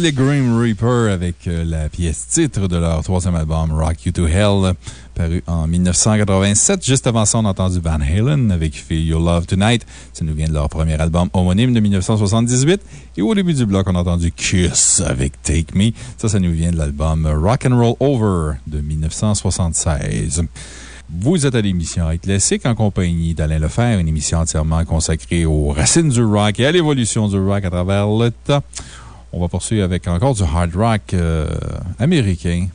Les Grim Reaper avec euh, la pièce titre de leur troisième album Rock You to Hell, paru en 1987. Juste avant ça, on a entendu Van Halen avec Feel Your Love Tonight. Ça nous vient de leur premier album homonyme de 1978. Et au début du bloc, on a entendu Kiss avec Take Me. Ça, ça nous vient de l'album Rock and Roll Over de 1976. Vous êtes à l'émission Rock Classique en compagnie d'Alain Lefer, une émission entièrement consacrée aux racines du rock et à l'évolution du rock à travers le temps. On va poursuivre avec encore du hard rock euh, américain,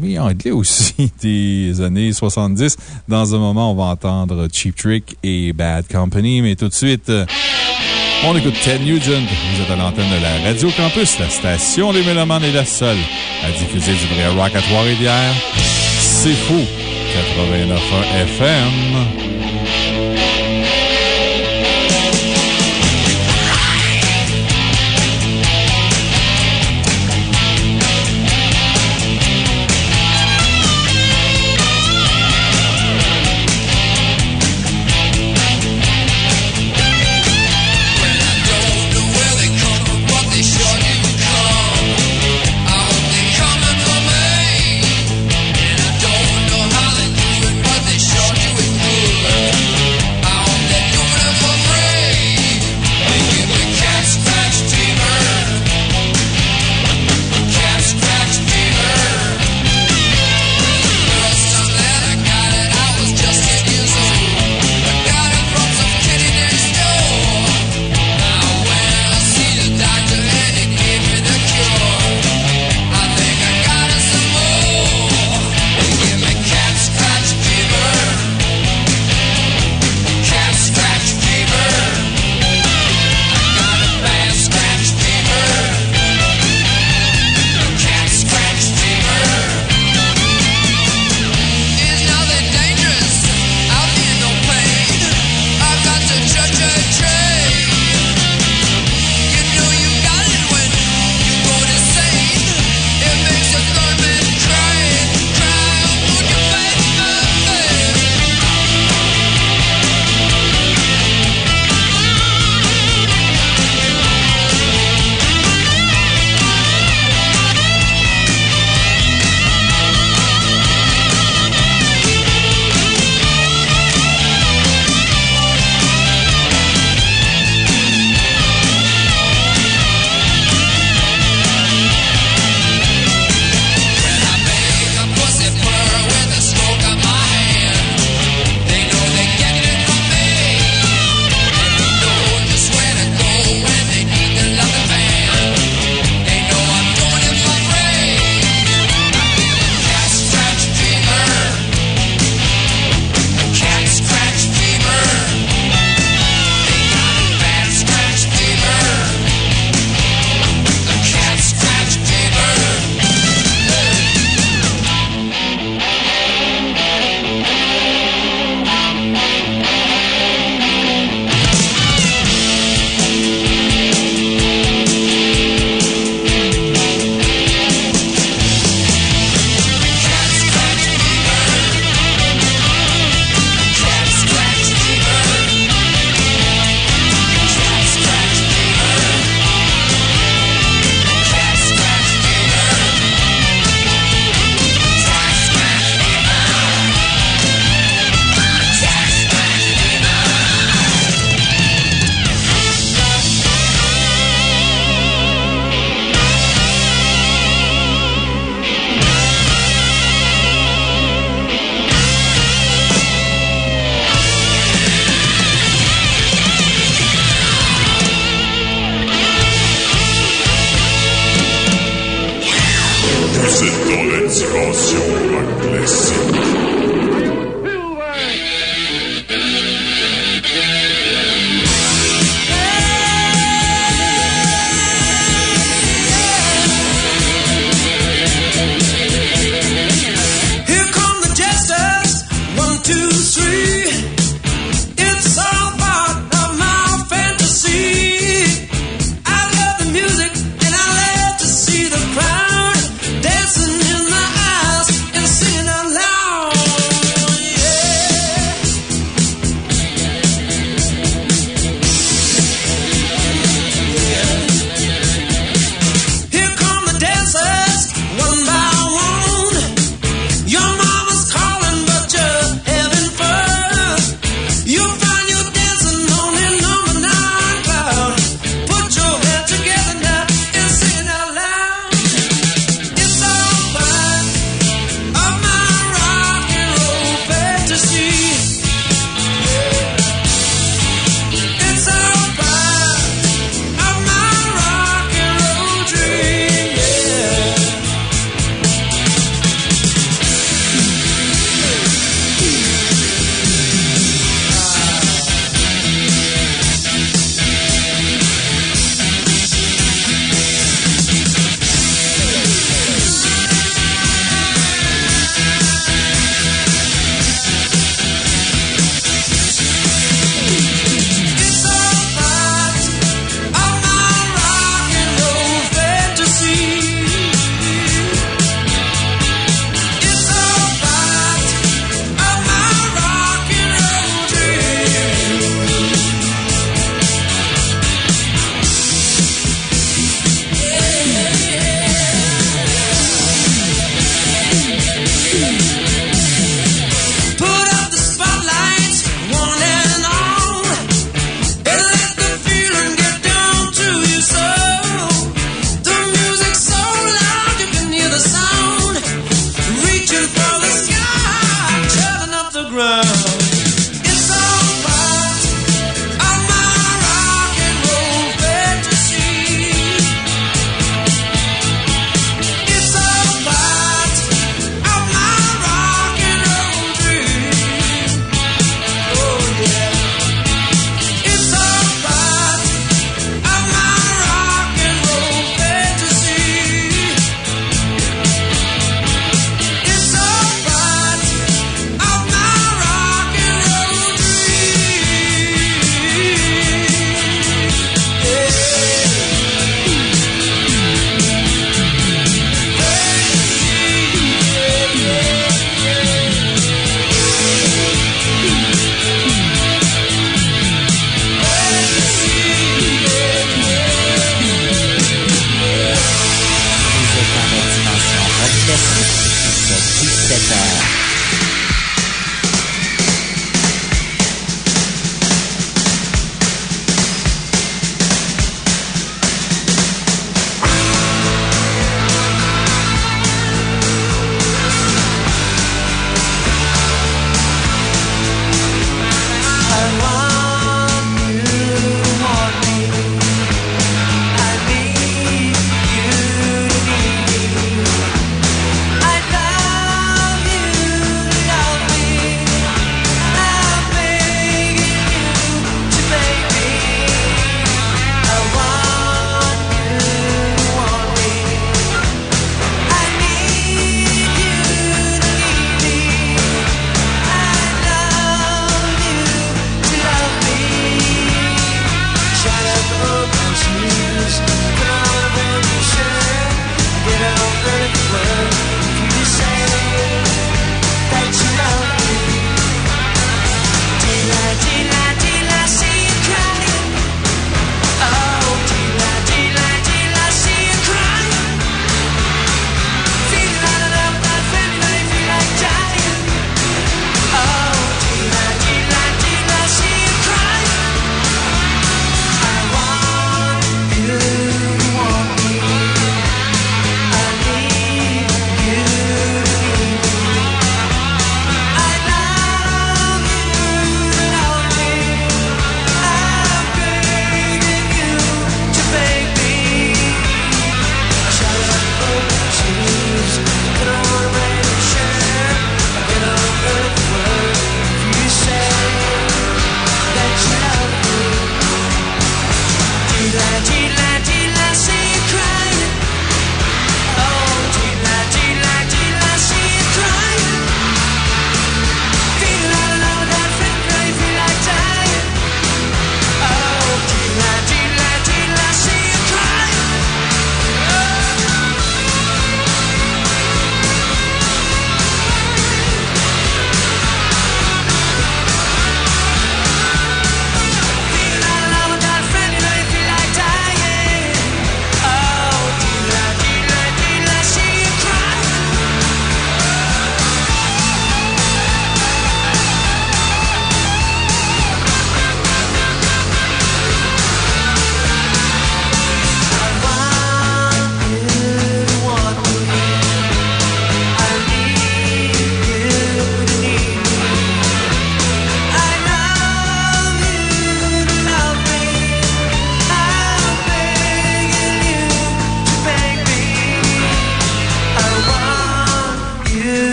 mais anglais aussi, des années 70. Dans un moment, on va entendre Cheap Trick et Bad Company, mais tout de suite, euh, on écoute Ted Nugent. Vous êtes à l'antenne de la Radio Campus, la station des Mélomanes est la seule à diffuser du vrai rock à Trois-Rivières. C'est fou! 89.1 FM.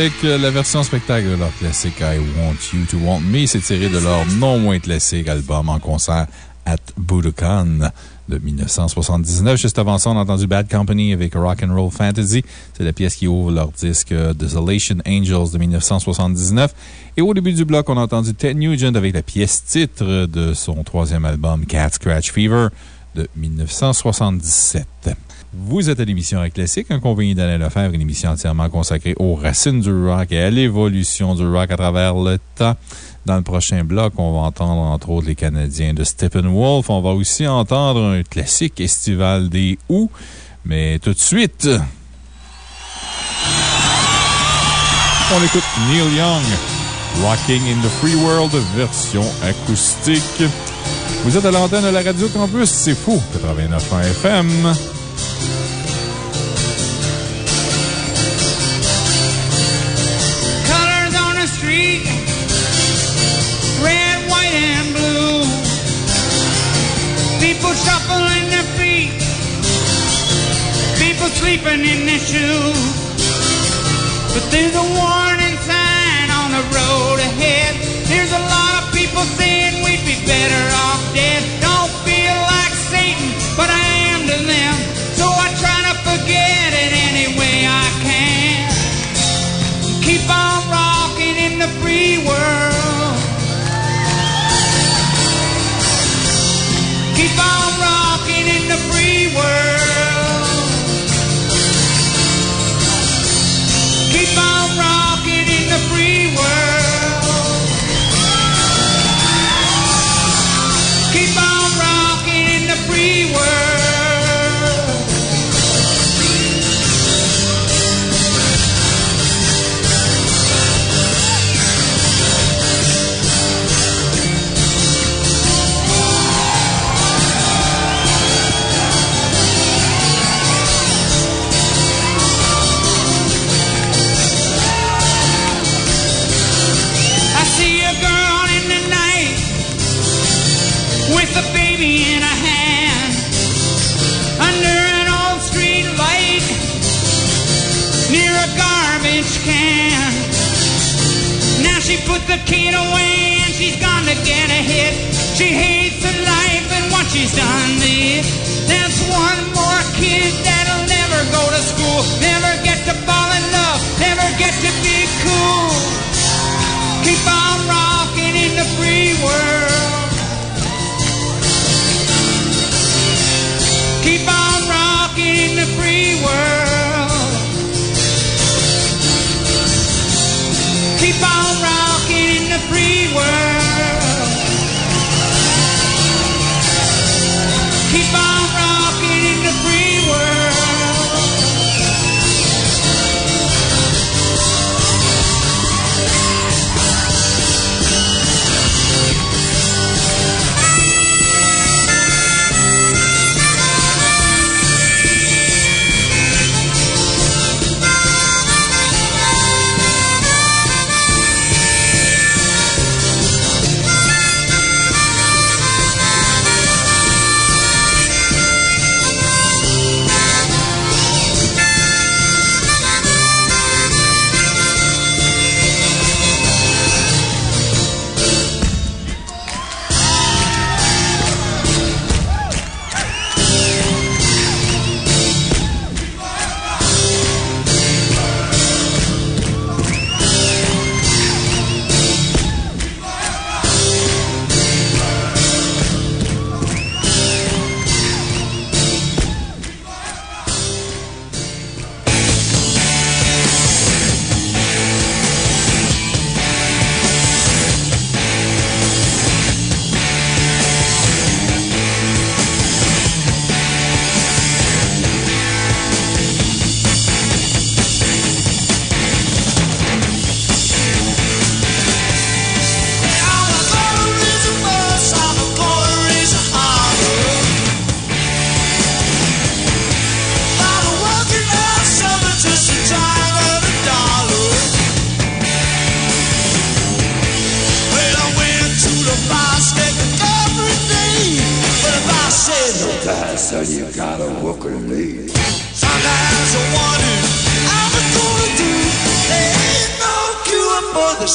Avec euh, la version spectacle de leur classique I Want You to Want Me. C'est tiré de leur non moins classique album en concert at Budokan de 1979. Juste avant ça, on a entendu Bad Company avec Rock and Roll Fantasy. C'est la pièce qui ouvre leur disque euh, Desolation Angels de 1979. Et au début du bloc, on a entendu Ted Nugent avec la pièce titre de son troisième album Cat Scratch Fever de 1977. Vous êtes à l'émission Rock Classique, un convenu d'Alain Lefebvre, une émission entièrement consacrée aux racines du rock et à l'évolution du rock à travers le temps. Dans le prochain bloc, on va entendre entre autres les Canadiens de Steppenwolf. On va aussi entendre un classique estival des Who. Mais tout de suite, on écoute Neil Young, Rocking in the Free World, version acoustique. Vous êtes à l'antenne de la Radio Campus, c'est fou, 89.1 FM. Their shoes. But there's a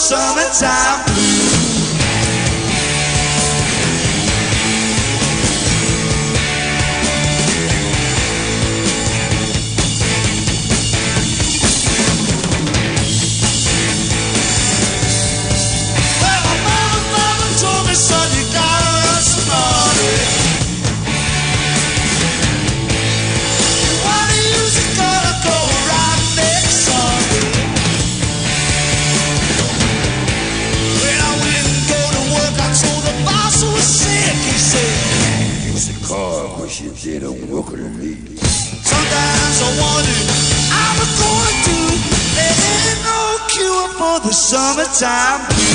summertime blues. Sometimes I wonder I'm gonna do. There ain't no cure for the summertime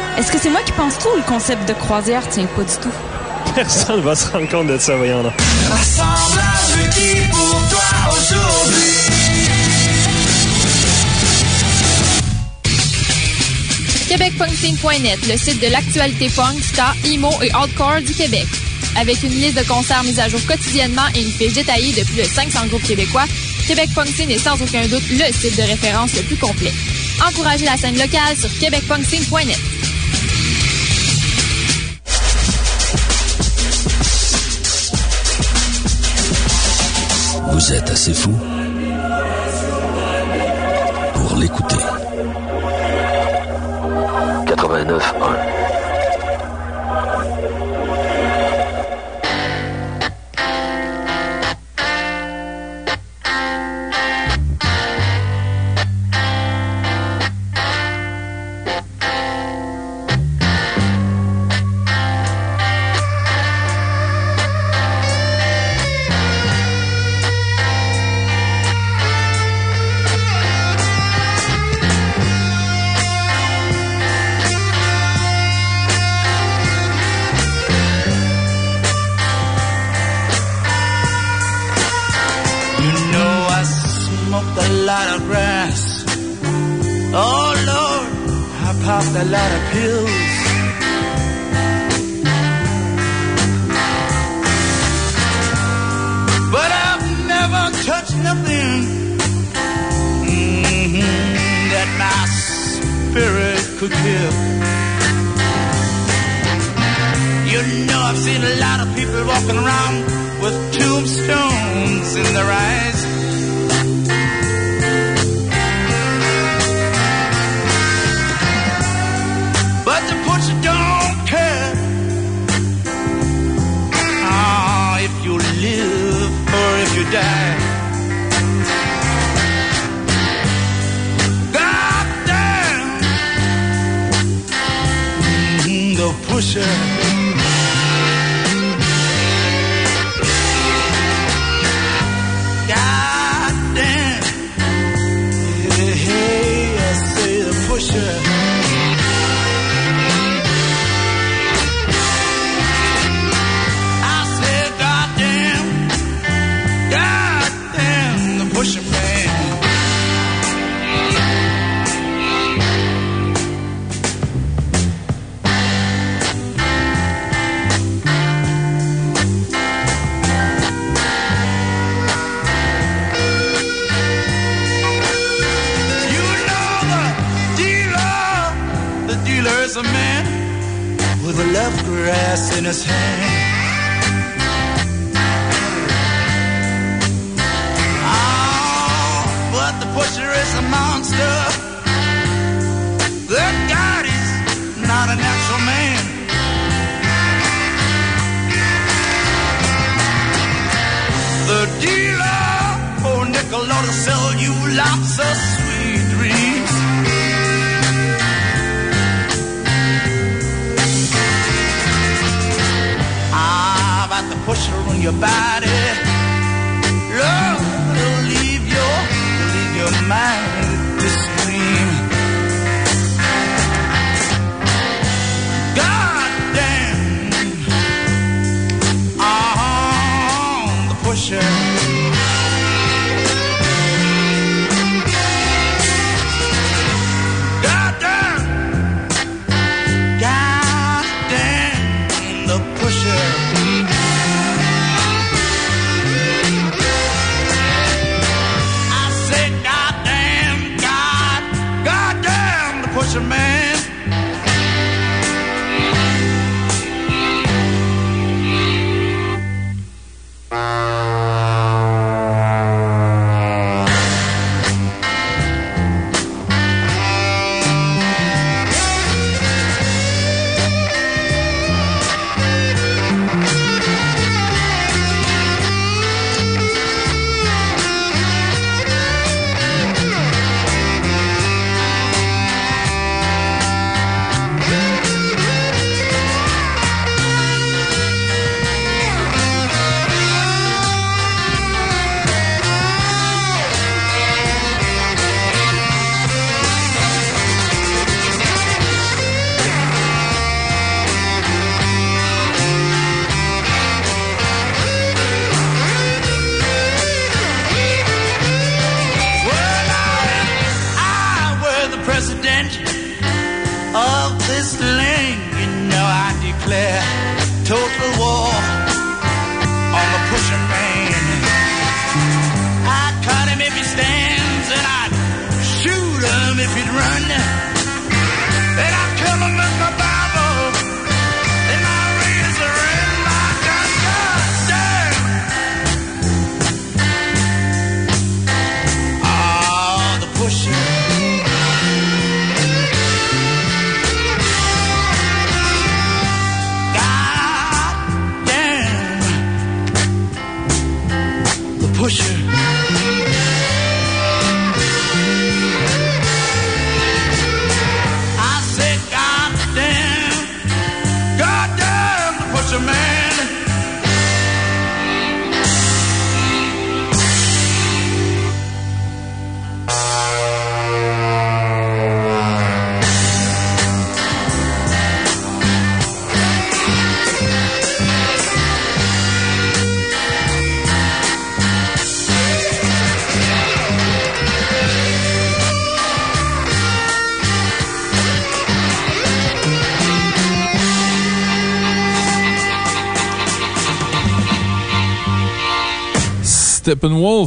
est-ce que c'est moi qui pense tout ou le concept de croisière? Tient pas du tout? Personne va se rendre compte de ça, voyons là. Assemblage requis pour toi aujourd'hui. QuébecPunkScene.net, le site de l'actualité punk, ska, emo et hardcore du Québec. Avec une liste de concerts mise à jour quotidiennement et une fiche détaillée de plus de 500 groupes québécois, Québec Punk Scene est sans aucun doute le site de référence le plus complet. Encouragez la scène locale sur québecpunkscene.net. Vous êtes assez fou pour l'écouter. 89.1 Yeah. glass in his hand. your body. Love, it'll leave your, it'll leave your mind.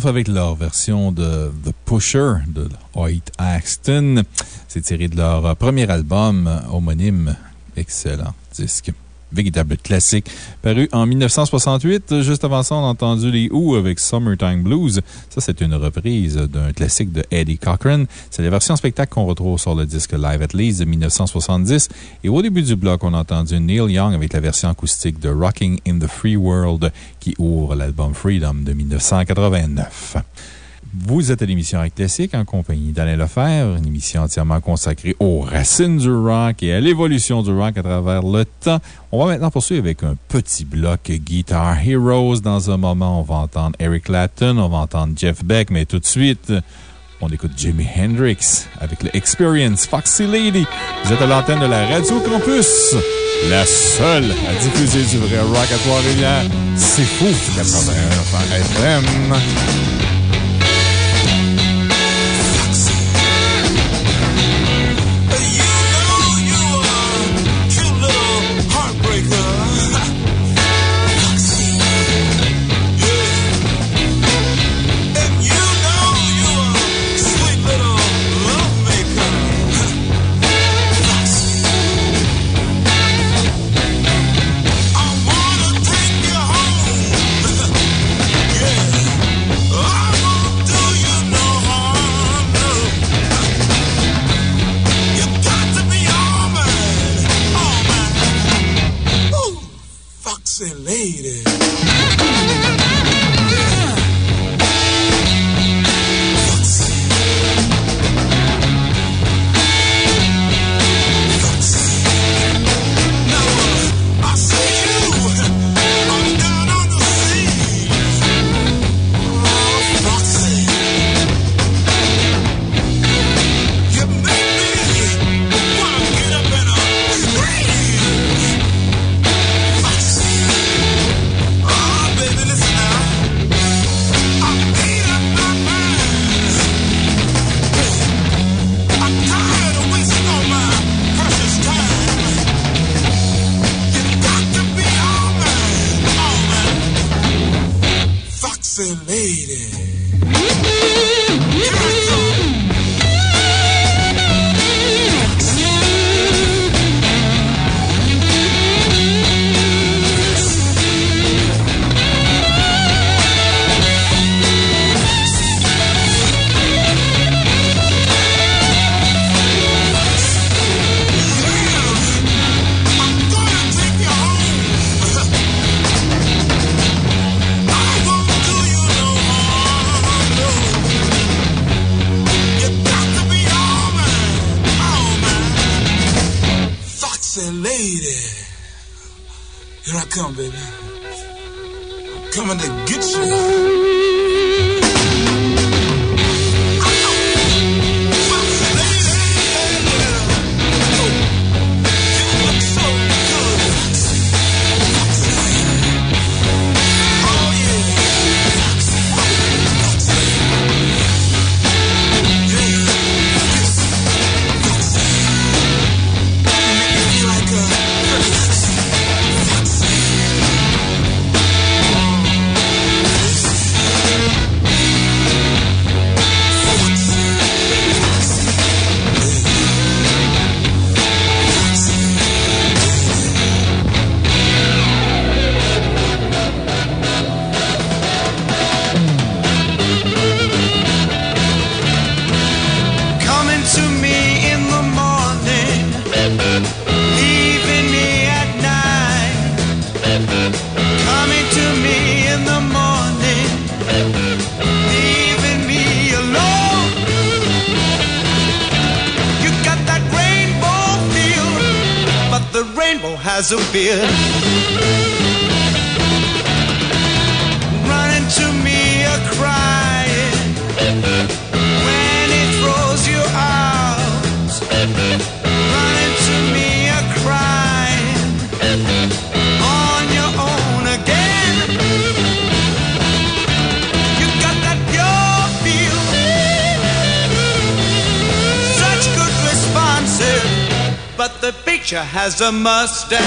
Avec leur version de The Pusher de Hoyt Axton. C'est tiré de leur premier album homonyme. Excellent disque. Véritable classique. Paru en 1968. Juste avant ça, on a entendu les Who avec Summertime Blues. Ça, c'est une reprise d'un classique de Eddie Cochran. C'est la version spectacle qu'on retrouve sur le disque Live at Leeds de 1970. Et au début du bloc, on a entendu Neil Young avec la version acoustique de Rocking in the Free World qui ouvre l'album Freedom de 1989. Vous êtes à l'émission Rock Classique en compagnie d'Alain Lefebvre, une émission entièrement consacrée aux racines du rock et à l'évolution du rock à travers le temps. On va maintenant poursuivre avec un petit bloc Guitar Heroes. Dans un moment, on va entendre Eric Clapton, on va entendre Jeff Beck, mais tout de suite, on écoute Jimi Hendrix avec le Experience Foxy Lady. Vous êtes à l'antenne de la Radio Campus, la seule à diffuser du vrai rock à Trois-Rivières. C'est fou, 81 FM. A mustache.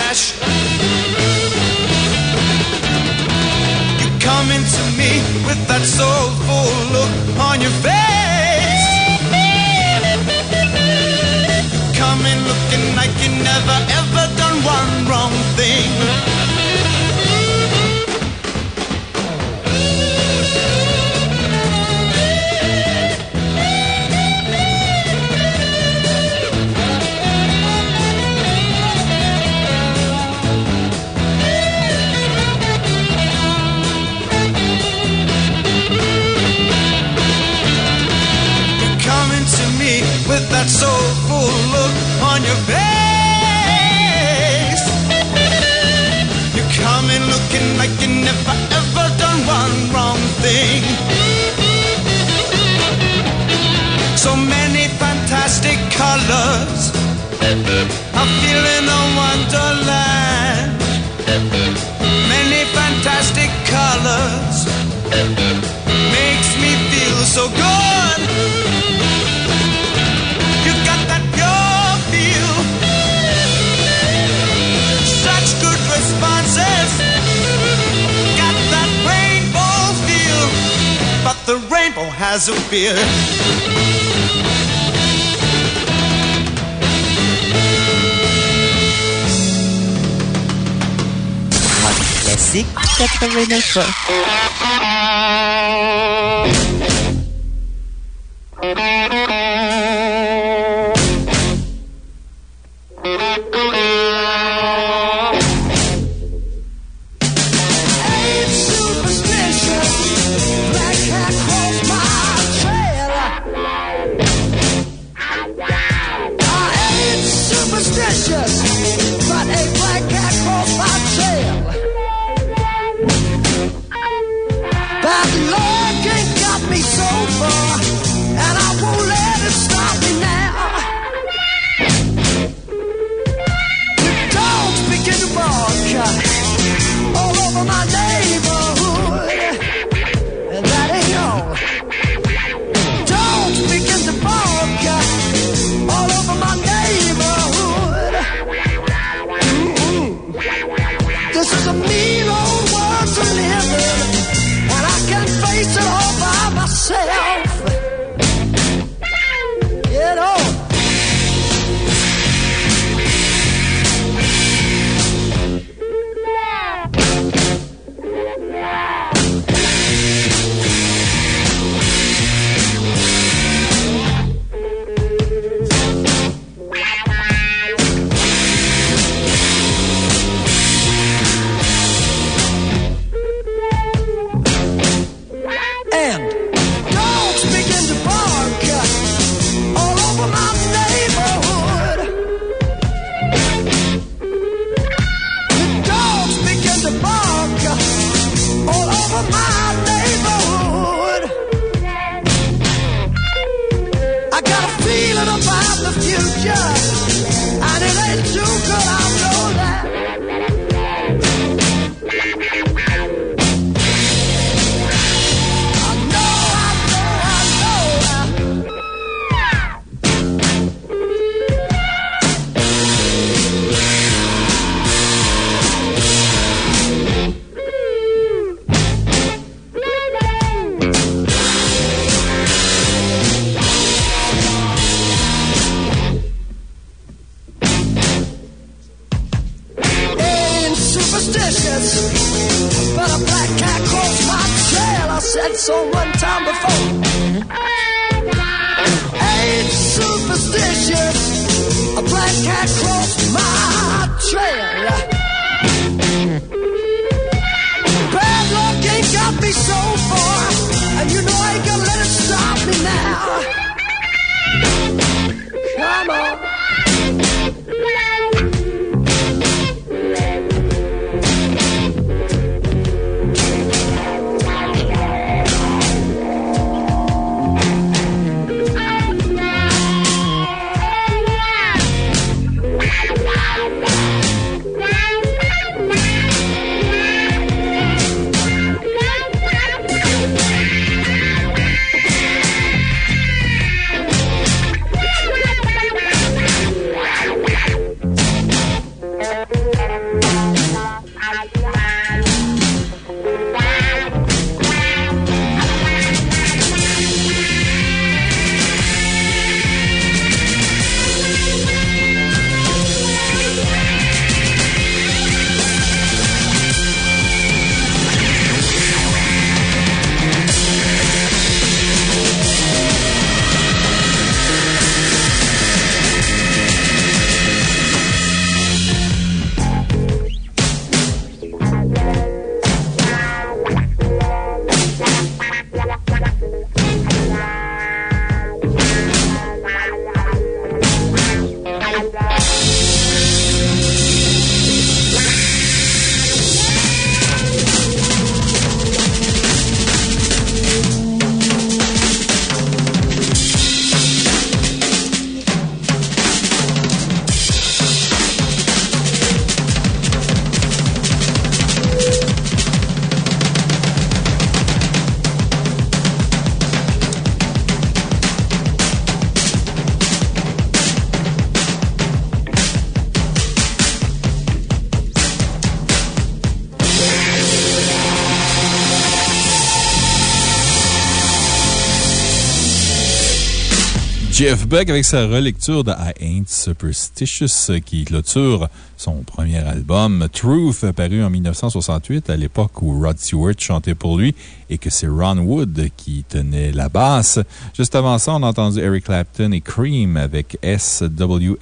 Jeff Beck avec sa relecture de I Ain't Superstitious qui clôture son premier album Truth, paru en 1968, à l'époque où Rod Stewart chantait pour lui et que c'est Ron Wood qui tenait la basse. Juste avant ça, on a entendu Eric Clapton et Cream avec SWLABR,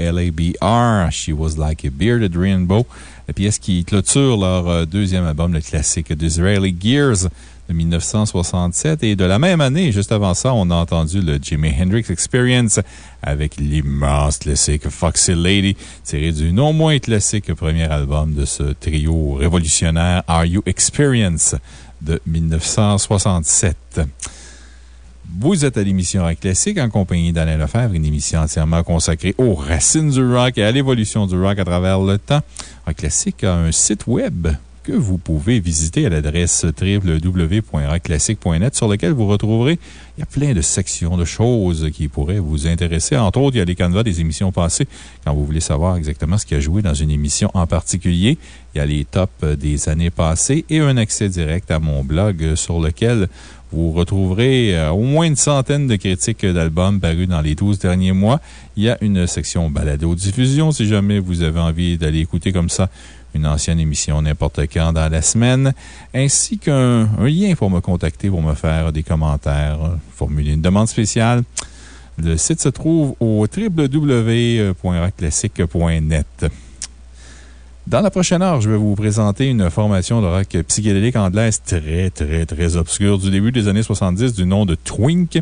She Was Like a Bearded Rainbow, la pièce qui clôture leur euh, deuxième album, le classique d'Israeli Gears de 1967. Et de la même année, juste avant ça, on a entendu le Jimi Hendrix Experience avec l'immense classique Foxy Lady, tiré du non moins classique premier album de ce trio révolutionnaire Are You Experience de 1967. Vous êtes à l'émission Rock Classique en compagnie d'Alain Lefebvre, une émission entièrement consacrée aux racines du rock et à l'évolution du rock à travers le temps. Rock Classique a un site web que vous pouvez visiter à l'adresse www.rockclassique.net sur lequel vous retrouverez il y a plein de sections de choses qui pourraient vous intéresser. Entre autres, il y a les canevas des émissions passées quand vous voulez savoir exactement ce qui a joué dans une émission en particulier. Il y a les tops des années passées et un accès direct à mon blog sur lequel vous retrouverez euh, au moins une centaine de critiques d'albums parus dans les 12 derniers mois. Il y a une section balado-diffusion si jamais vous avez envie d'aller écouter comme ça une ancienne émission n'importe quand dans la semaine, ainsi qu'un un lien pour me contacter, pour me faire des commentaires, formuler une demande spéciale. Le site se trouve au www.rockclassique.net. Dans la prochaine heure, je vais vous présenter une formation de rock psychédélique anglaise très, très, très obscure du début des années 70 du nom de Twink.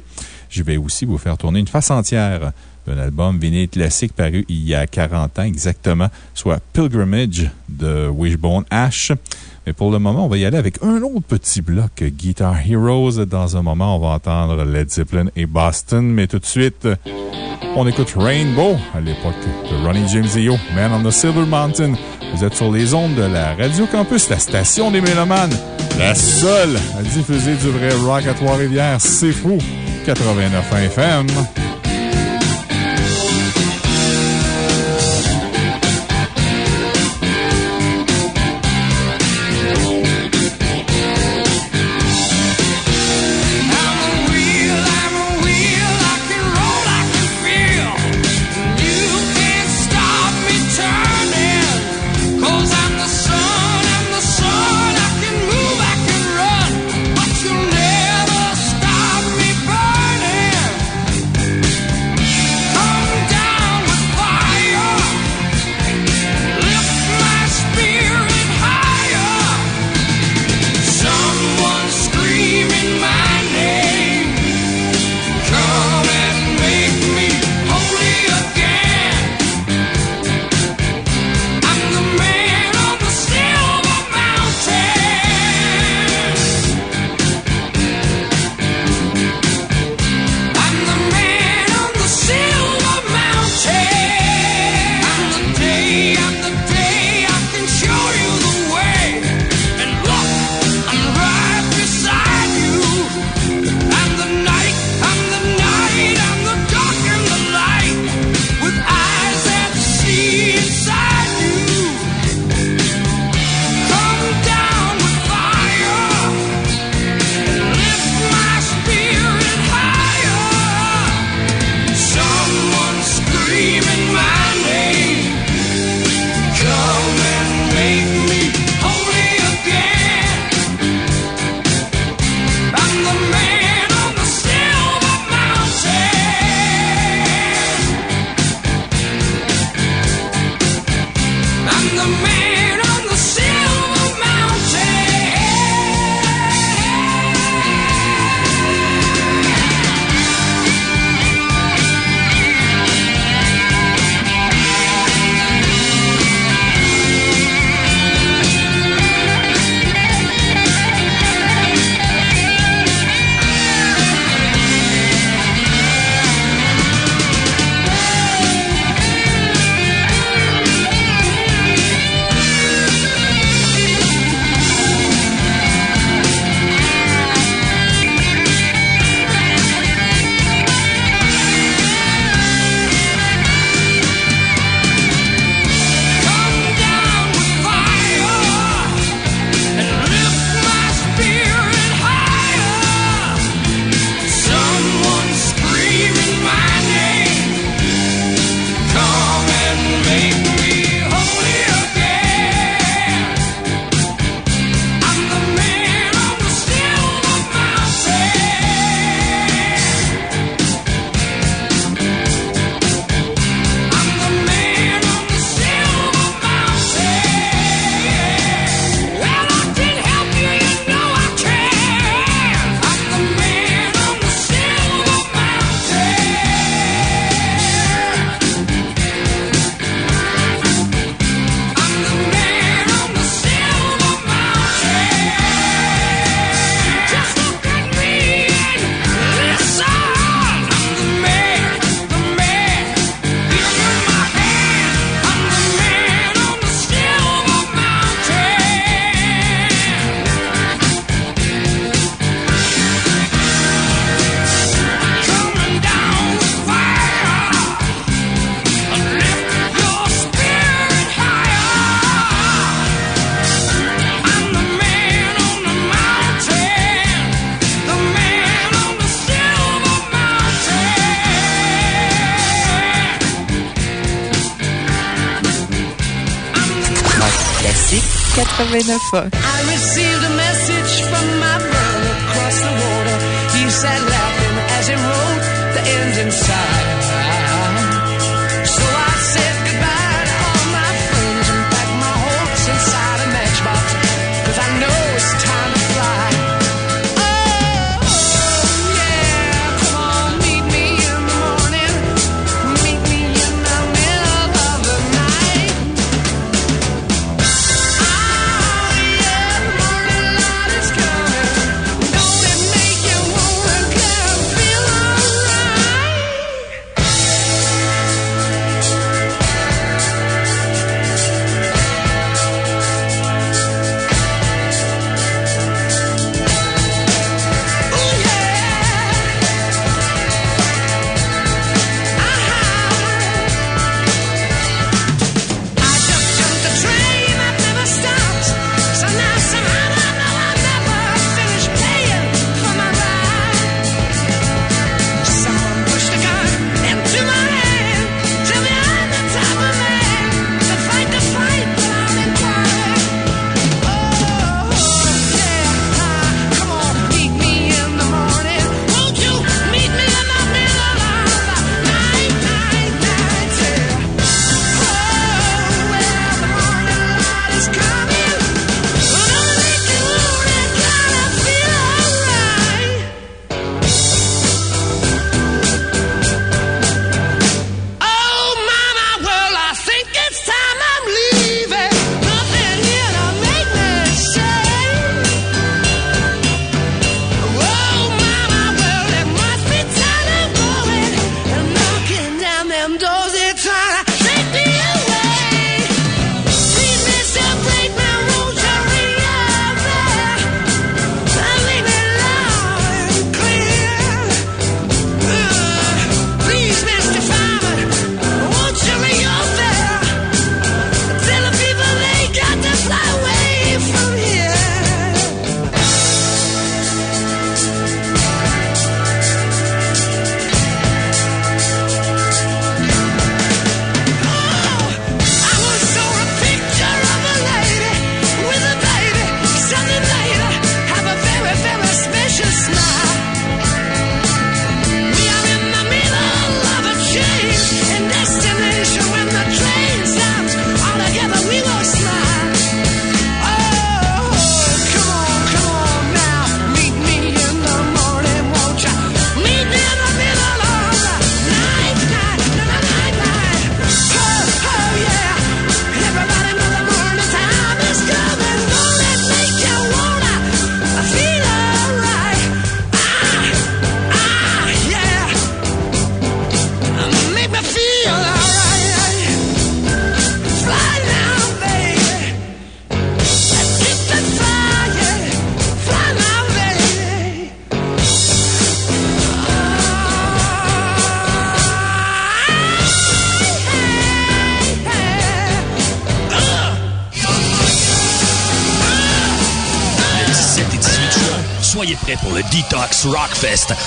Je vais aussi vous faire tourner une face entière d'un album vinyle classique paru il y a 40 ans exactement, soit Pilgrimage de Wishbone Ash. Mais pour le moment, on va y aller avec un autre petit bloc Guitar Heroes. Dans un moment, on va entendre Led Zeppelin et Boston. Mais tout de suite, on écoute Rainbow à l'époque de Ronnie James Dio, Man on the Silver Mountain. Vous êtes sur les ondes de la Radio Campus, la station des Mélomanes, la seule à diffuser du vrai rock à Trois-Rivières. C'est fou! 89 FM.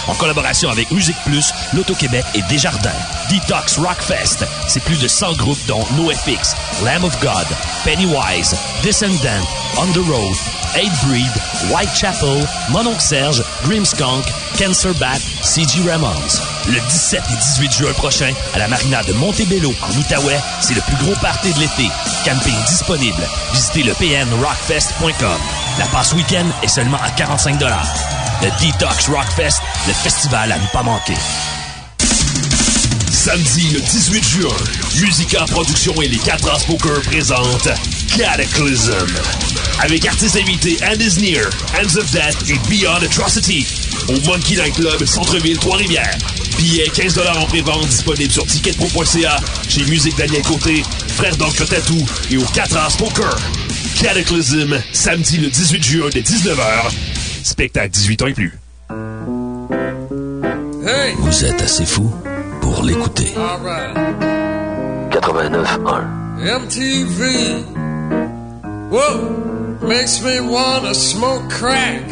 En collaboration avec Musique Plus, L'Auto-Québec et Desjardins. Detox Rockfest, c'est plus de 100 groupes dont NoFX, Lamb of God, Pennywise, Descendant, On the Road, Eight Breed, Whitechapel, Mononc Serge, Grimskunk, Cancer Bat, C.G. Ramones. Le 17 et 18 juin prochain, à la marina de Montebello, en Outaouais, c'est le plus gros party de l'été. Camping disponible. Visitez le pnrockfest.com. La passe week-end est seulement à 45 Le Detox Rockfest, le festival à ne pas manquer. Samedi le 18 juin, Musica Production et les 4 As Poker présentent Cataclysm. Avec artistes invités And Is Near, Hands of Death et Beyond Atrocity. Au Monkey Night Club, Centre-Ville, Trois-Rivières. Billets 15 en pré-vente disponibles sur ticketpro.ca, chez Musique Daniel Côté, Frère d'Encre Tattoo et au 4 As Poker. Cataclysm, samedi le 18 juin dès 19h. Spectacle 18 ans et plus. Vous êtes assez fou pour l'écouter. Alright. 89.1 MTV. Whoa, makes me wanna smoke crack.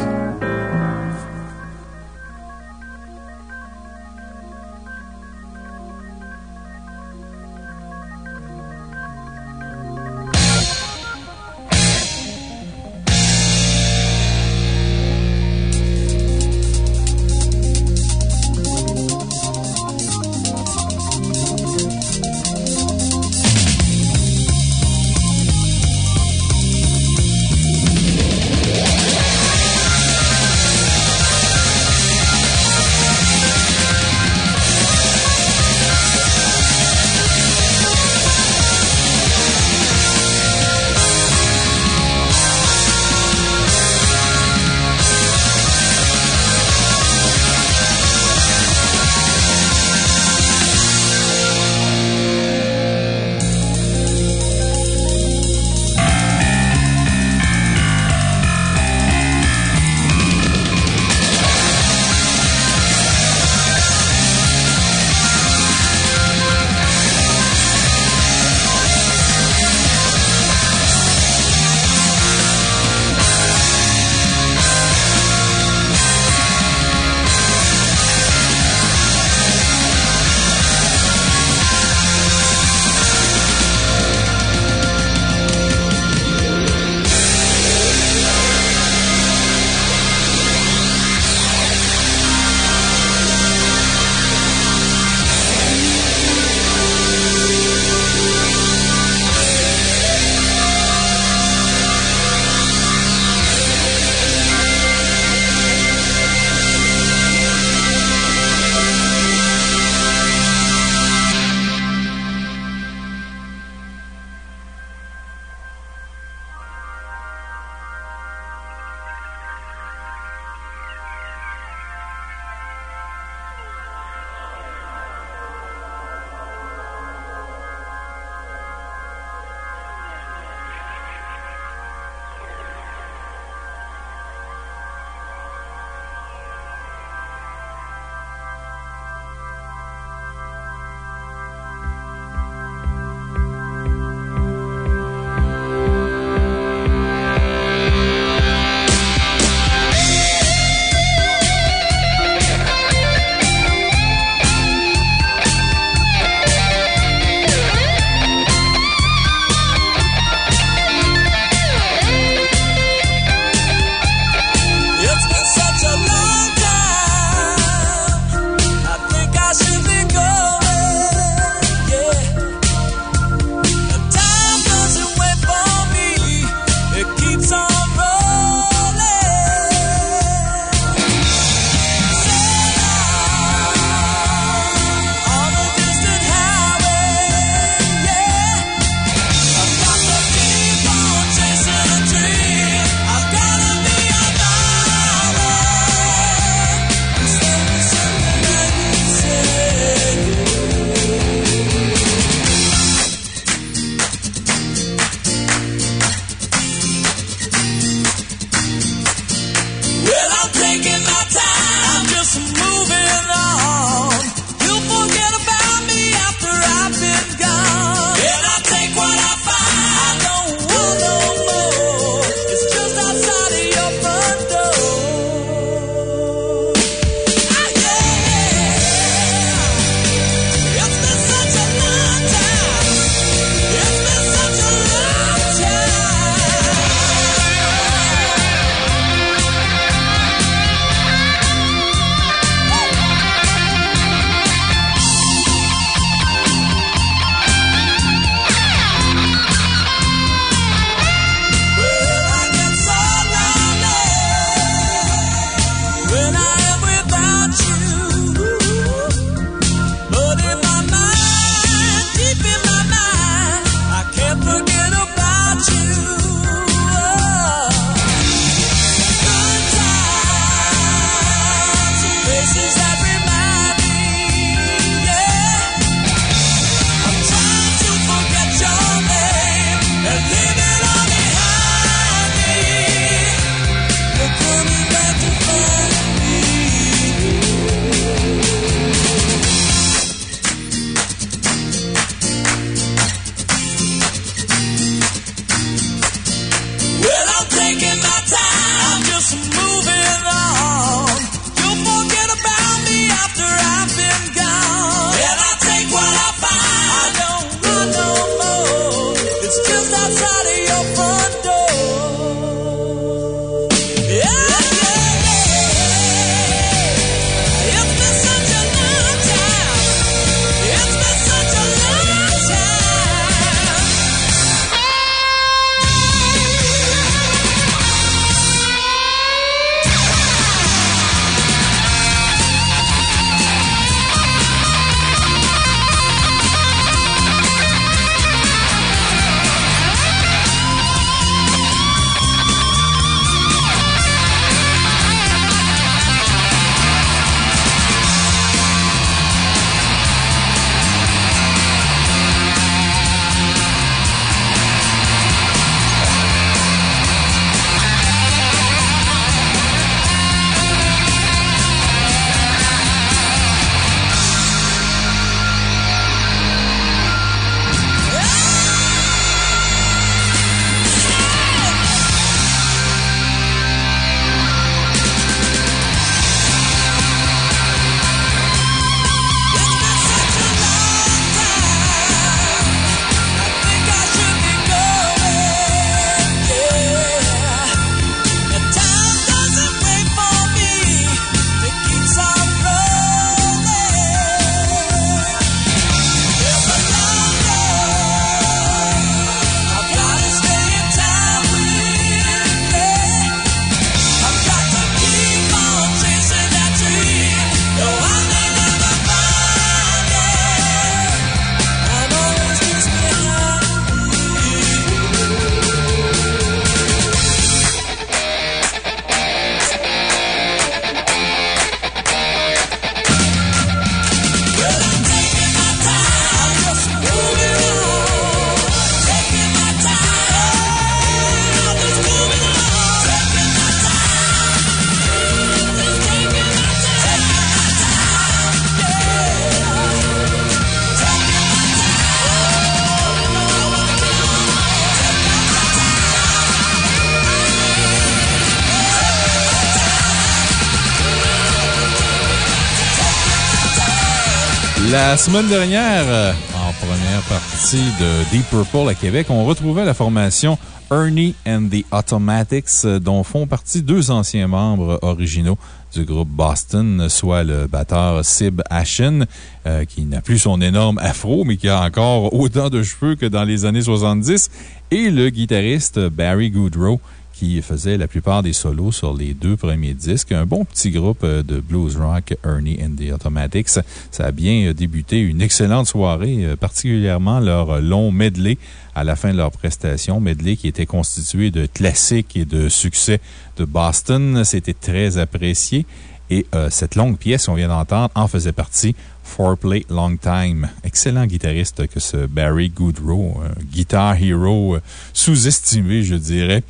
La semaine dernière, euh, en première partie de Deep Purple à Québec, on retrouvait la formation Ernie and the Automatics, euh, dont font partie deux anciens membres originaux du groupe Boston, soit le batteur Sib Ashen, euh, qui n'a plus son énorme afro, mais qui a encore autant de cheveux que dans les années 70, et le guitariste Barry Goodrow, qui faisait la plupart des solos sur les deux premiers disques. Un bon petit groupe euh, de blues rock, Ernie and the Automatics. Ça a bien euh, débuté une excellente soirée, euh, particulièrement leur long medley à la fin de leur prestation. Medley qui était constitué de classiques et de succès de Boston. C'était très apprécié. Et cette longue pièce qu'on vient d'entendre en faisait partie. Foreplay Long Time. Excellent guitariste que ce Barry Goodrow, guitar hero sous-estimé, je dirais.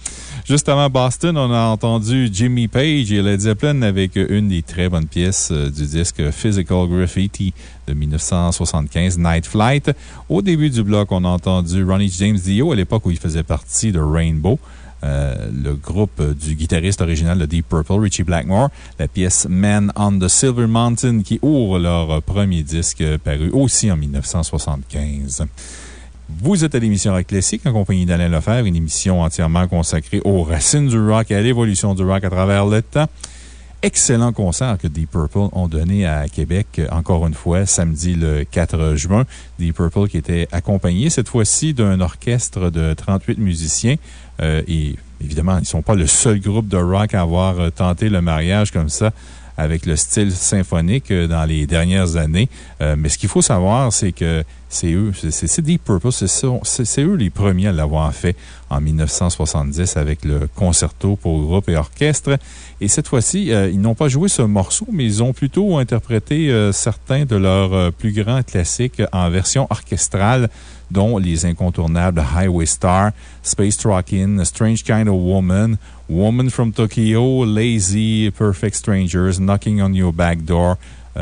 Juste avant Boston, on a entendu Jimmy Page et Led Zeppelin avec une des très bonnes pièces euh, du disque Physical Graffiti de 1975, Night Flight. Au début du bloc, on a entendu Ronnie James Dio à l'époque où il faisait partie de Rainbow. Euh, le groupe du guitariste original de Deep Purple, Richie Blackmore, la pièce Man on the Silver Mountain qui ouvre leur premier disque paru aussi en 1975. Vous êtes à l'émission Rock Classique en compagnie d'Alain Lefebvre, une émission entièrement consacrée aux racines du rock et à l'évolution du rock à travers le temps. Excellent concert que Deep Purple ont donné à Québec, encore une fois, samedi le 4 juin. Deep Purple qui était accompagné cette fois-ci d'un orchestre de 38 musiciens. Euh, et évidemment, ils ne sont pas le seul groupe de rock à avoir tenté le mariage comme ça avec le style symphonique euh, dans les dernières années. mais ce qu'il faut savoir, c'est que c'est eux, c'est Deep Purple, c'est eux les premiers à l'avoir fait en 1970 avec le concerto pour groupe et orchestre. Et cette fois-ci, euh, ils n'ont pas joué ce morceau, mais ils ont plutôt interprété euh, certains de leurs euh, plus grands classiques en version orchestrale, dont les incontournables Highway Star, Space Truckin', Strange Kind of Woman, Woman from Tokyo, Lazy, Perfect Strangers, Knocking on Your Back Door,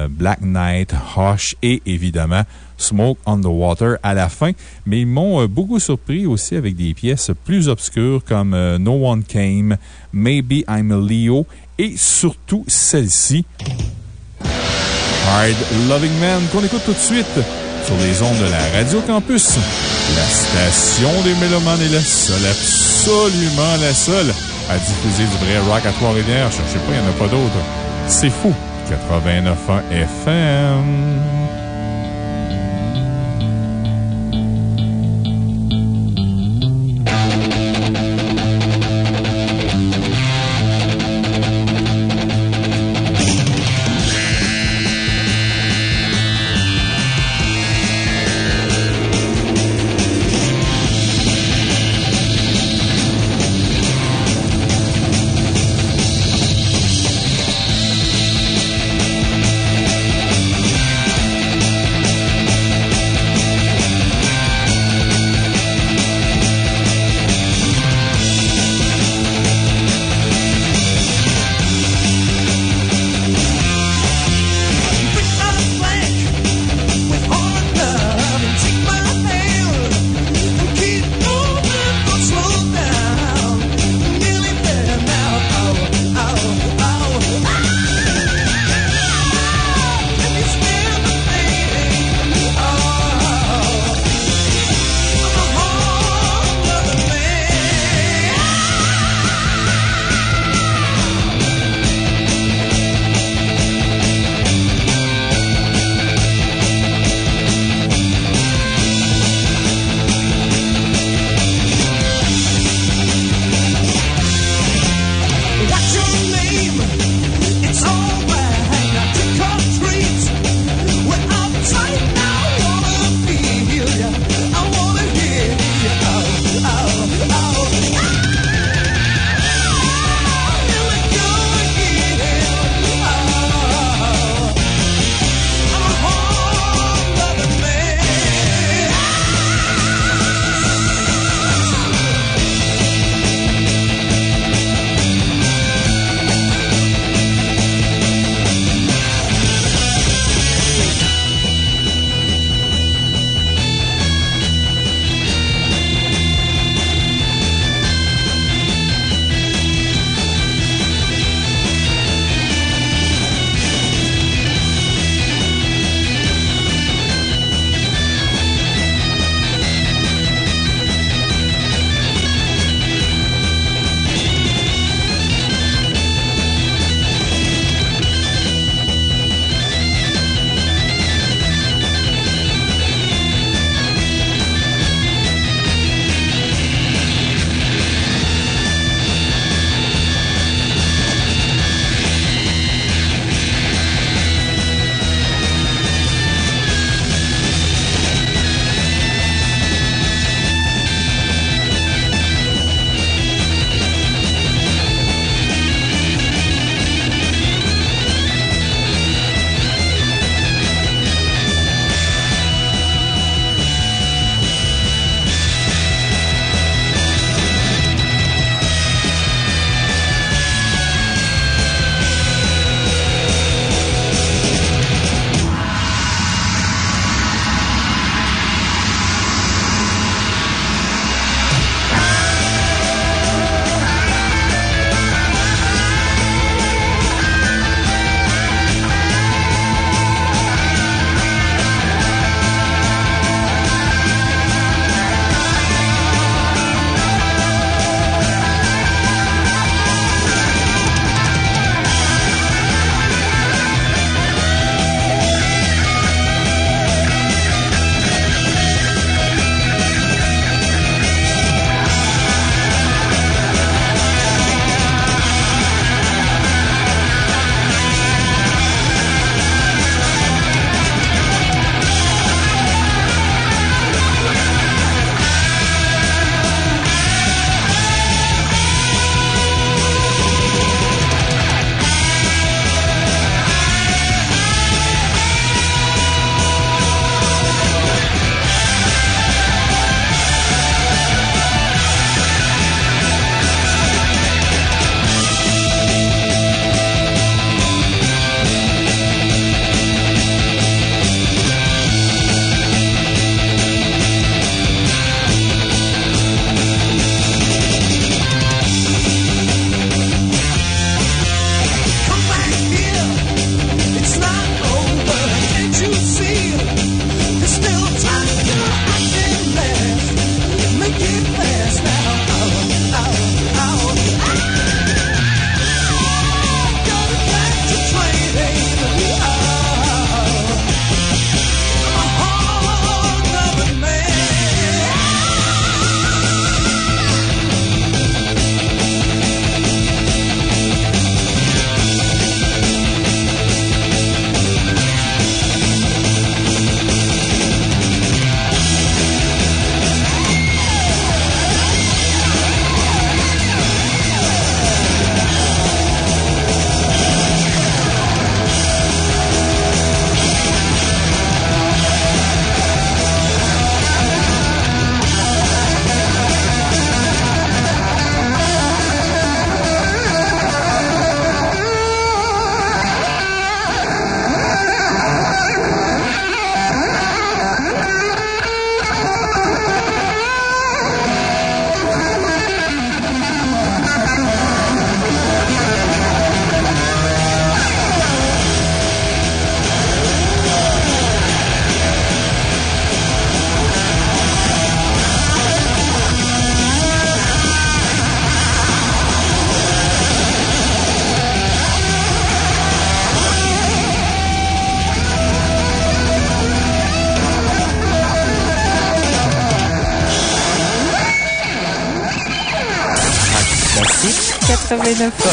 Black Knight, Hush et évidemment Smoke on the Water à la fin. Mais ils m'ont beaucoup surpris aussi avec des pièces plus obscures comme No One Came, Maybe I'm a Leo et surtout celle-ci, Hard Loving Man, qu'on écoute tout de suite sur les ondes de la Radio Campus. La station des Mélomanes est la seule, absolument la seule à diffuser du vrai rock à Trois-Rivières. Je sais pas, il n'y en a pas d'autres. C'est fou. 89.1 FM. 89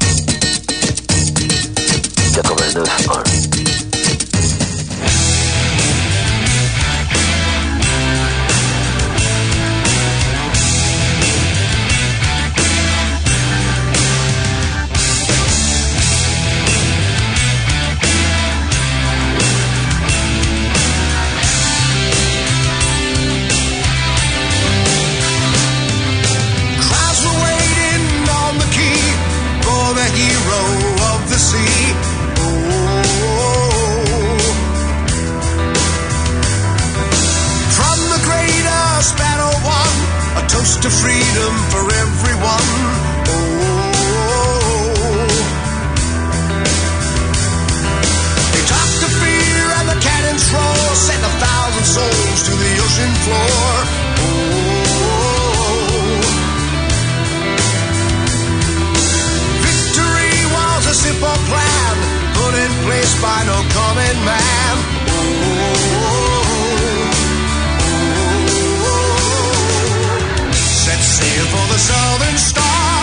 89.1 greatest battle won, a toast to freedom for everyone. Oh. They talked the fear and the cannon's roar, sent a thousand souls to the ocean floor. Oh. Victory was a simple plan put in place by no common man. Oh, Sail for the Southern Star.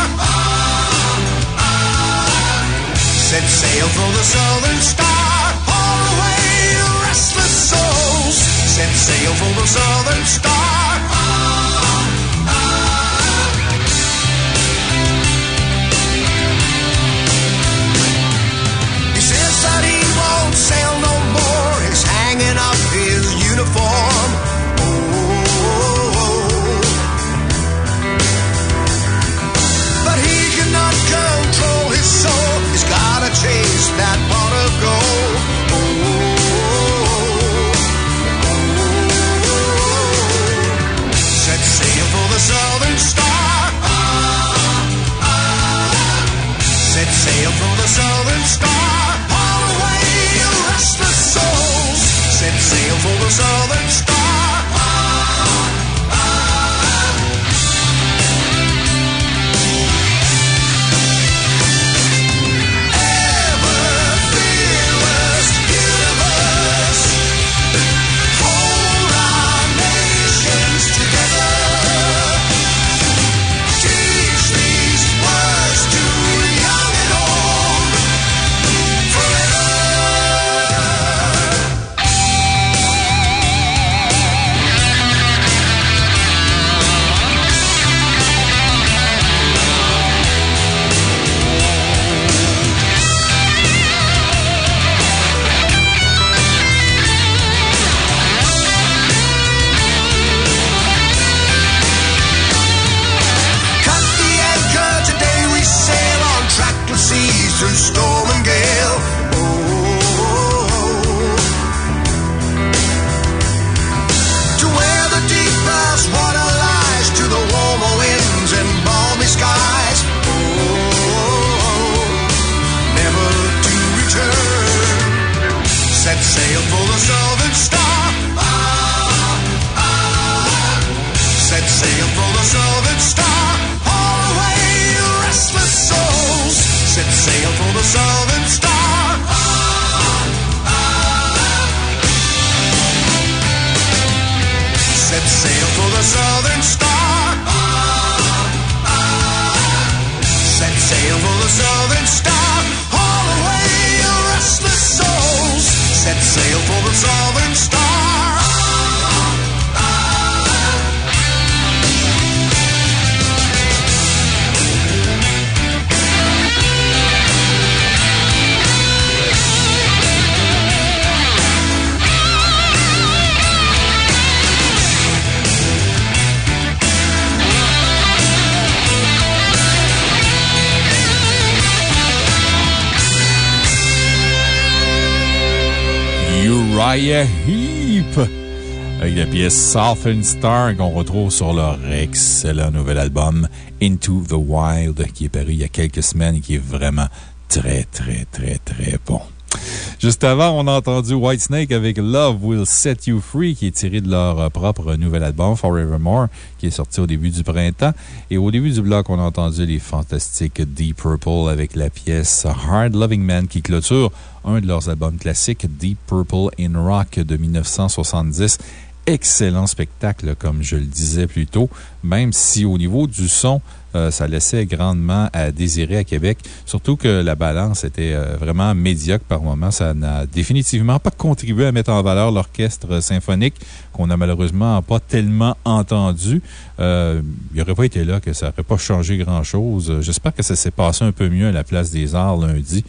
Set sail for the Southern Star. All away, restless souls. Set sail for the Southern Star. He says that he won't sail no more. He's hanging up his uniform. Sail for Southern Star qu'on retrouve sur leur excellent nouvel album Into the Wild qui est paru il y a quelques semaines et qui est vraiment très, très, très, très bon. Juste avant, on a entendu Whitesnake avec Love Will Set You Free, qui est tiré de leur euh, propre nouvel album, Forevermore, qui est sorti au début du printemps. Et au début du bloc, on a entendu les fantastiques Deep Purple avec la pièce Hard Loving Man qui clôture un de leurs albums classiques, Deep Purple in Rock de 1970 excellent spectacle, comme je le disais plus tôt, même si au niveau du son, euh, ça laissait grandement à désirer à Québec. Surtout que la balance était euh, vraiment médiocre par moments. Ça n'a définitivement pas contribué à mettre en valeur l'orchestre symphonique qu'on n'a malheureusement pas tellement entendu. Euh, il n'aurait pas été là que ça n'aurait pas changé grand-chose. J'espère que ça s'est passé un peu mieux à la place des arts lundi.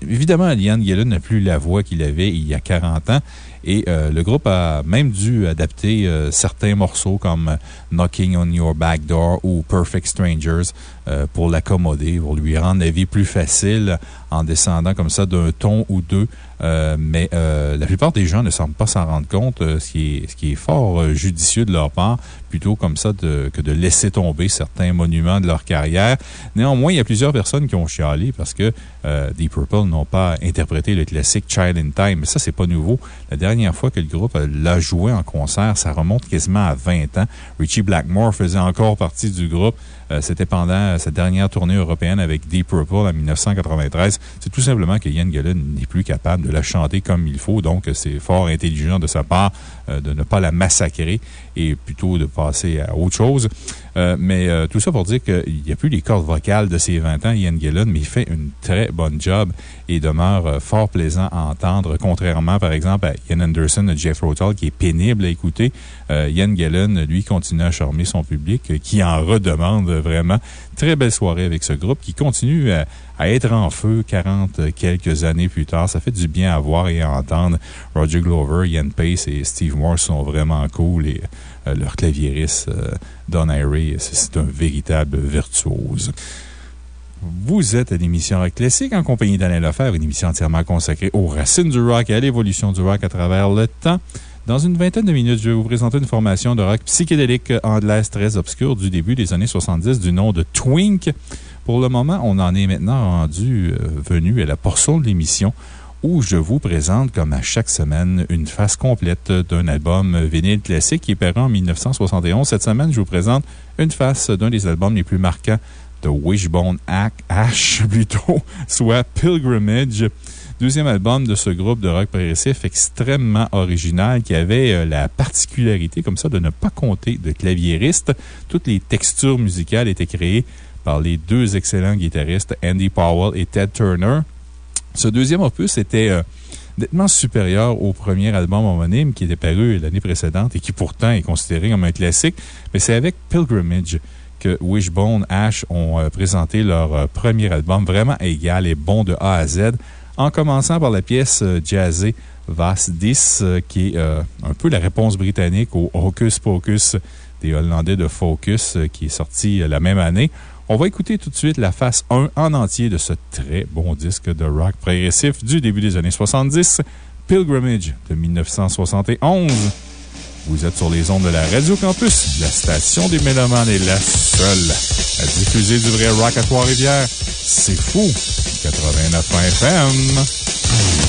évidemment, Liane Gillen n'a plus la voix qu'il avait il y a 40 ans. Et euh, le groupe a même dû adapter euh, certains morceaux comme Knocking on Your Back Door ou Perfect Strangers euh, pour l'accommoder, pour lui rendre la vie plus facile en descendant comme ça d'un ton ou deux. mais la plupart des gens ne semblent pas s'en rendre compte, ce, qui est, ce qui est fort judicieux de leur part, plutôt comme ça que de laisser tomber certains monuments de leur carrière. Néanmoins, il y a plusieurs personnes qui ont chialé parce que Deep Purple n'ont pas interprété le classique Child in Time. Mais ça, c'est pas nouveau. La dernière fois que le groupe l'a joué en concert, ça remonte quasiment à 20 ans. Richie Blackmore faisait encore partie du groupe. Euh, c'était pendant sa dernière tournée européenne avec Deep Purple en 1993. C'est tout simplement que Ian Gillen n'est plus capable de la chanter comme il faut. Donc, c'est fort intelligent de sa part euh, de ne pas la massacrer et plutôt de passer à autre chose. Euh, mais tout ça pour dire qu'il n'y a plus les cordes vocales de ses 20 ans, Ian Gillen, mais il fait une très bonne job et demeure fort plaisant à entendre, contrairement, par exemple, à Ian Anderson de Jeff Rotal, qui est pénible à écouter. Ian Gillen, lui, continue à charmer son public, qui en redemande vraiment. Très belle soirée avec ce groupe qui continue à, être en feu 40 quelques années plus tard. Ça fait du bien à voir et à entendre. Roger Glover, Ian Pace et Steve Moore sont vraiment cool euh, leur claviériste, euh, Don Irie, c'est un véritable virtuose. Vous êtes à l'émission Rock Classique en compagnie d'Alain Lefebvre, une émission entièrement consacrée aux racines du rock et à l'évolution du rock à travers le temps. Dans une vingtaine de minutes, je vais vous présenter une formation de rock psychédélique anglaise très obscure du début des années 70 du nom de Twink. Pour le moment, on en est maintenant rendu, euh, venu à la portion de l'émission où je vous présente, comme à chaque semaine, une face complète d'un album vinyle classique qui est paru en 1971. Cette semaine, je vous présente une face d'un des albums les plus marquants de Wishbone Ash, plutôt, soit Pilgrimage. Deuxième album de ce groupe de rock progressif extrêmement original qui avait euh, la particularité, comme ça, de ne pas compter de claviériste. Toutes les textures musicales étaient créées par les deux excellents guitaristes Andy Powell et Ted Turner. Ce deuxième opus était euh, nettement supérieur au premier album homonyme qui était paru l'année précédente et qui pourtant est considéré comme un classique. Mais c'est avec Pilgrimage que Wishbone Ash ont euh, présenté leur premier album vraiment égal et bon de A à Z en commençant par la pièce euh, jazzée Vas 10, euh, qui est euh, un peu la réponse britannique au Hocus Pocus des Hollandais de Focus, qui est sorti la même année. On va écouter tout de suite la face 1 en entier de ce très bon disque de rock progressif du début des années 70, Pilgrimage de 1971. Vous êtes sur les ondes de la Radio Campus, la station des Mélomanes est la seule à diffuser du vrai rock à Trois-Rivières. C'est fou! 89 FM.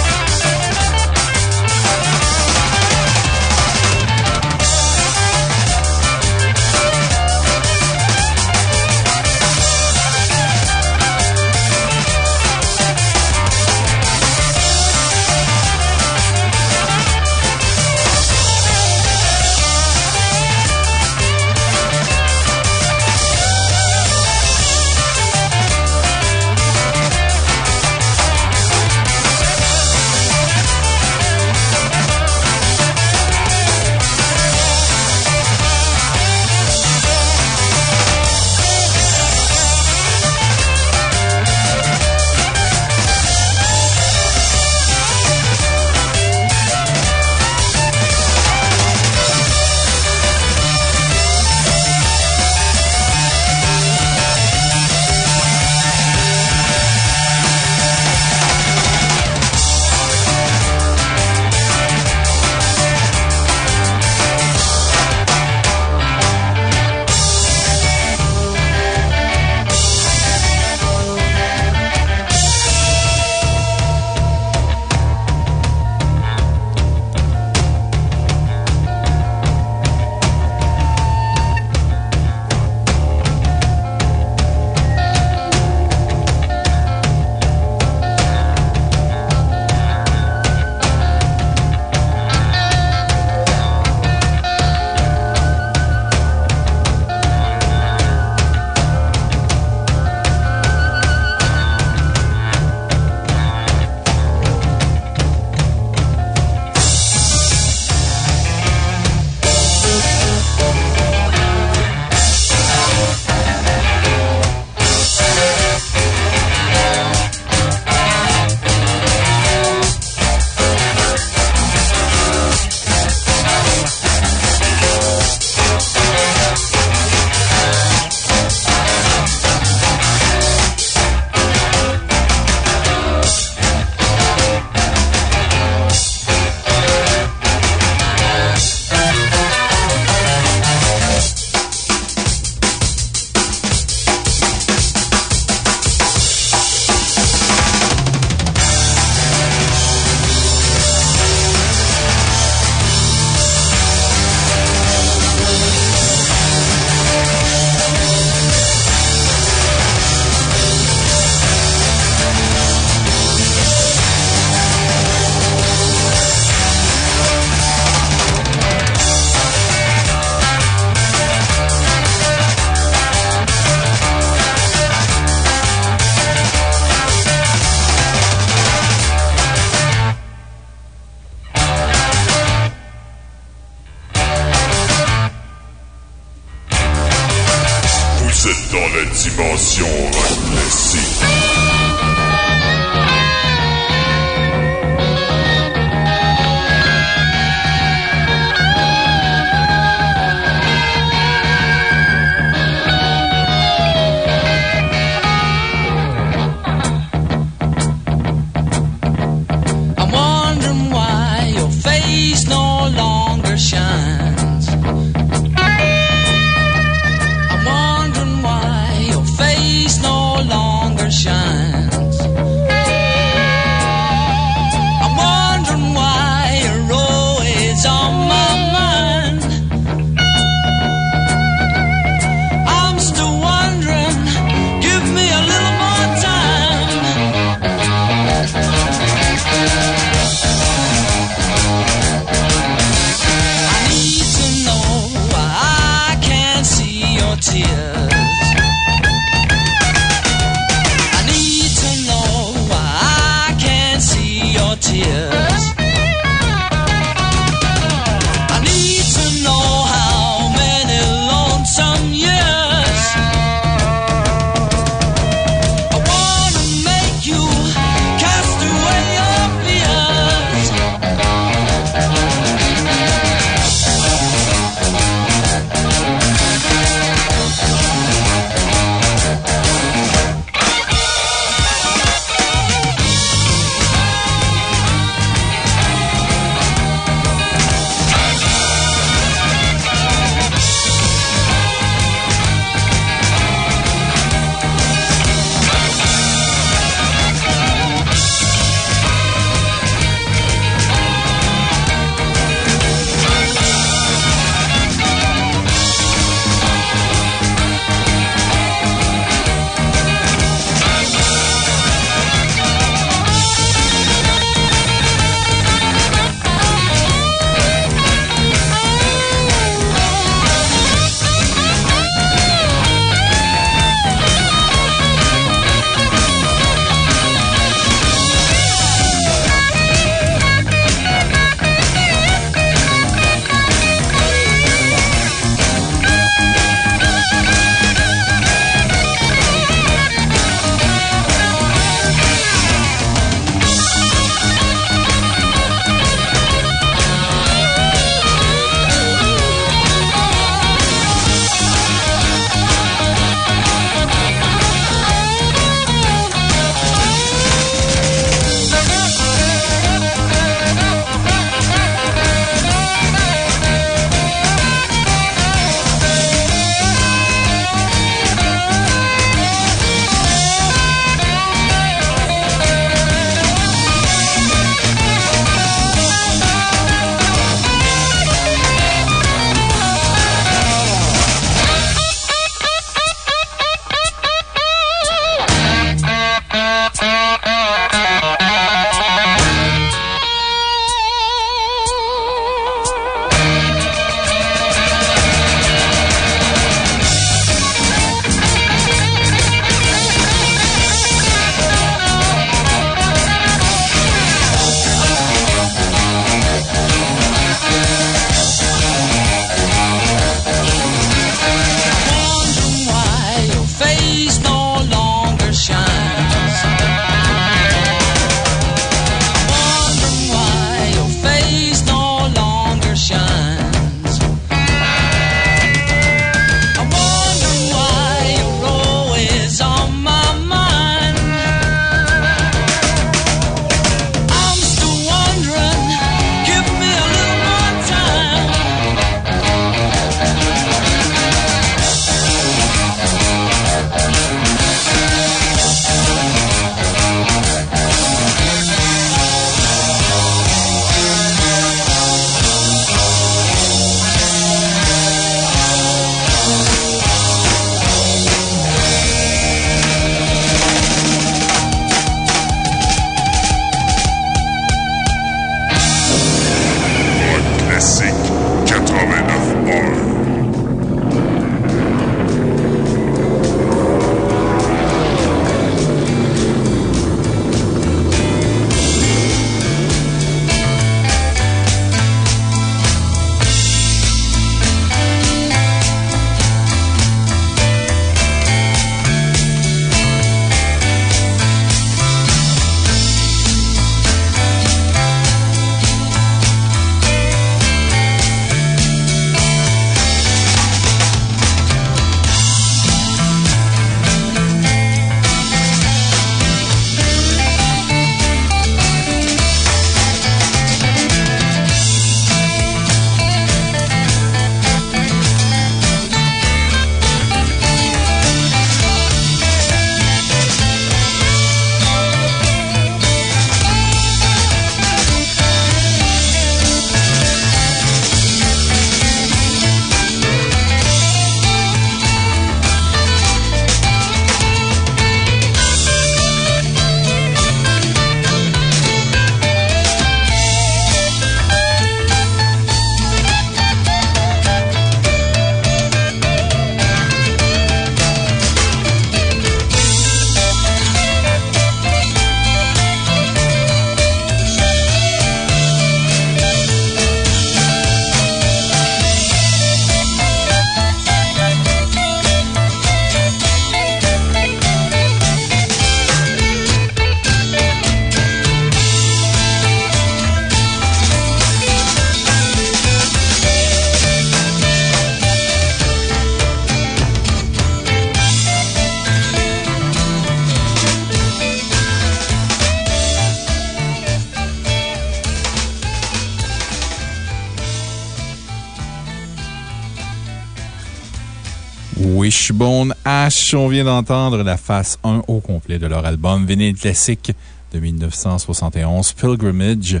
On vient d'entendre la face 1 au complet de leur album vinyle classique de 1971, Pilgrimage.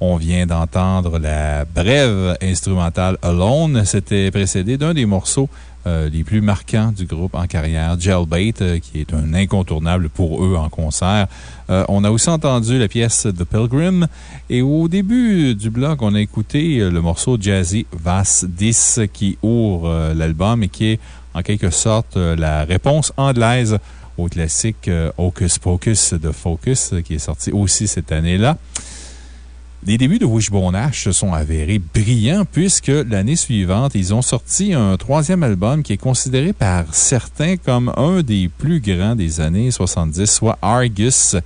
On vient d'entendre la brève instrumentale Alone. C'était précédé d'un des morceaux euh, les plus marquants du groupe en carrière, Jailbait, euh, qui est un incontournable pour eux en concert. Euh, on a aussi entendu la pièce The Pilgrim. Et au début du bloc, on a écouté le morceau Jazzy Vas 10 qui ouvre l'album et qui est en quelque sorte la réponse anglaise au classique Hocus Pocus de Focus, qui est sorti aussi cette année-là. Les débuts de Wishbone Ash se sont avérés brillants puisque l'année suivante, ils ont sorti un troisième album qui est considéré par certains comme un des plus grands des années 70, soit Argus,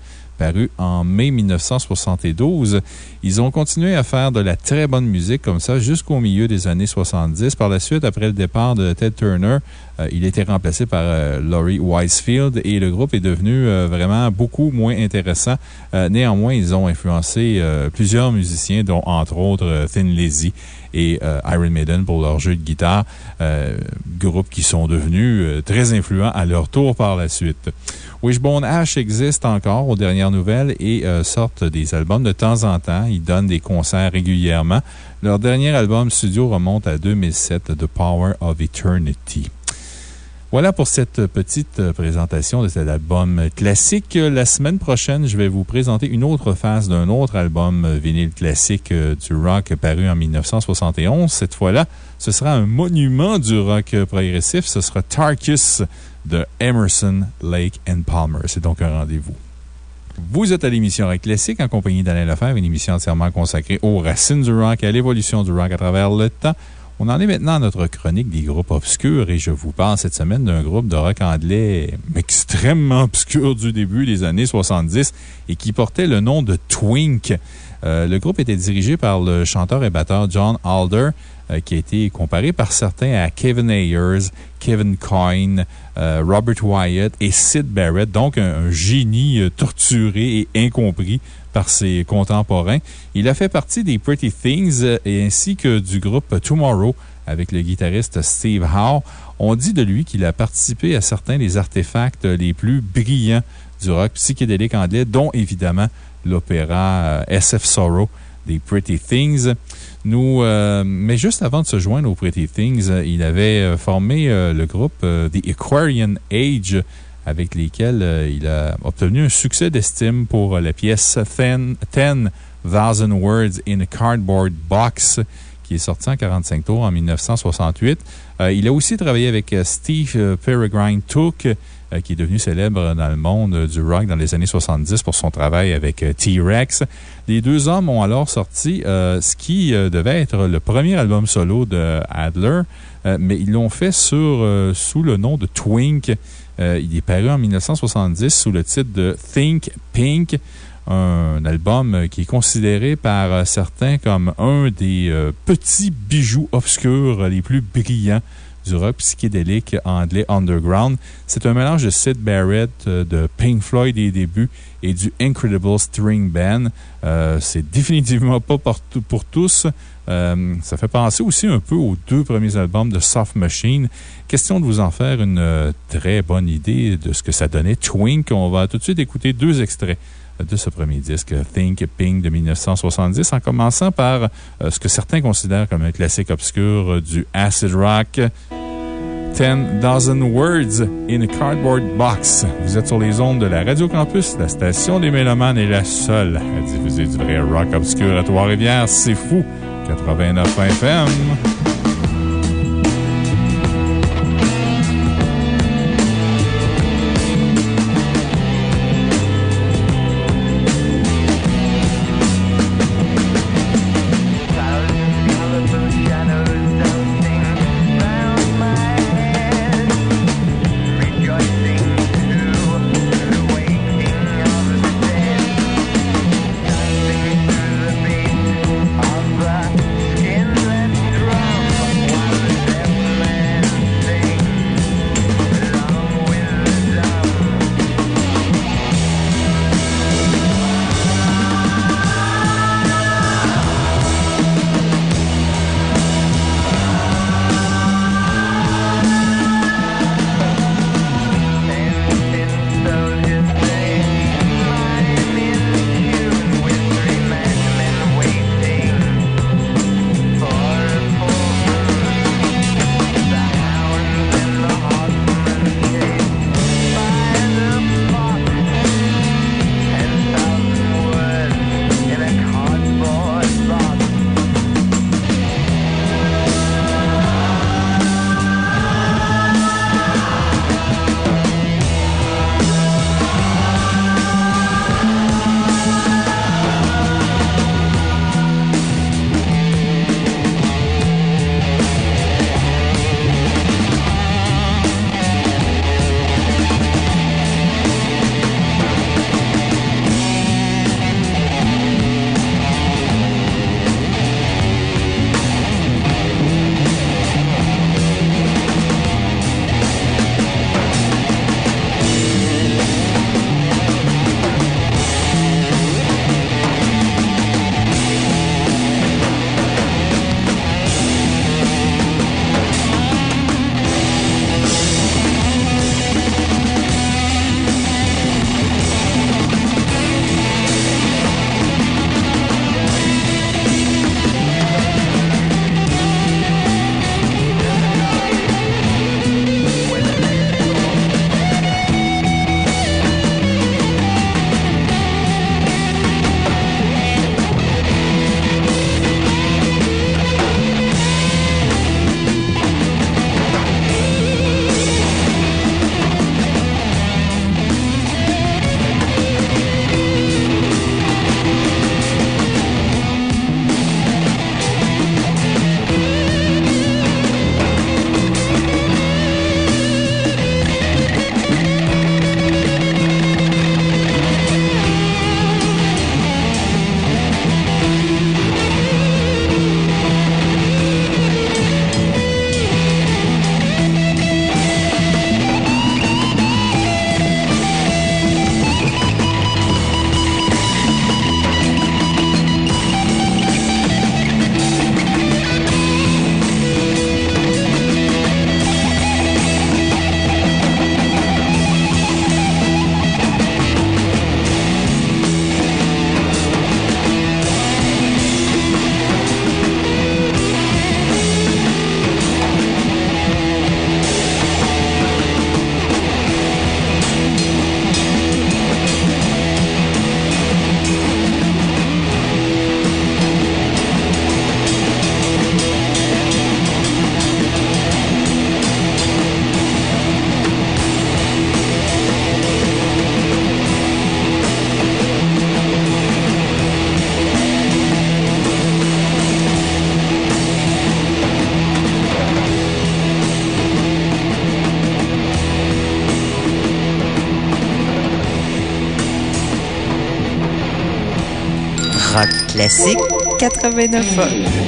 paru en mai 1972. Ils ont continué à faire de la très bonne musique comme ça jusqu'au milieu des années 70. Par la suite, après le départ de Ted Turner, euh, il a été remplacé par euh, Laurie Wisefield et le groupe est devenu euh, vraiment beaucoup moins intéressant. néanmoins, ils ont influencé plusieurs musiciens, dont entre autres Thin Lizzy et Iron Maiden pour leur jeu de guitare, groupes qui sont devenus très influents à leur tour par la suite. Wishbone Ash existe encore aux dernières nouvelles et sortent des albums de temps en temps. Ils donnent des concerts régulièrement. Leur dernier album studio remonte à 2007, The Power of Eternity. Voilà pour cette petite présentation de cet album classique. La semaine prochaine, je vais vous présenter une autre phase d'un autre album vinyle classique du rock paru en 1971. Cette fois-là, ce sera un monument du rock progressif. Ce sera Tarkus de Emerson, Lake and Palmer. C'est donc un rendez-vous. Vous êtes à l'émission Rock Classique en compagnie d'Alain Lefebvre, une émission entièrement consacrée aux racines du rock et à l'évolution du rock à travers le temps. On en est maintenant à notre chronique des groupes obscurs et je vous parle cette semaine d'un groupe de rock anglais extrêmement obscur du début des années 70 et qui portait le nom de Twink. Euh, le groupe était dirigé par le chanteur et batteur John Alder, qui a été comparé par certains à Kevin Ayers, Kevin Coyne, euh, Robert Wyatt et Sid Barrett, donc un, génie torturé et incompris par ses contemporains. Il a fait partie des Pretty Things et ainsi que du groupe Tomorrow avec le guitariste Steve Howe. On dit de lui qu'il a participé à certains des artefacts les plus brillants du rock psychédélique anglais, dont évidemment l'opéra SF Sorrow des Pretty Things. Euh, mais juste avant de se joindre aux Pretty Things, il avait formé le groupe The Aquarian Age avec lesquels il a obtenu un succès d'estime pour la pièce 10,000 Words in a Cardboard Box, qui est sortie en 45 tours en 1968. il a aussi travaillé avec Steve Peregrine Took, qui est devenu célèbre dans le monde du rock dans les années 70 pour son travail avec T-Rex. Les deux hommes ont alors sorti ce qui devait être le premier album solo de Adler, mais ils l'ont fait sur, sous le nom de Twink. il est paru en 1970 sous le titre de Think Pink, un album qui est considéré par certains comme un des petits bijoux obscurs les plus brillants du rock psychédélique anglais underground. C'est un mélange de Sid Barrett, de Pink Floyd des débuts et du Incredible String Band. C'est définitivement pas pour tous. ça fait penser aussi un peu aux deux premiers albums de Soft Machine. Question de vous en faire une très bonne idée de ce que ça donnait. Twink, on va tout de suite écouter deux extraits de ce premier disque, Think Pink de 1970, en commençant par ce que certains considèrent comme un classique obscur du acid rock. 10,000 Words in a Cardboard Box. Vous êtes sur les ondes de la Radio Campus. La station des Mélomanes est la seule à diffuser du vrai rock obscur à Trois-Rivières. C'est fou! 89 FM. Classique. 89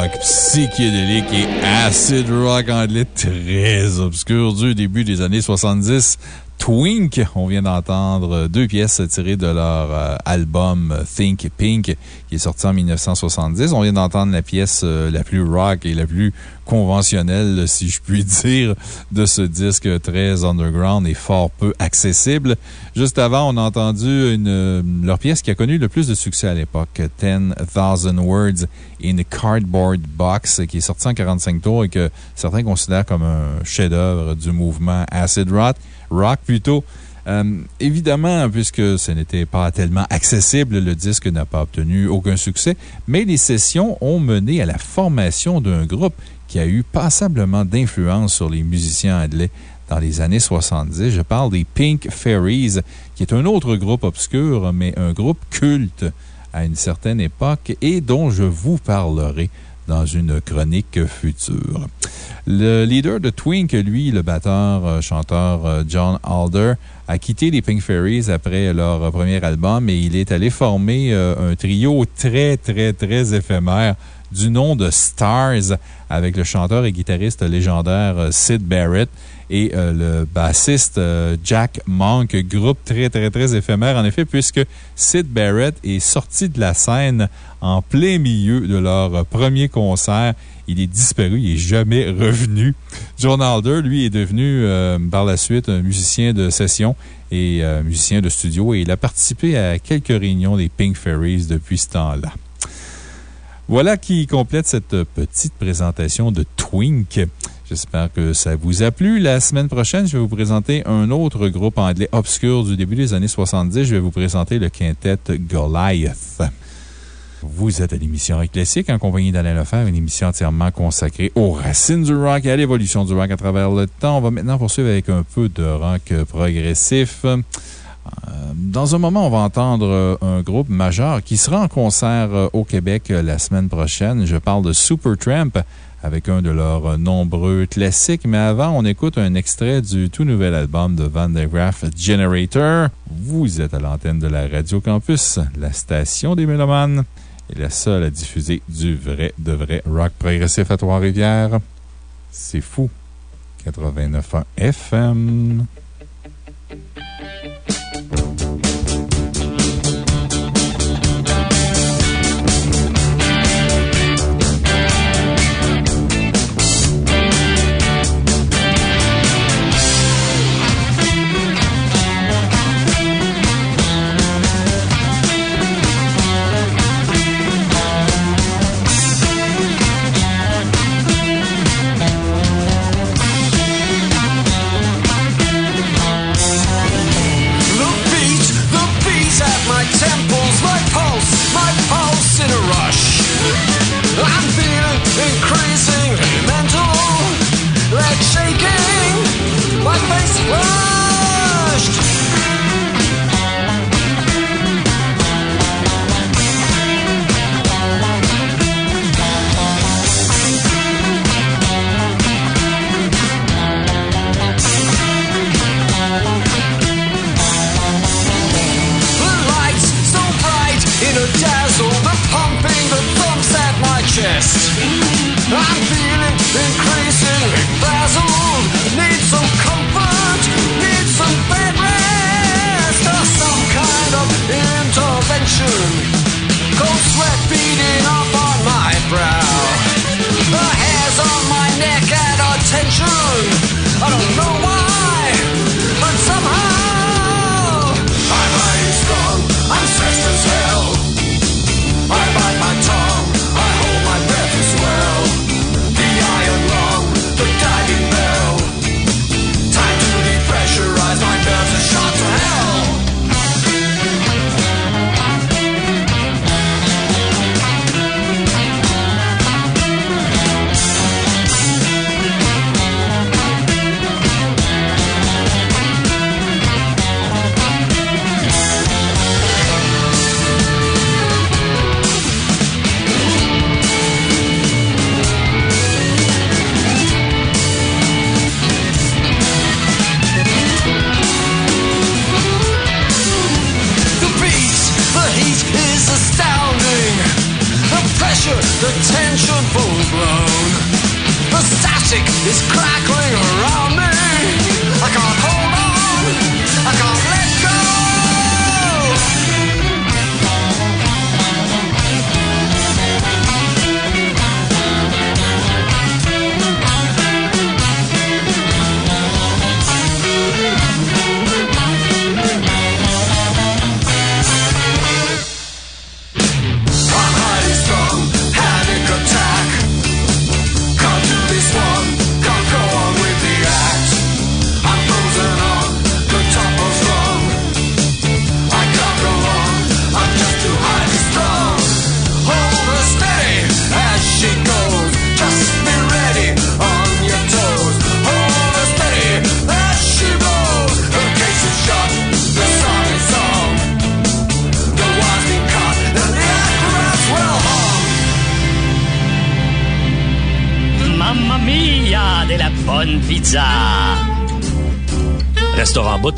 rock psychédélique et acid rock anglais très obscur du début des années 70. Twink, on vient d'entendre deux pièces tirées de leur euh, album Think Pink, qui est sorti en 1970. On vient d'entendre la pièce euh, la plus rock et la plus conventionnelle, si je puis dire, de ce disque très underground et fort peu accessible. Juste avant, on a entendu euh, leur pièce qui a connu le plus de succès à l'époque, 10,000 Words in a Cardboard Box, qui est sorti en 45 tours et que certains considèrent comme un chef-d'œuvre du mouvement Acid Rock rock plutôt. Euh, évidemment, puisque ce n'était pas tellement accessible, le disque n'a pas obtenu aucun succès, mais les sessions ont mené à la formation d'un groupe qui a eu passablement d'influence sur les musiciens anglais dans les années 70. Je parle des Pink Fairies, qui est un autre groupe obscur, mais un groupe culte à une certaine époque et dont je vous parlerai dans une chronique future. Le leader de Twink, lui, le batteur, euh, chanteur euh, John Alder, a quitté les Pink Fairies après leur premier album et il est allé former euh, un trio très, très, très éphémère du nom de Stars avec le chanteur et guitariste légendaire Sid Barrett et le bassiste Jack Monk, groupe très, très, très éphémère en effet, puisque Sid Barrett est sorti de la scène en plein milieu de leur premier concert. Il est disparu, il n'est jamais revenu. John Alder, lui, est devenu euh, par la suite un musicien de session et euh, musicien de studio et il a participé à quelques réunions des Pink Fairies depuis ce temps-là. Voilà qui complète cette petite présentation de Twink. J'espère que ça vous a plu. La semaine prochaine, je vais vous présenter un autre groupe anglais obscur du début des années 70. Je vais vous présenter le quintet Goliath. Vous êtes à l'émission Rock Classique en compagnie d'Alain Lefebvre, une émission entièrement consacrée aux racines du rock et à l'évolution du rock à travers le temps. On va maintenant poursuivre avec un peu de rock progressif. Euh, Dans un moment, on va entendre un groupe majeur qui sera en concert euh, au Québec euh, la semaine prochaine. Je parle de Supertramp avec un de leurs nombreux classiques. Mais avant, on écoute un extrait du tout nouvel album de Van der Graaf Generator. Vous êtes à l'antenne de la Radio Campus, la station des Mélomanes est la seule à diffuser du vrai, de vrai rock progressif à Trois-Rivières. C'est fou. 89.1 FM.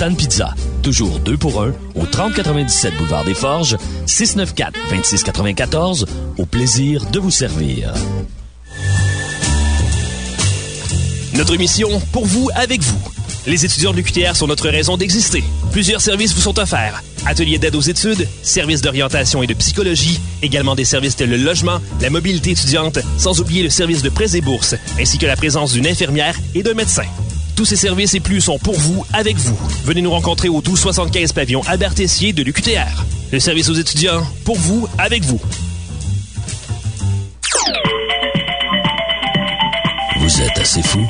Tan Pizza. Toujours 2 pour 1 au 3097 Boulevard des Forges, 694-2694. Au plaisir de vous servir. Notre mission, pour vous, avec vous. Les étudiants de l'UQTR sont notre raison d'exister. Plusieurs services vous sont offerts. Ateliers d'aide aux études, services d'orientation et de psychologie, également des services tels le logement, la mobilité étudiante, sans oublier le service de prêts et bourses, ainsi que la présence d'une infirmière et d'un médecin. Tous ces services et plus sont pour vous, avec vous. Venez nous rencontrer au 1275 pavillon Albertessier de l'UQTR. Le service aux étudiants, pour vous, avec vous. Vous êtes assez fou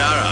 Bandara.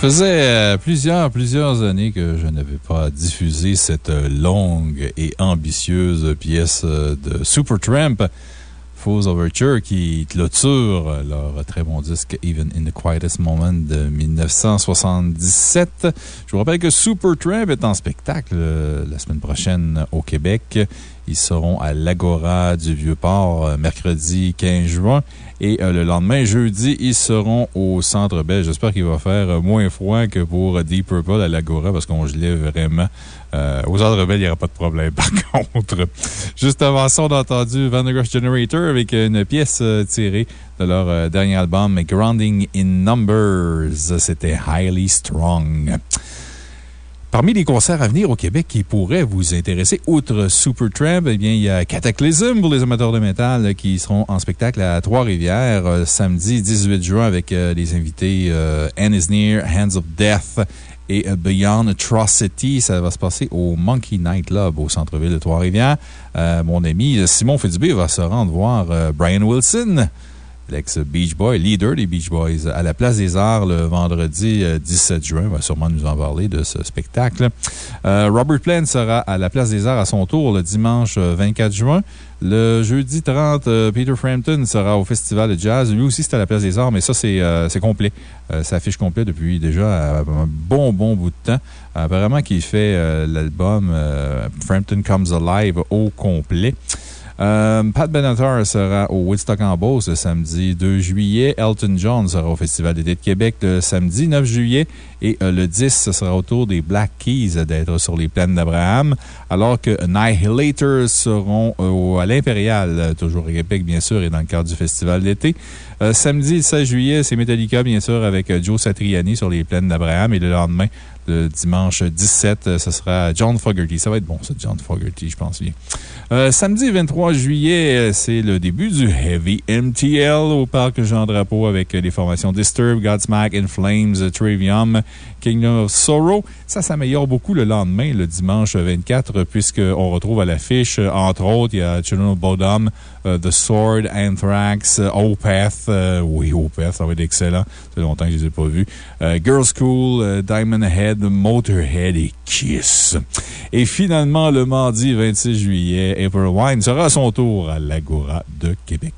Faisait euh, plusieurs, plusieurs années que je n'avais pas diffusé cette longue et ambitieuse pièce euh, de Supertramp, Fool's Overture, qui clôture euh, leur très bon disque Even in the Quietest Moment de 1977. Je vous rappelle que Supertramp est en spectacle la semaine prochaine au Québec. Ils seront à l'Agora du Vieux-Port mercredi 15 juin. Et euh, le lendemain, jeudi, ils seront au Centre Bell. J'espère qu'il va faire euh, moins froid que pour Deep Purple à l'Agora parce qu'on gelait vraiment. Euh, au Centre Bell, il n'y aura pas de problème, par contre. Juste avant ça, on a entendu Van der Graaf Generator avec une pièce euh, tirée de leur euh, dernier album, Grounding in Numbers. C'était Highly Strong. Parmi les concerts à venir au Québec qui pourraient vous intéresser, outre Supertramp, eh bien, il y a Cataclysm pour les amateurs de métal qui seront en spectacle à Trois-Rivières euh, samedi 18 juin avec euh, les invités euh, Anne is Near, Hands of Death et Beyond Atrocity. Ça va se passer au Monkey Night Club au centre-ville de Trois-Rivières. Mon ami Simon Fitzbé va se rendre voir Brian Wilson l'ex-Beach Boy, leader des Beach Boys, à la Place des Arts le vendredi euh, 17 juin. Il va sûrement nous en parler de ce spectacle. Euh, Robert Plant sera à la Place des Arts à son tour le dimanche euh, 24 juin. Le jeudi 30, euh, Peter Frampton sera au Festival de Jazz. Lui aussi, c'est à la Place des Arts, mais ça, c'est euh, complet. Euh, ça affiche complet depuis déjà euh, un bon, bon bout de temps. Apparemment qu'il fait euh, l'album euh, Frampton Comes Alive au complet. Euh, Pat Benatar sera au Woodstock en le samedi 2 juillet. Elton John sera au Festival d'été de Québec le samedi 9 juillet. Et euh, le 10, ce sera au tour des Black Keys d'être sur les plaines d'Abraham. Alors que Annihilators seront euh, à l'Impérial, toujours à Québec, bien sûr, et dans le cadre du Festival d'été. Samedi le 16 juillet, c'est Metallica, bien sûr, avec Joe Satriani sur les plaines d'Abraham. Et le lendemain, le dimanche 17, euh, ce sera John Fogerty. Ça va être bon, ça, John Fogerty, je pense bien. Euh, samedi 23 juillet, euh, c'est le début du Heavy MTL au parc Jean-Drapeau avec les formations Disturb, Godsmack, In Flames, Trivium, Kingdom of Sorrow. Ça s'améliore beaucoup le lendemain, le dimanche 24, puisqu'on retrouve à l'affiche, entre autres, il y a Children of Bodom, The Sword, Anthrax, euh, Opeth. euh, oui, Opeth, ça va être excellent. Ça fait longtemps que je ne les ai pas vus. Euh, Girls School, euh, Diamond Head, Motorhead et Kiss. Et finalement, le mardi 26 juillet, April Wine sera à son tour à l'Agora de Québec.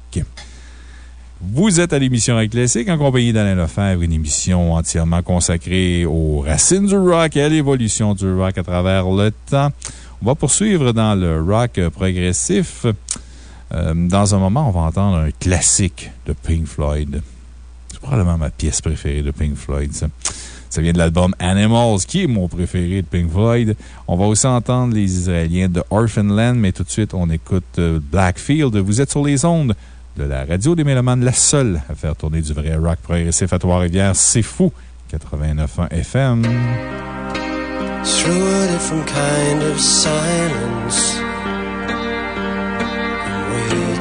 Vous êtes à l'émission Rock en compagnie d'Alain Lefebvre, une émission entièrement consacrée aux racines du rock et à l'évolution du rock à travers le temps. On va poursuivre dans le rock progressif. Euh, dans un moment, on va entendre un classique de Pink Floyd. C'est probablement ma pièce préférée de Pink Floyd, ça. Vient de l'album Animals, qui est mon préféré de Pink Floyd. On va aussi entendre les Israéliens de Orphanland, mais tout de suite, on écoute euh, Blackfield. Vous êtes sur les ondes de la radio des Mélomanes, la seule à faire tourner du vrai rock progressif à Trois-Rivières. C'est fou! 89.1 FM. through a different kind of silence.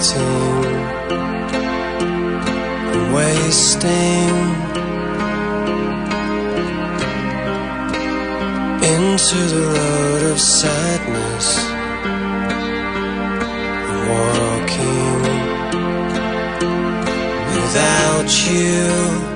Waiting and wasting into the road of sadness. I'm walking without you.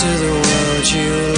To the world you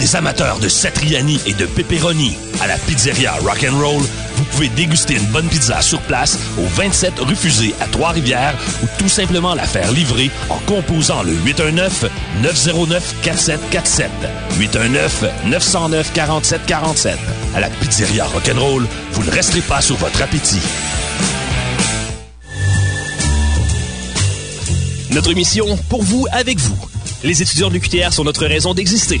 Les amateurs de satriani et de pepperoni, à la pizzeria Rock'n'Roll, vous pouvez déguster une bonne pizza sur place au 27 rue à Trois-Rivières ou tout simplement la faire livrer en composant le 819-909-4747. 819-909-4747. À la pizzeria Rock'n'Roll, vous ne resterez pas sur votre appétit. Notre mission, pour vous, avec vous. Les étudiants de l'UQTR sont notre raison d'exister.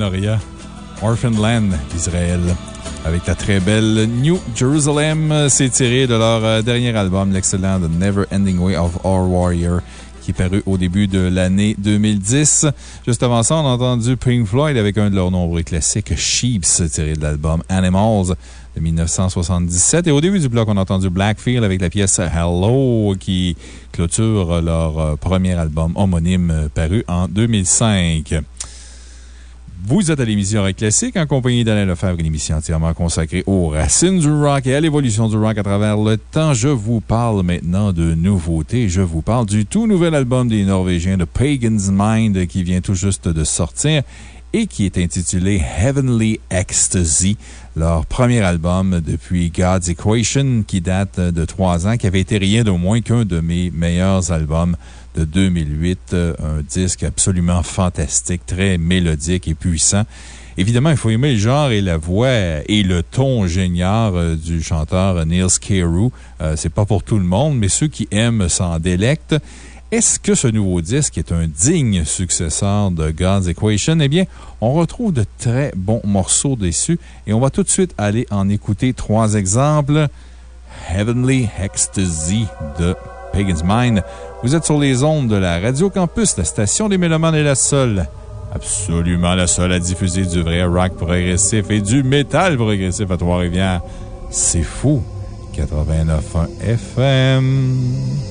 Moyen-Orient, Orphan Land d'Israël. Avec la très belle New Jerusalem, c'est tiré de leur euh, dernier album, l'excellent The Never Ending Way of Our Warrior, qui est paru au début de l'année 2010. Juste avant ça, on a entendu Pink Floyd avec un de leurs nombreux classiques, Sheeps, tiré de l'album Animals de 1977. Et au début du bloc, on a entendu Blackfield avec la pièce Hello qui clôture leur euh, premier album homonyme euh, paru en 2005. Vous êtes à l'émission Rock Classique en compagnie d'Alain Lefebvre, une émission entièrement consacrée aux racines du rock et à l'évolution du rock à travers le temps. Je vous parle maintenant de nouveautés. Je vous parle du tout nouvel album des Norvégiens de Pagan's Mind qui vient tout juste de sortir et qui est intitulé Heavenly Ecstasy, leur premier album depuis God's Equation qui date de trois ans, qui avait été rien de moins qu'un de mes meilleurs albums de 2008. euh, Un disque absolument fantastique, très mélodique et puissant. Évidemment, il faut aimer le genre et la voix et le ton génial euh, du chanteur Neil Scarrow. Euh, C'est pas pour tout le monde, mais ceux qui aiment s'en délectent. Est-ce que ce nouveau disque est un digne successeur de God's Equation? Eh bien, on retrouve de très bons morceaux dessus et on va tout de suite aller en écouter trois exemples. Heavenly Ecstasy de Pagan's Mind. Vous êtes sur les ondes de la Radio Campus, la station des Mélomanes est la seule, absolument la seule à diffuser du vrai rock progressif et du métal progressif à Trois-Rivières. C'est fou. 89.1 FM.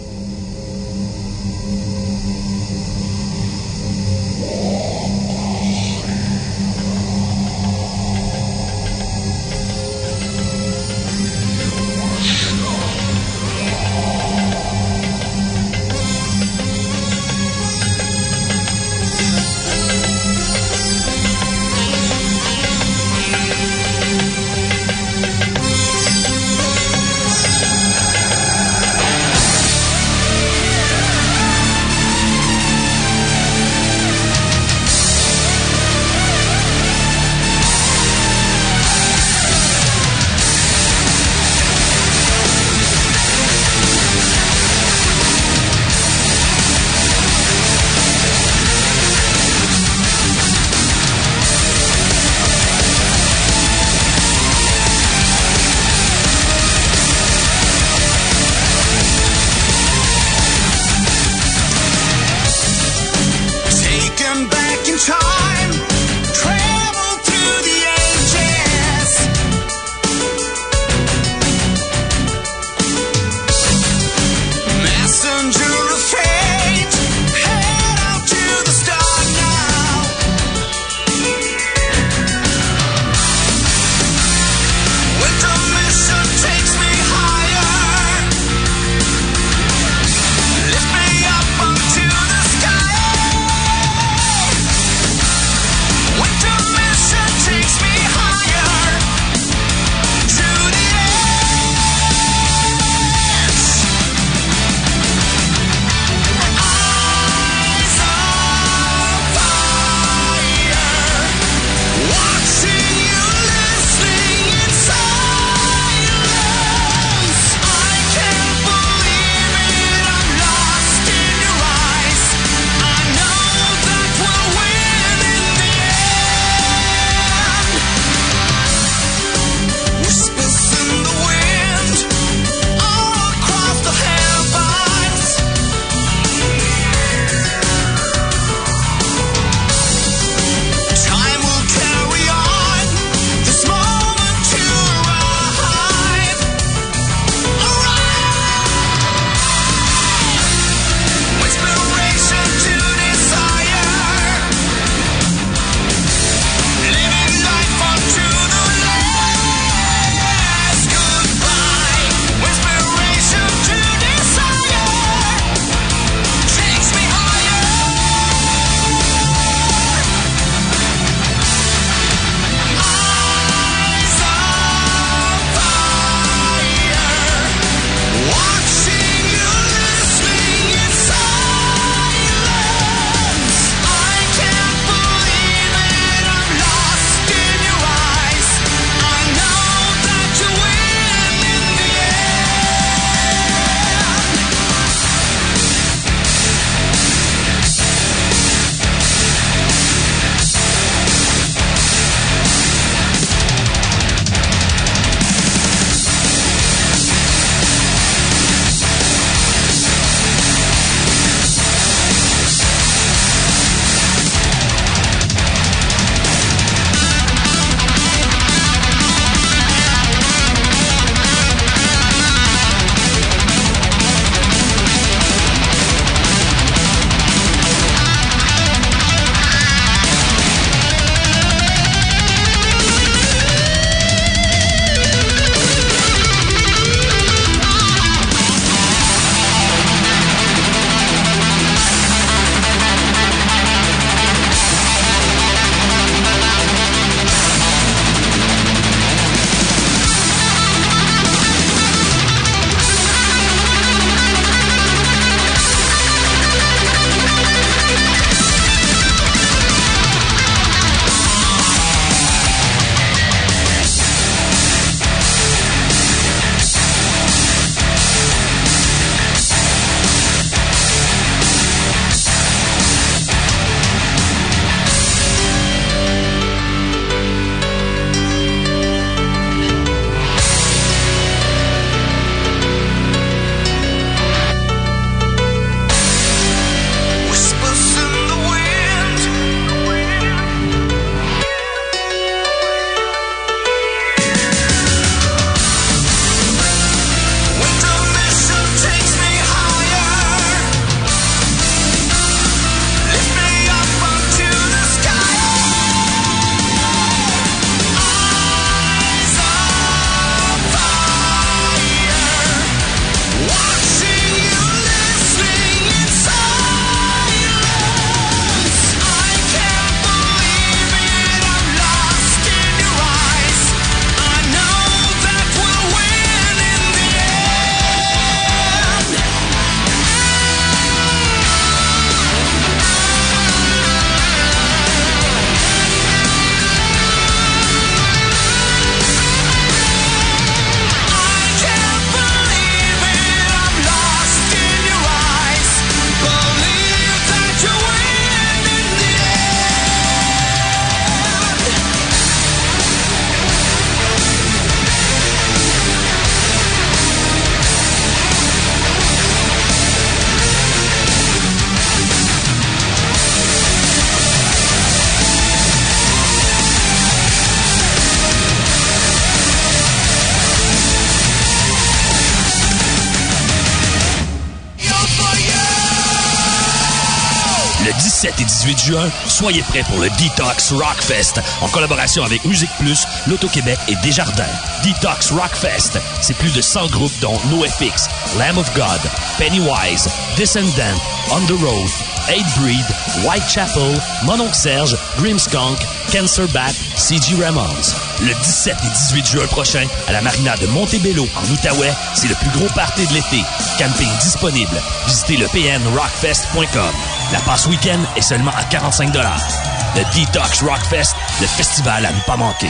18 juin, soyez prêts pour le Detox Rockfest en collaboration avec Musique Plus, L'Auto-Québec et Desjardins. Detox Rockfest, c'est plus de 100 groupes dont NoFX, Lamb of God, Pennywise, Descendant, On the Road, Aid Breed, Whitechapel, Mononc Serge, Grimskunk, Cancer Bat, C.G. Ramones. Le 17 et 18 juin prochain, à la marina de Montebello, en Outaouais, c'est le plus gros party de l'été. Camping disponible. Visitez le pnrockfest.com. La passe week-end est seulement à 45 Le Detox Rockfest, le festival à ne pas manquer.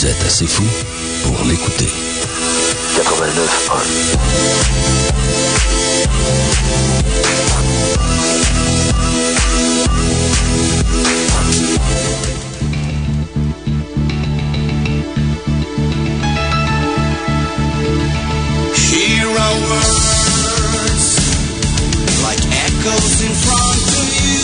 Vous êtes assez fou pour l'écouter. 89.1 Hear our words like echoes in front of you.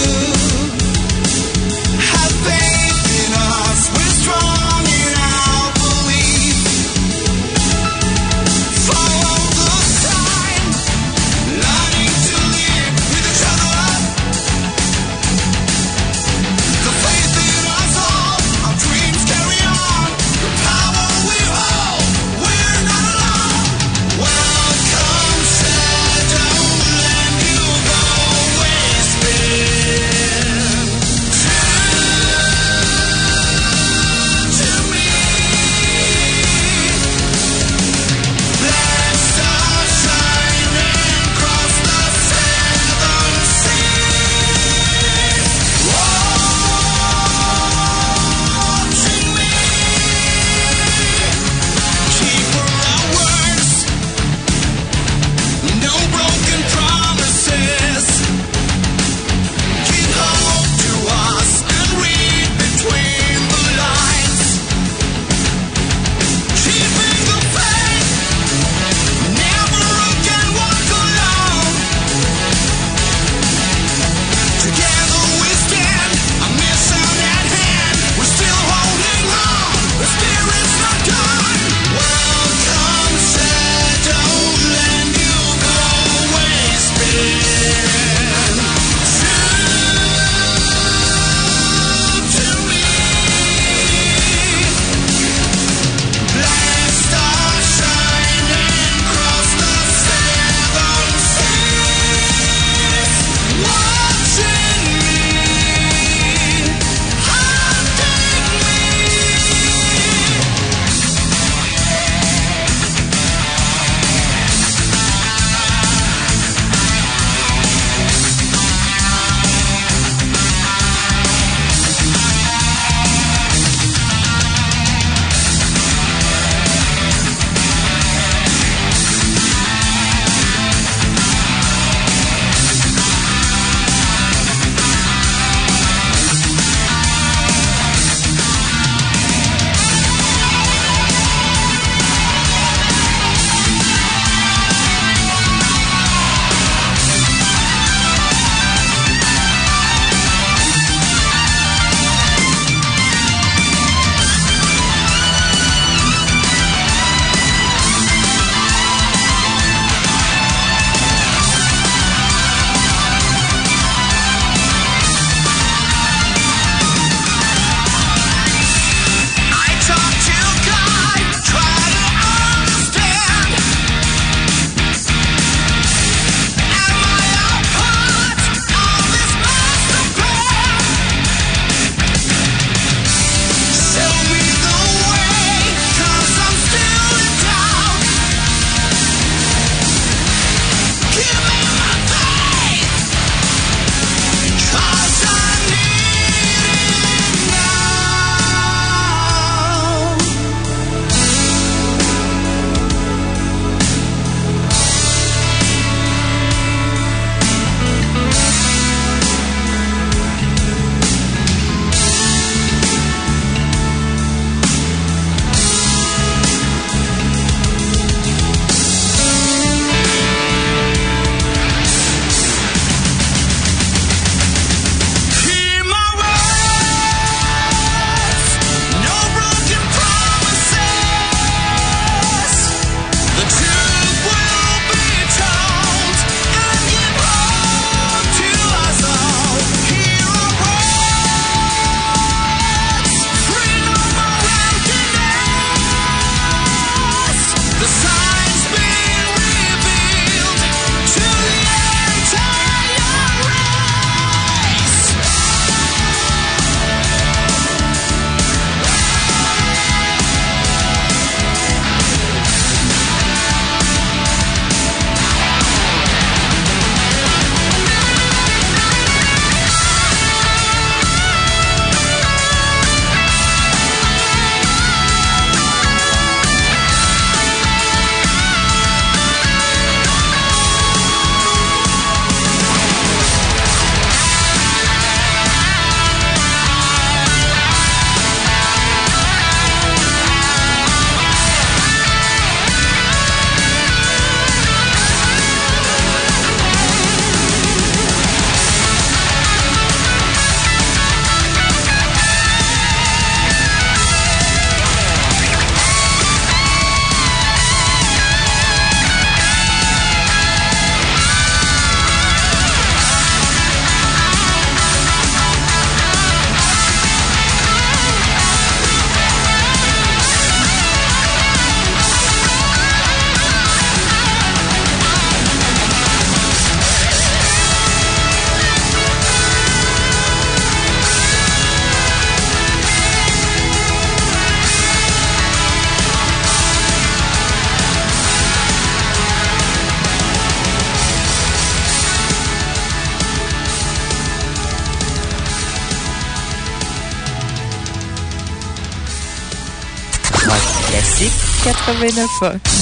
89 Went to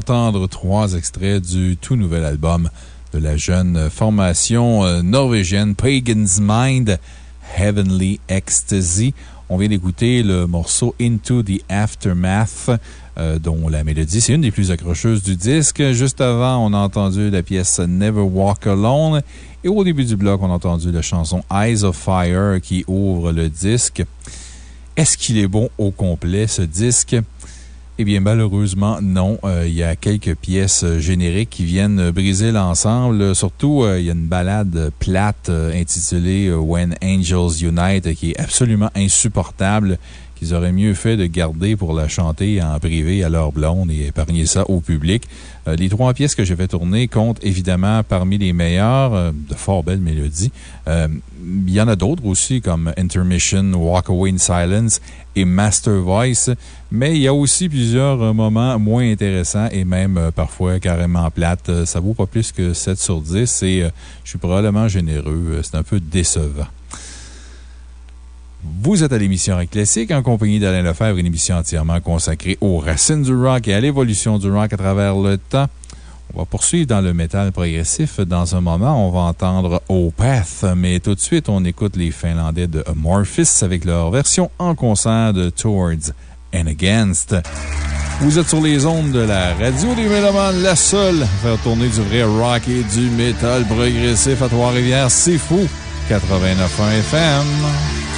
d'entendre trois extraits du tout nouvel album de la jeune formation euh, norvégienne Pagan's Mind, Heavenly Ecstasy. On vient d'écouter le morceau Into the Aftermath, euh, dont la mélodie, c'est une des plus accrocheuses du disque. Juste avant, on a entendu la pièce Never Walk Alone. Et au début du bloc, on a entendu la chanson Eyes of Fire qui ouvre le disque. Est-ce qu'il est bon au complet, ce disque? Eh bien, malheureusement, non. Euh, il y a quelques pièces euh, génériques qui viennent euh, briser l'ensemble. Surtout, il y a une balade plate intitulée When Angels Unite qui est absolument insupportable qu'ils auraient mieux fait de garder pour la chanter en privé à leur blonde et épargner ça au public. Euh, les trois pièces que j'ai fait tourner comptent évidemment parmi les meilleures, euh, de fort belles mélodies. Euh, il y en a d'autres aussi, comme Intermission, Walk Away in Silence et Master Voice, mais il y a aussi plusieurs moments moins intéressants et même parfois carrément plates. Ça vaut pas plus que 7 sur 10 et je suis probablement généreux. C'est un peu décevant. Vous êtes à l'émission Rock Classique en compagnie d'Alain Lefebvre, une émission entièrement consacrée aux racines du rock et à l'évolution du rock à travers le temps. On va poursuivre dans le métal progressif. Dans un moment, on va entendre Opeth, mais tout de suite, on écoute les Finlandais de Amorphis avec leur version en concert de Towards and Against. Vous êtes sur les ondes de la radio des Mélomanes, la seule à faire tourner du vrai rock et du métal progressif à Trois-Rivières. C'est fou! 89.1 FM.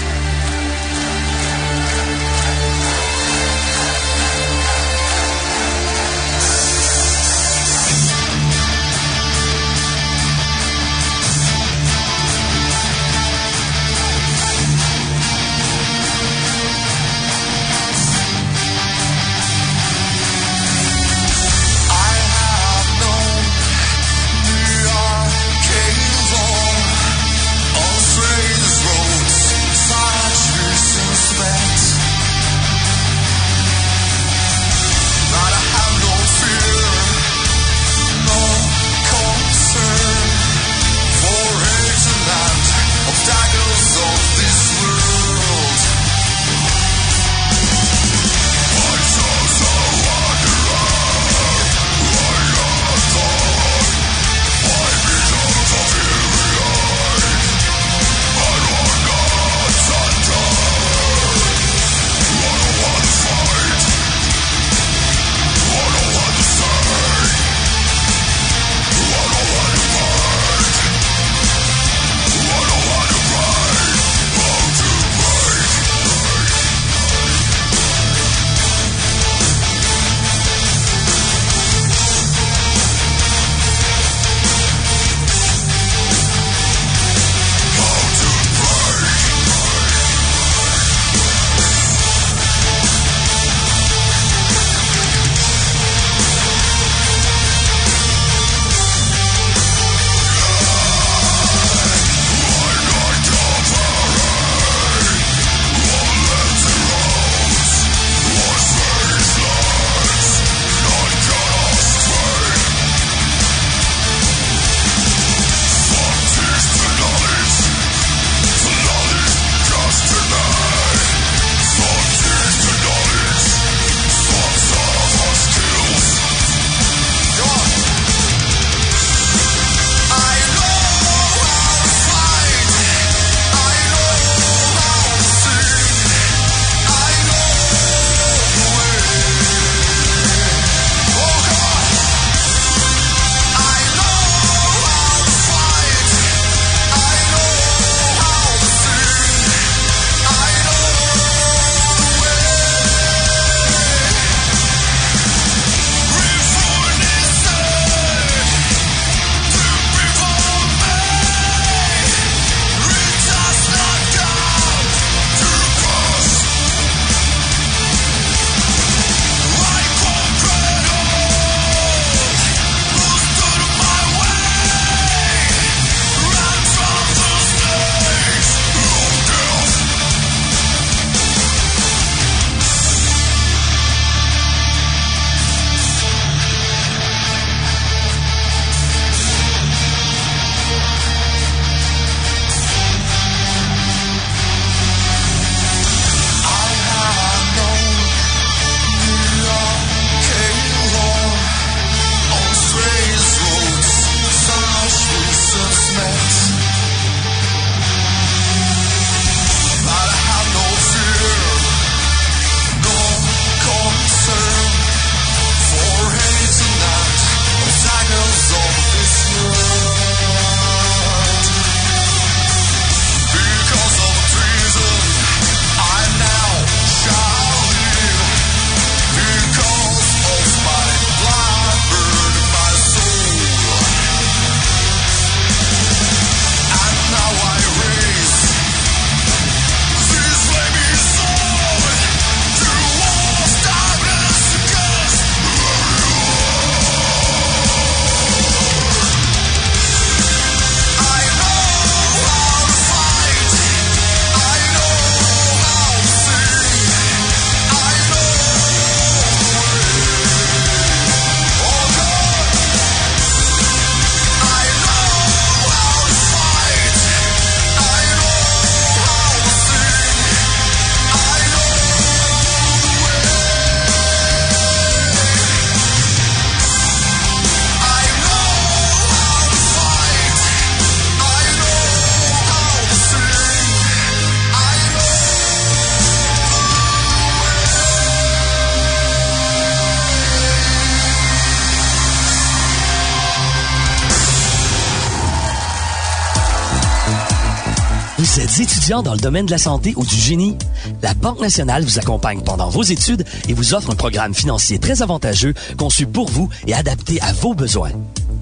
Étudiant dans le domaine de la santé ou du génie? La Banque nationale vous accompagne pendant vos études et vous offre un programme financier très avantageux conçu pour vous et adapté à vos besoins.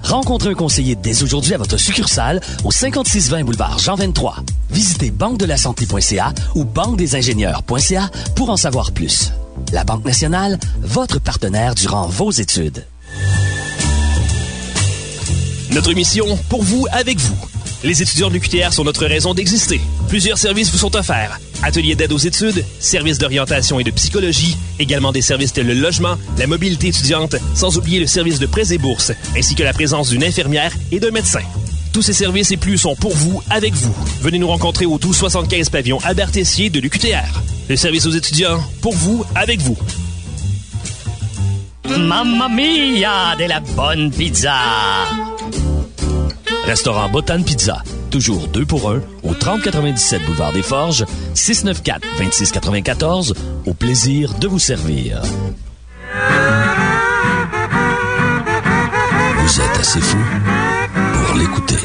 Rencontrez un conseiller dès aujourd'hui à votre succursale au 5620 boulevard Jean 23. Visitez banque-de-la-santé.ca ou banque-des-ingénieurs.ca pour en savoir plus. La Banque nationale, votre partenaire durant vos études. Notre mission, pour vous, avec vous. Les étudiants de l'UQTR sont notre raison d'exister. Plusieurs services vous sont offerts. Ateliers d'aide aux études, services d'orientation et de psychologie, également des services tels le logement, la mobilité étudiante, sans oublier le service de prêts et bourses, ainsi que la présence d'une infirmière et d'un médecin. Tous ces services et plus sont pour vous, avec vous. Venez nous rencontrer au 1275 pavillon Albert Tessier de l'UQTR. Le service aux étudiants, pour vous, avec vous. Mamma mia, de la bonne pizza! Restaurant Botan Pizza. Toujours 2 pour 1 au 3097 Boulevard des Forges, 694-2694. Au plaisir de vous servir. Vous êtes assez fou pour l'écouter.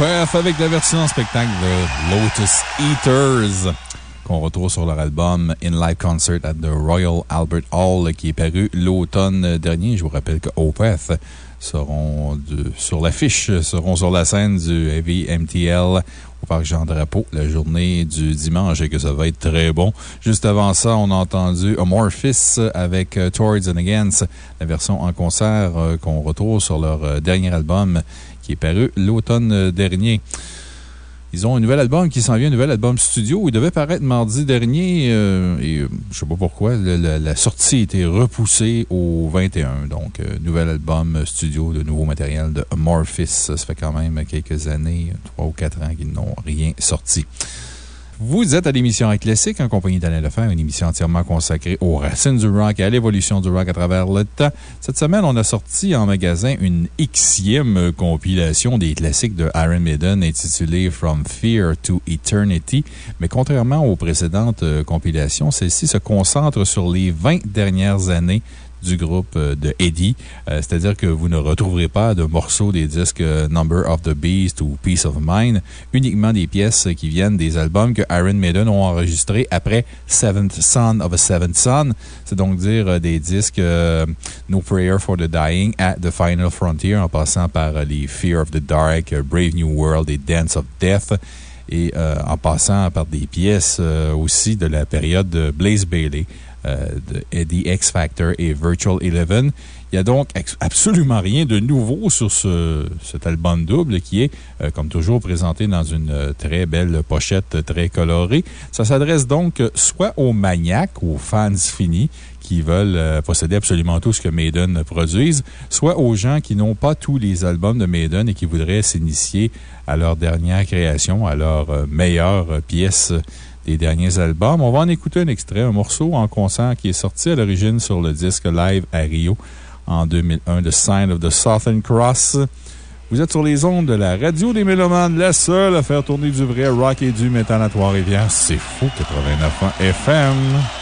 Opeth avec la version en spectacle de Lotus Eaters qu'on retrouve sur leur album In Live Concert at the Royal Albert Hall qui est paru l'automne dernier. Je vous rappelle que Opeth seront sur l'affiche, seront sur la scène du Heavy MTL au Parc Jean-Drapeau la journée du dimanche et que ça va être très bon. Juste avant ça, on a entendu Amorphis avec euh, Towards and Against, la version en concert euh, qu'on retrouve sur leur euh, dernier album qui est paru l'automne euh, dernier. Ils ont un nouvel album qui s'en vient, un nouvel album studio. Il devait paraître mardi dernier euh, et euh, je sais pas pourquoi. le- le- la sortie a été repoussée au 21. Donc, euh, nouvel album studio de nouveau matériel de Amorphis. Ça fait quand même quelques années, trois ou quatre ans qu'ils n'ont rien sorti. Vous êtes à l'émission Classique en compagnie d'Alain Lefebvre, une émission entièrement consacrée aux racines du rock et à l'évolution du rock à travers le temps. Cette semaine, on a sorti en magasin une Xème compilation des classiques de Iron Maiden intitulée From Fear to Eternity. Mais contrairement aux précédentes euh, compilations, celle-ci se concentre sur les 20 dernières années du groupe euh, de Eddie. Euh, C'est-à-dire que vous ne retrouverez pas de morceaux des disques euh, Number of the Beast ou Peace of Mind, uniquement des pièces qui viennent des albums que Iron Maiden ont enregistrés après Seventh Son of a Seventh Son. C'est donc dire des disques No Prayer for the Dying, At the Final Frontier, en passant par les Fear of the Dark, Brave New World et Dance of Death et en passant par des pièces aussi de la période de Blaze Bailey de Eddie X Factor et Virtual Eleven. Il n'y a donc absolument rien de nouveau sur ce, cet album double qui est, euh, comme toujours, présenté dans une euh, très belle pochette euh, très colorée. Ça s'adresse donc euh, soit aux maniaques, aux fans finis, qui veulent euh, posséder absolument tout ce que Maiden produise, soit aux gens qui n'ont pas tous les albums de Maiden et qui voudraient s'initier à leur dernière création, à leur euh, meilleure euh, pièce des derniers albums. On va en écouter un extrait, un morceau en concert qui est sorti à l'origine sur le disque live à Rio en 2001, The Sign of the Southern Cross. Vous êtes sur les ondes de la radio des Mélomanes, la seule à faire tourner du vrai rock et du métal à Trois-Rivières. C'est fou, 89 FM.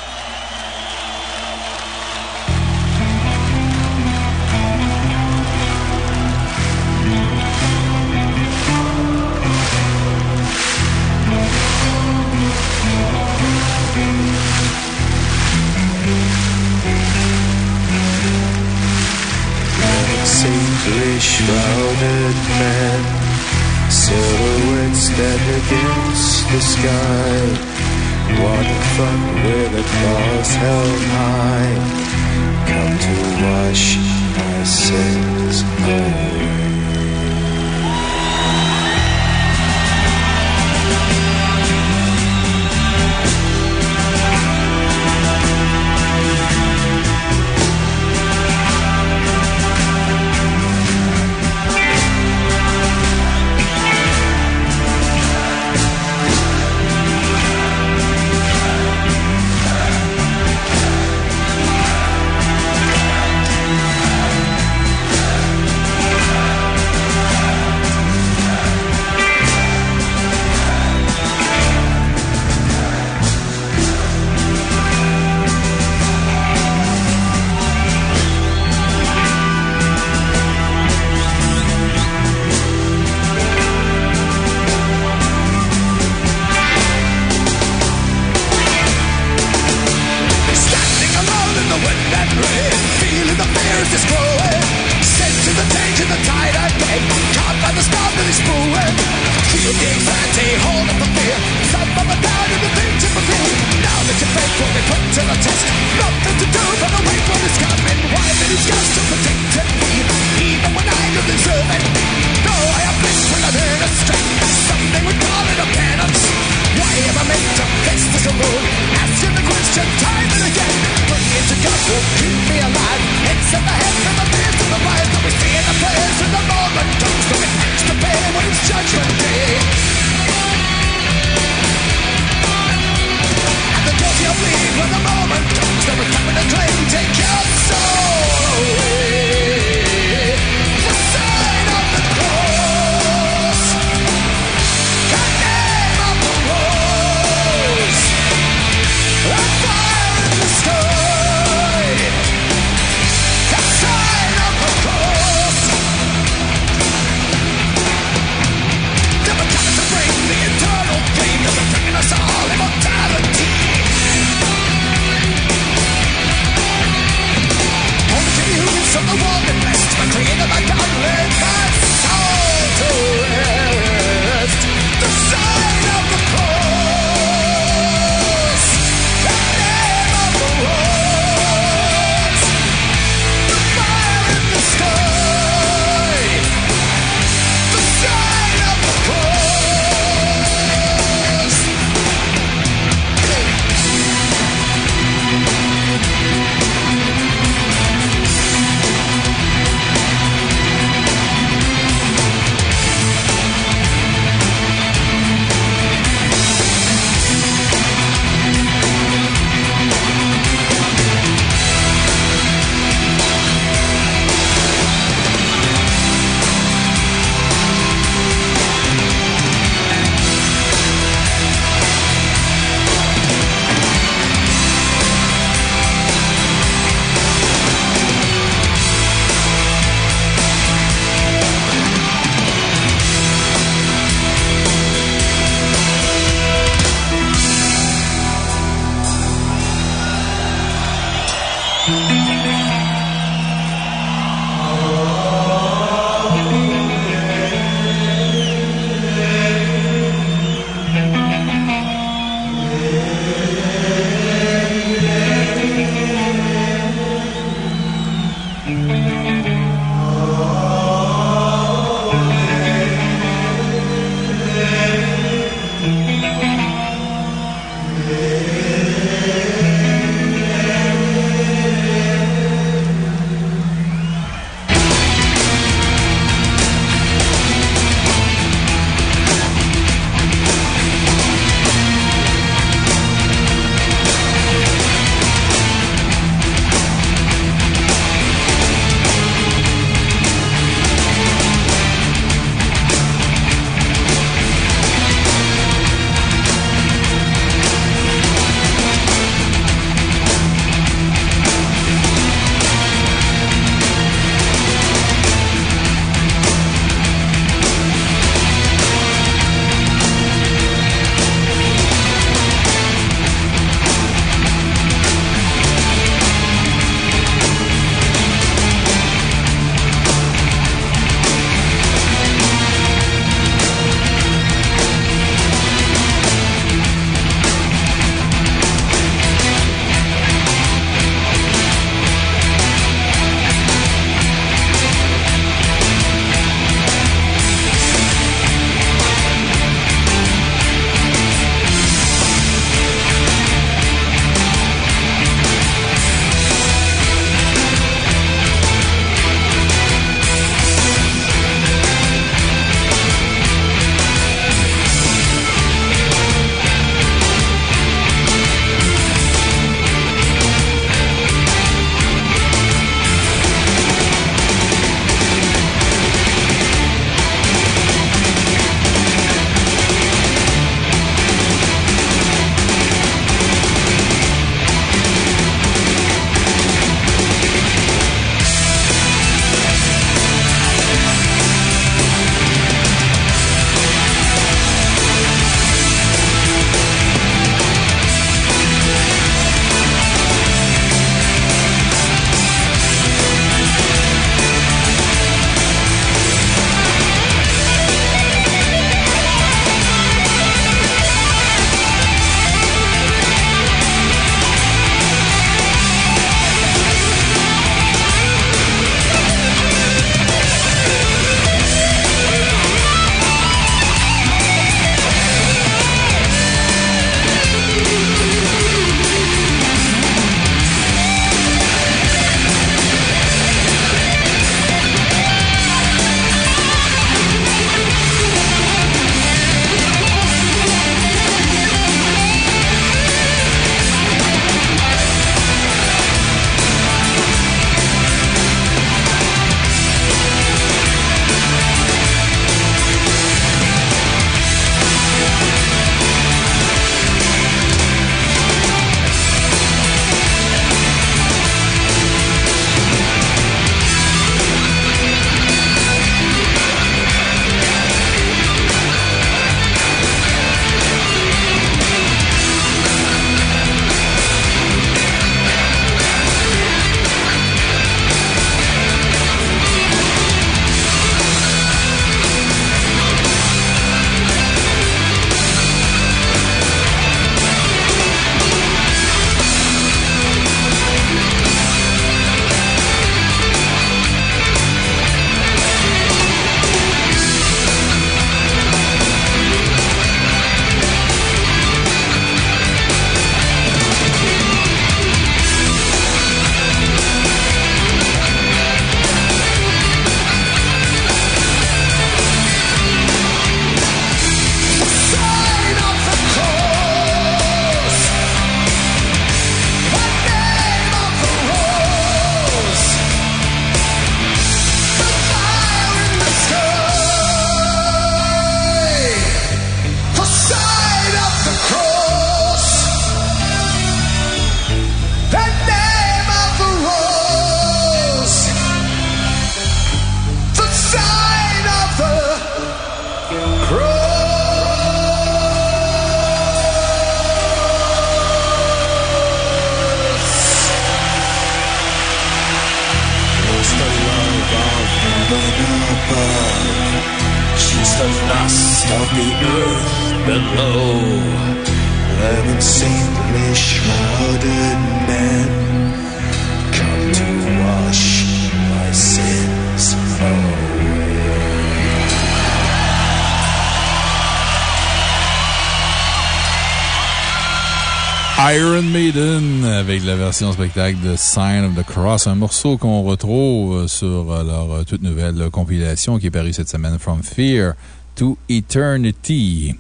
Version spectacle de Sign of the Cross, un morceau qu'on retrouve sur euh, leur euh, toute nouvelle compilation qui est parue cette semaine, From Fear to Eternity.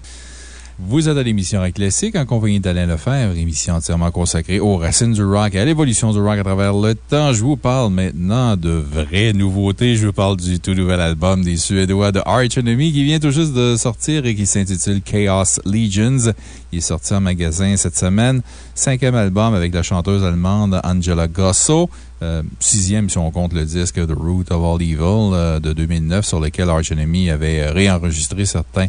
Vous êtes à l'émission Rock Classique en compagnie d'Alain Lefebvre, émission entièrement consacrée aux racines du rock et à l'évolution du rock à travers le temps. Je vous parle maintenant de vraies nouveautés. Je vous parle du tout nouvel album des Suédois de Arch Enemy qui vient tout juste de sortir et qui s'intitule Chaos Legions. Il est sorti en magasin cette semaine. Cinquième album avec la chanteuse allemande Angela Gosso. Euh, sixième si on compte le disque The Root of All Evil euh, de 2009 sur lequel Arch Enemy avait euh, réenregistré certains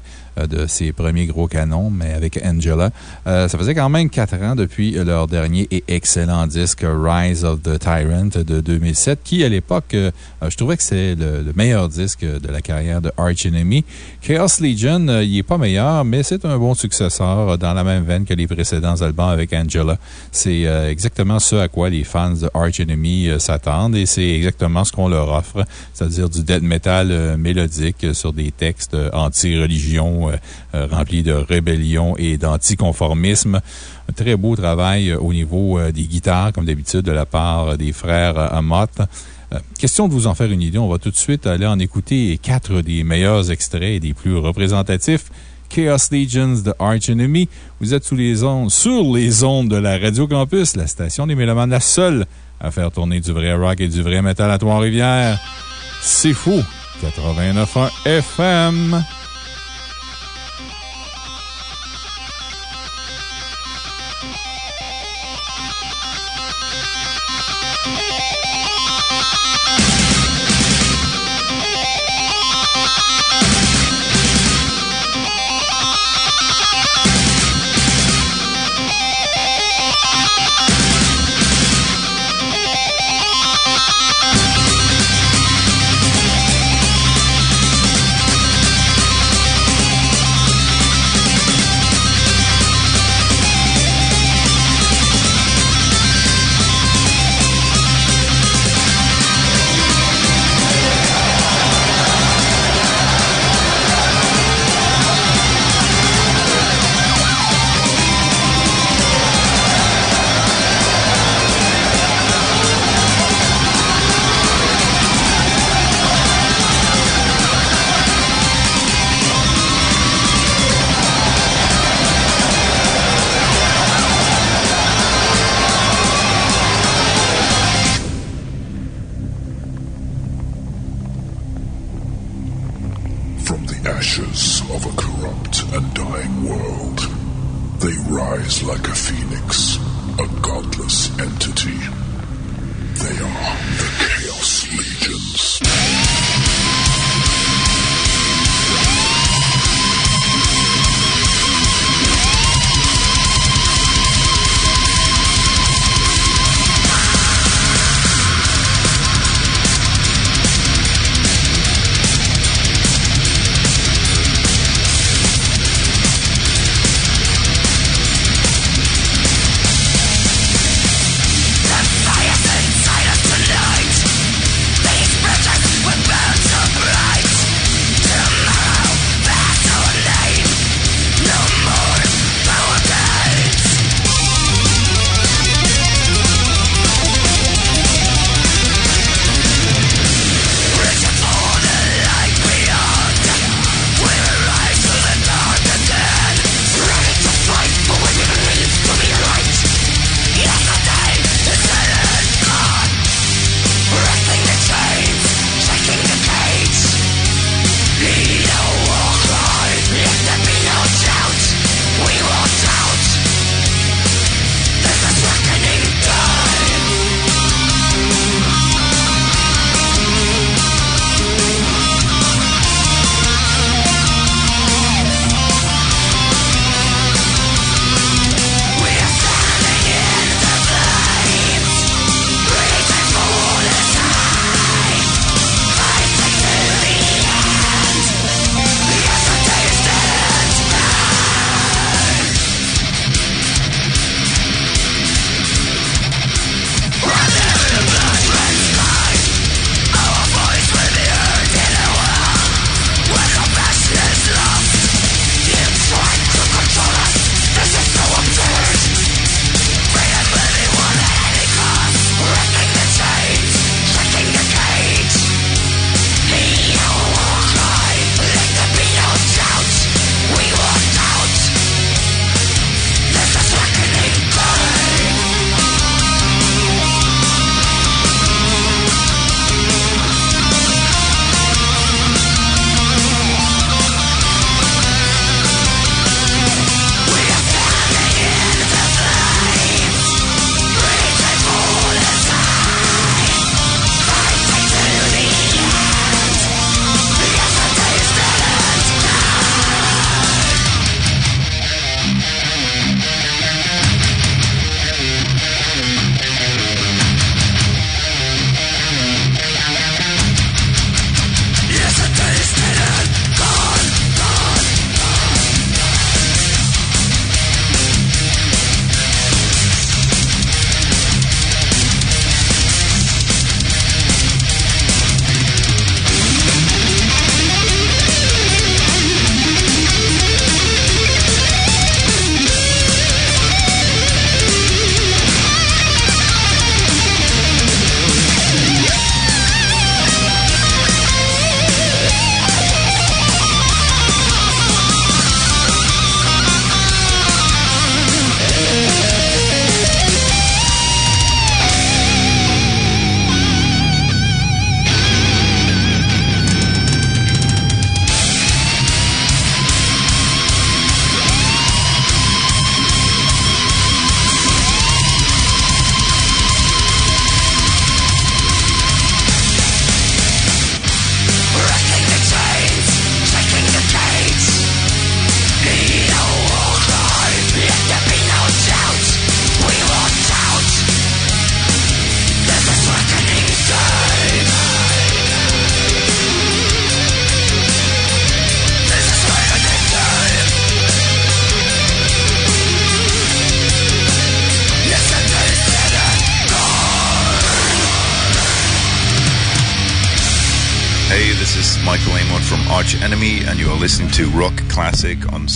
de ses premiers gros canons, mais avec Angela. Ça faisait quand même quatre ans depuis leur dernier et excellent disque Rise of the Tyrant de 2007, qui à l'époque, je trouvais que c'est le, le meilleur disque de la carrière de Arch Enemy. Chaos Legion, il est pas meilleur, mais c'est un bon successeur dans la même veine que les précédents albums avec Angela. C'est euh, exactement ce à quoi les fans de Arch Enemy euh, s'attendent et c'est exactement ce qu'on leur offre, c'est-à-dire du death metal euh, mélodique sur des textes anti-religion remplis de rébellion et d'anticonformisme. Un très beau travail au niveau des guitares, comme d'habitude, de la part des frères Amott. Question de vous en faire une idée, on va tout de suite aller en écouter quatre des meilleurs extraits et des plus représentatifs. Chaos Legions de Arch Enemy. Vous êtes sous les ondes, sur les ondes de la Radio Campus, la station des Mélomanes, la seule à faire tourner du vrai rock et du vrai métal à Trois-Rivières. C'est fou! 89.1 FM.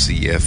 CF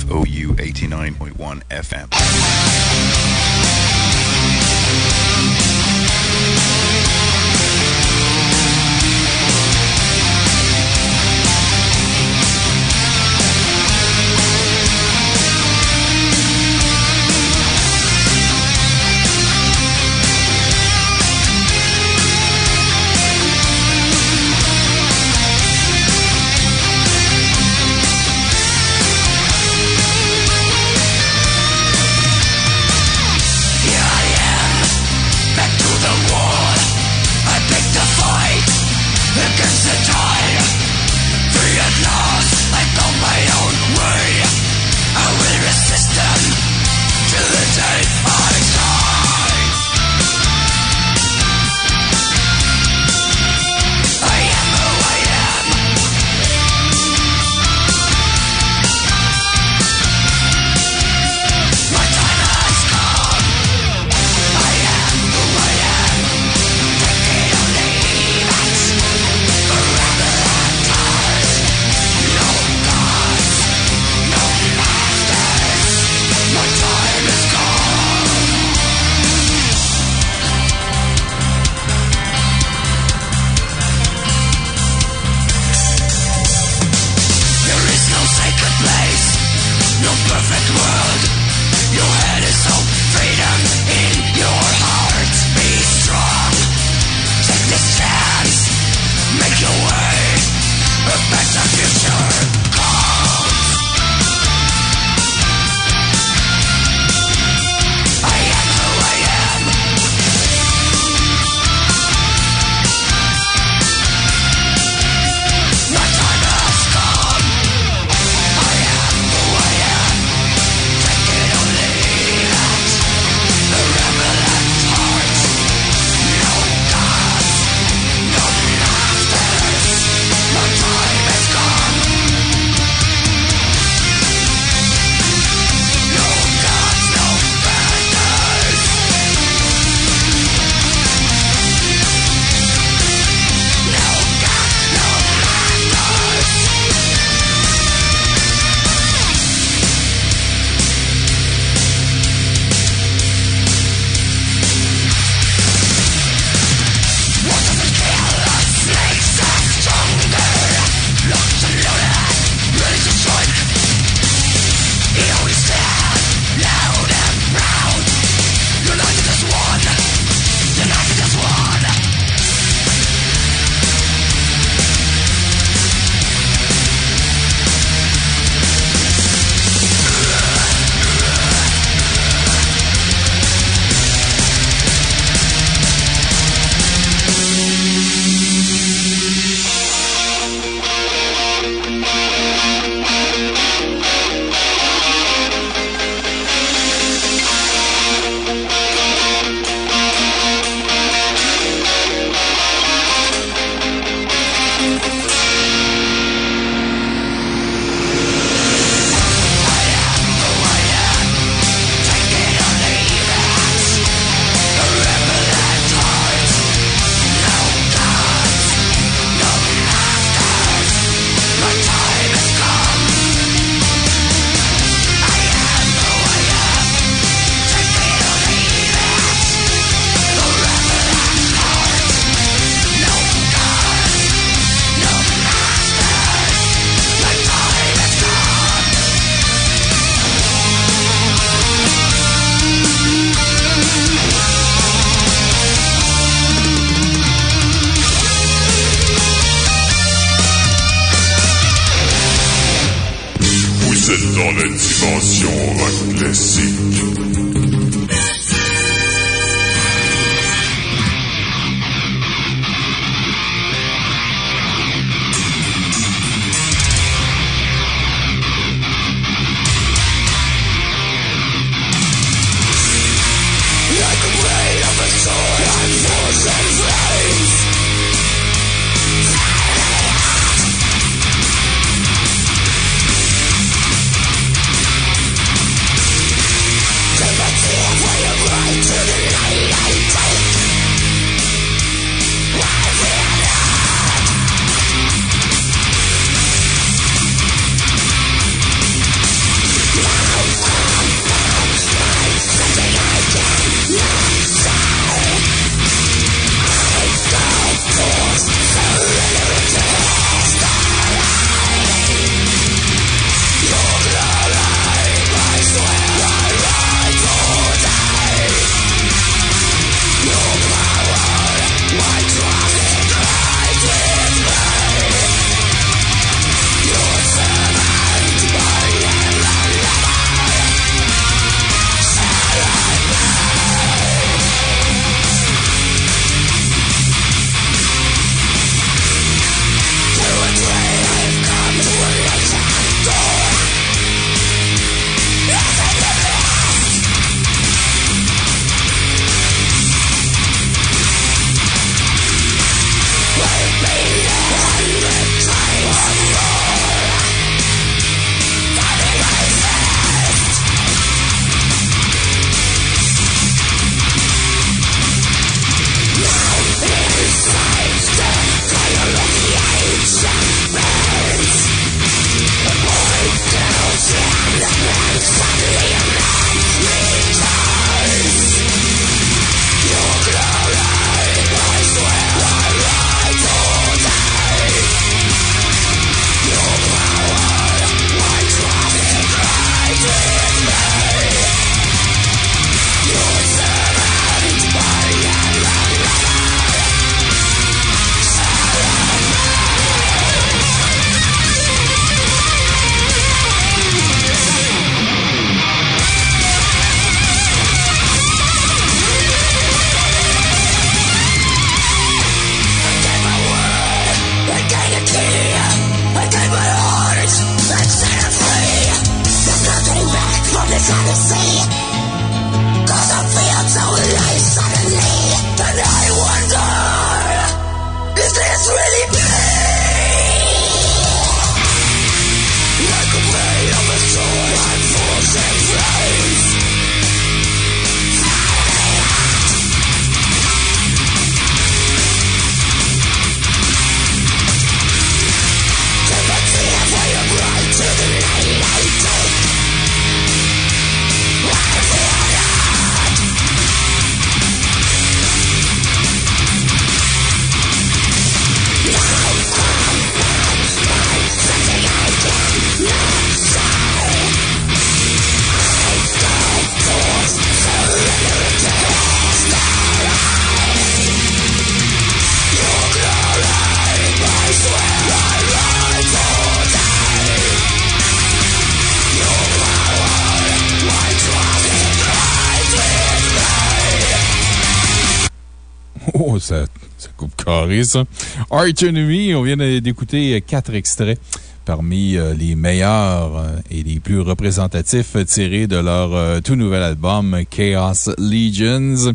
ça. Arch Enemy, on vient d'écouter quatre extraits parmi euh, les meilleurs euh, et les plus représentatifs tirés de leur euh, tout nouvel album Chaos Legions.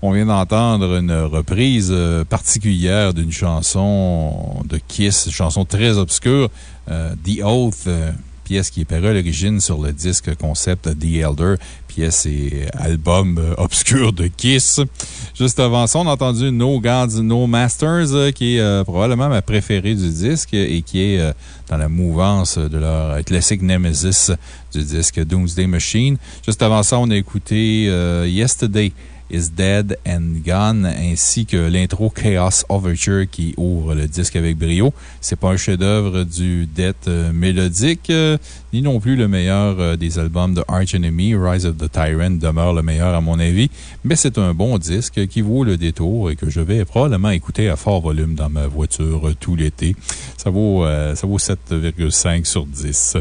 On vient d'entendre une reprise euh, particulière d'une chanson de Kiss, chanson très obscure, euh, The Oath, euh, pièce qui est parue à l'origine sur le disque concept The Elder, pièce et album obscur de Kiss. Juste avant ça, on a entendu No Gods, No Masters, euh, qui est euh, probablement ma préférée du disque et qui est euh, dans la mouvance de leur classique Nemesis du disque Doomsday Machine. Juste avant ça, on a écouté Yesterday is Dead and Gone, ainsi que l'intro Chaos Overture qui ouvre le disque avec brio. C'est pas un chef-d'œuvre du death euh, mélodique, euh, ni non plus le meilleur euh, des albums de Arch Enemy. Rise of the Tyrant demeure le meilleur à mon avis, mais c'est un bon disque qui vaut le détour et que je vais probablement écouter à fort volume dans ma voiture tout l'été. Ça vaut, ça vaut 7,5 sur 10.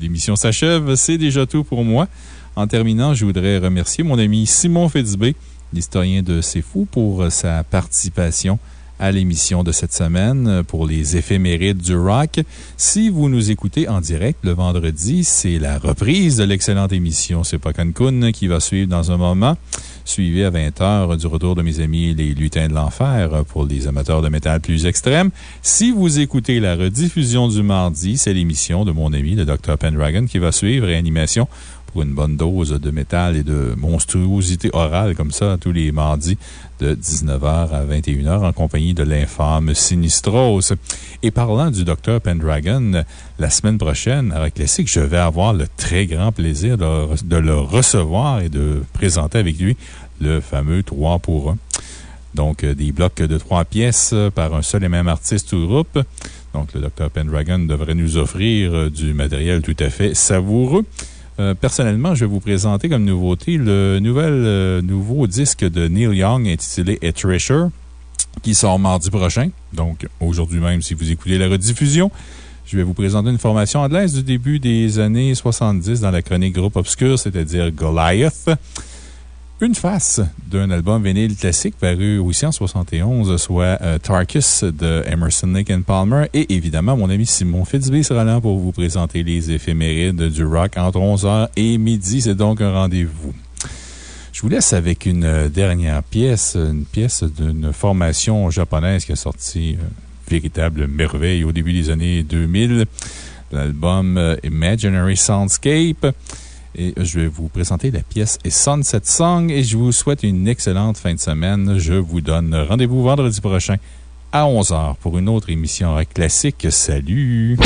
L'émission s'achève. C'est déjà tout pour moi. En terminant, je voudrais remercier mon ami Simon Fitzbé, l'historien de C'est Fou, pour sa participation à l'émission de cette semaine pour les éphémérides du rock. Si vous nous écoutez en direct le vendredi, c'est la reprise de l'excellente émission C'est pas Cancun qui va suivre dans un moment. Suivi à 20h du retour de mes amis les lutins de l'enfer pour les amateurs de métal plus extrêmes. Si vous écoutez la rediffusion du mardi, c'est l'émission de mon ami le Dr. Pendragon qui va suivre réanimation une bonne dose de métal et de monstruosité orale comme ça tous les mardis de 19h à 21h en compagnie de l'infâme Sinistros. Et parlant du Dr. Pendragon, la semaine prochaine, à Rock Classic, je vais avoir le très grand plaisir de, de le recevoir et de présenter avec lui le fameux 3 pour 1. Donc, euh, des blocs de trois pièces euh, par un seul et même artiste ou groupe. Donc, le Dr. Pendragon devrait nous offrir euh, du matériel tout à fait savoureux. Euh, personnellement, je vais vous présenter comme nouveauté le euh, nouveau disque de Neil Young intitulé A Treasure qui sort mardi prochain. Donc, aujourd'hui même, si vous écoutez la rediffusion. Je vais vous présenter une formation anglaise du début des années 70 dans la chronique Groupe Obscur, c'est-à-dire Goliath. Une face d'un album vinyle classique paru aussi en 71, soit euh, Tarkus de Emerson, Lake and Palmer. Et évidemment, mon ami Simon Fitzbé sera là pour vous présenter les éphémérides du rock entre 11h et midi. C'est donc un rendez-vous. Je vous laisse avec une euh, dernière pièce, une pièce d'une formation japonaise qui a sorti une véritable merveille au début des années 2000, l'album euh, Imaginary Soundscape. Et je vais vous présenter la pièce Sunset Song et je vous souhaite une excellente fin de semaine. Je vous donne rendez-vous vendredi prochain à 11h pour une autre émission classique. Salut!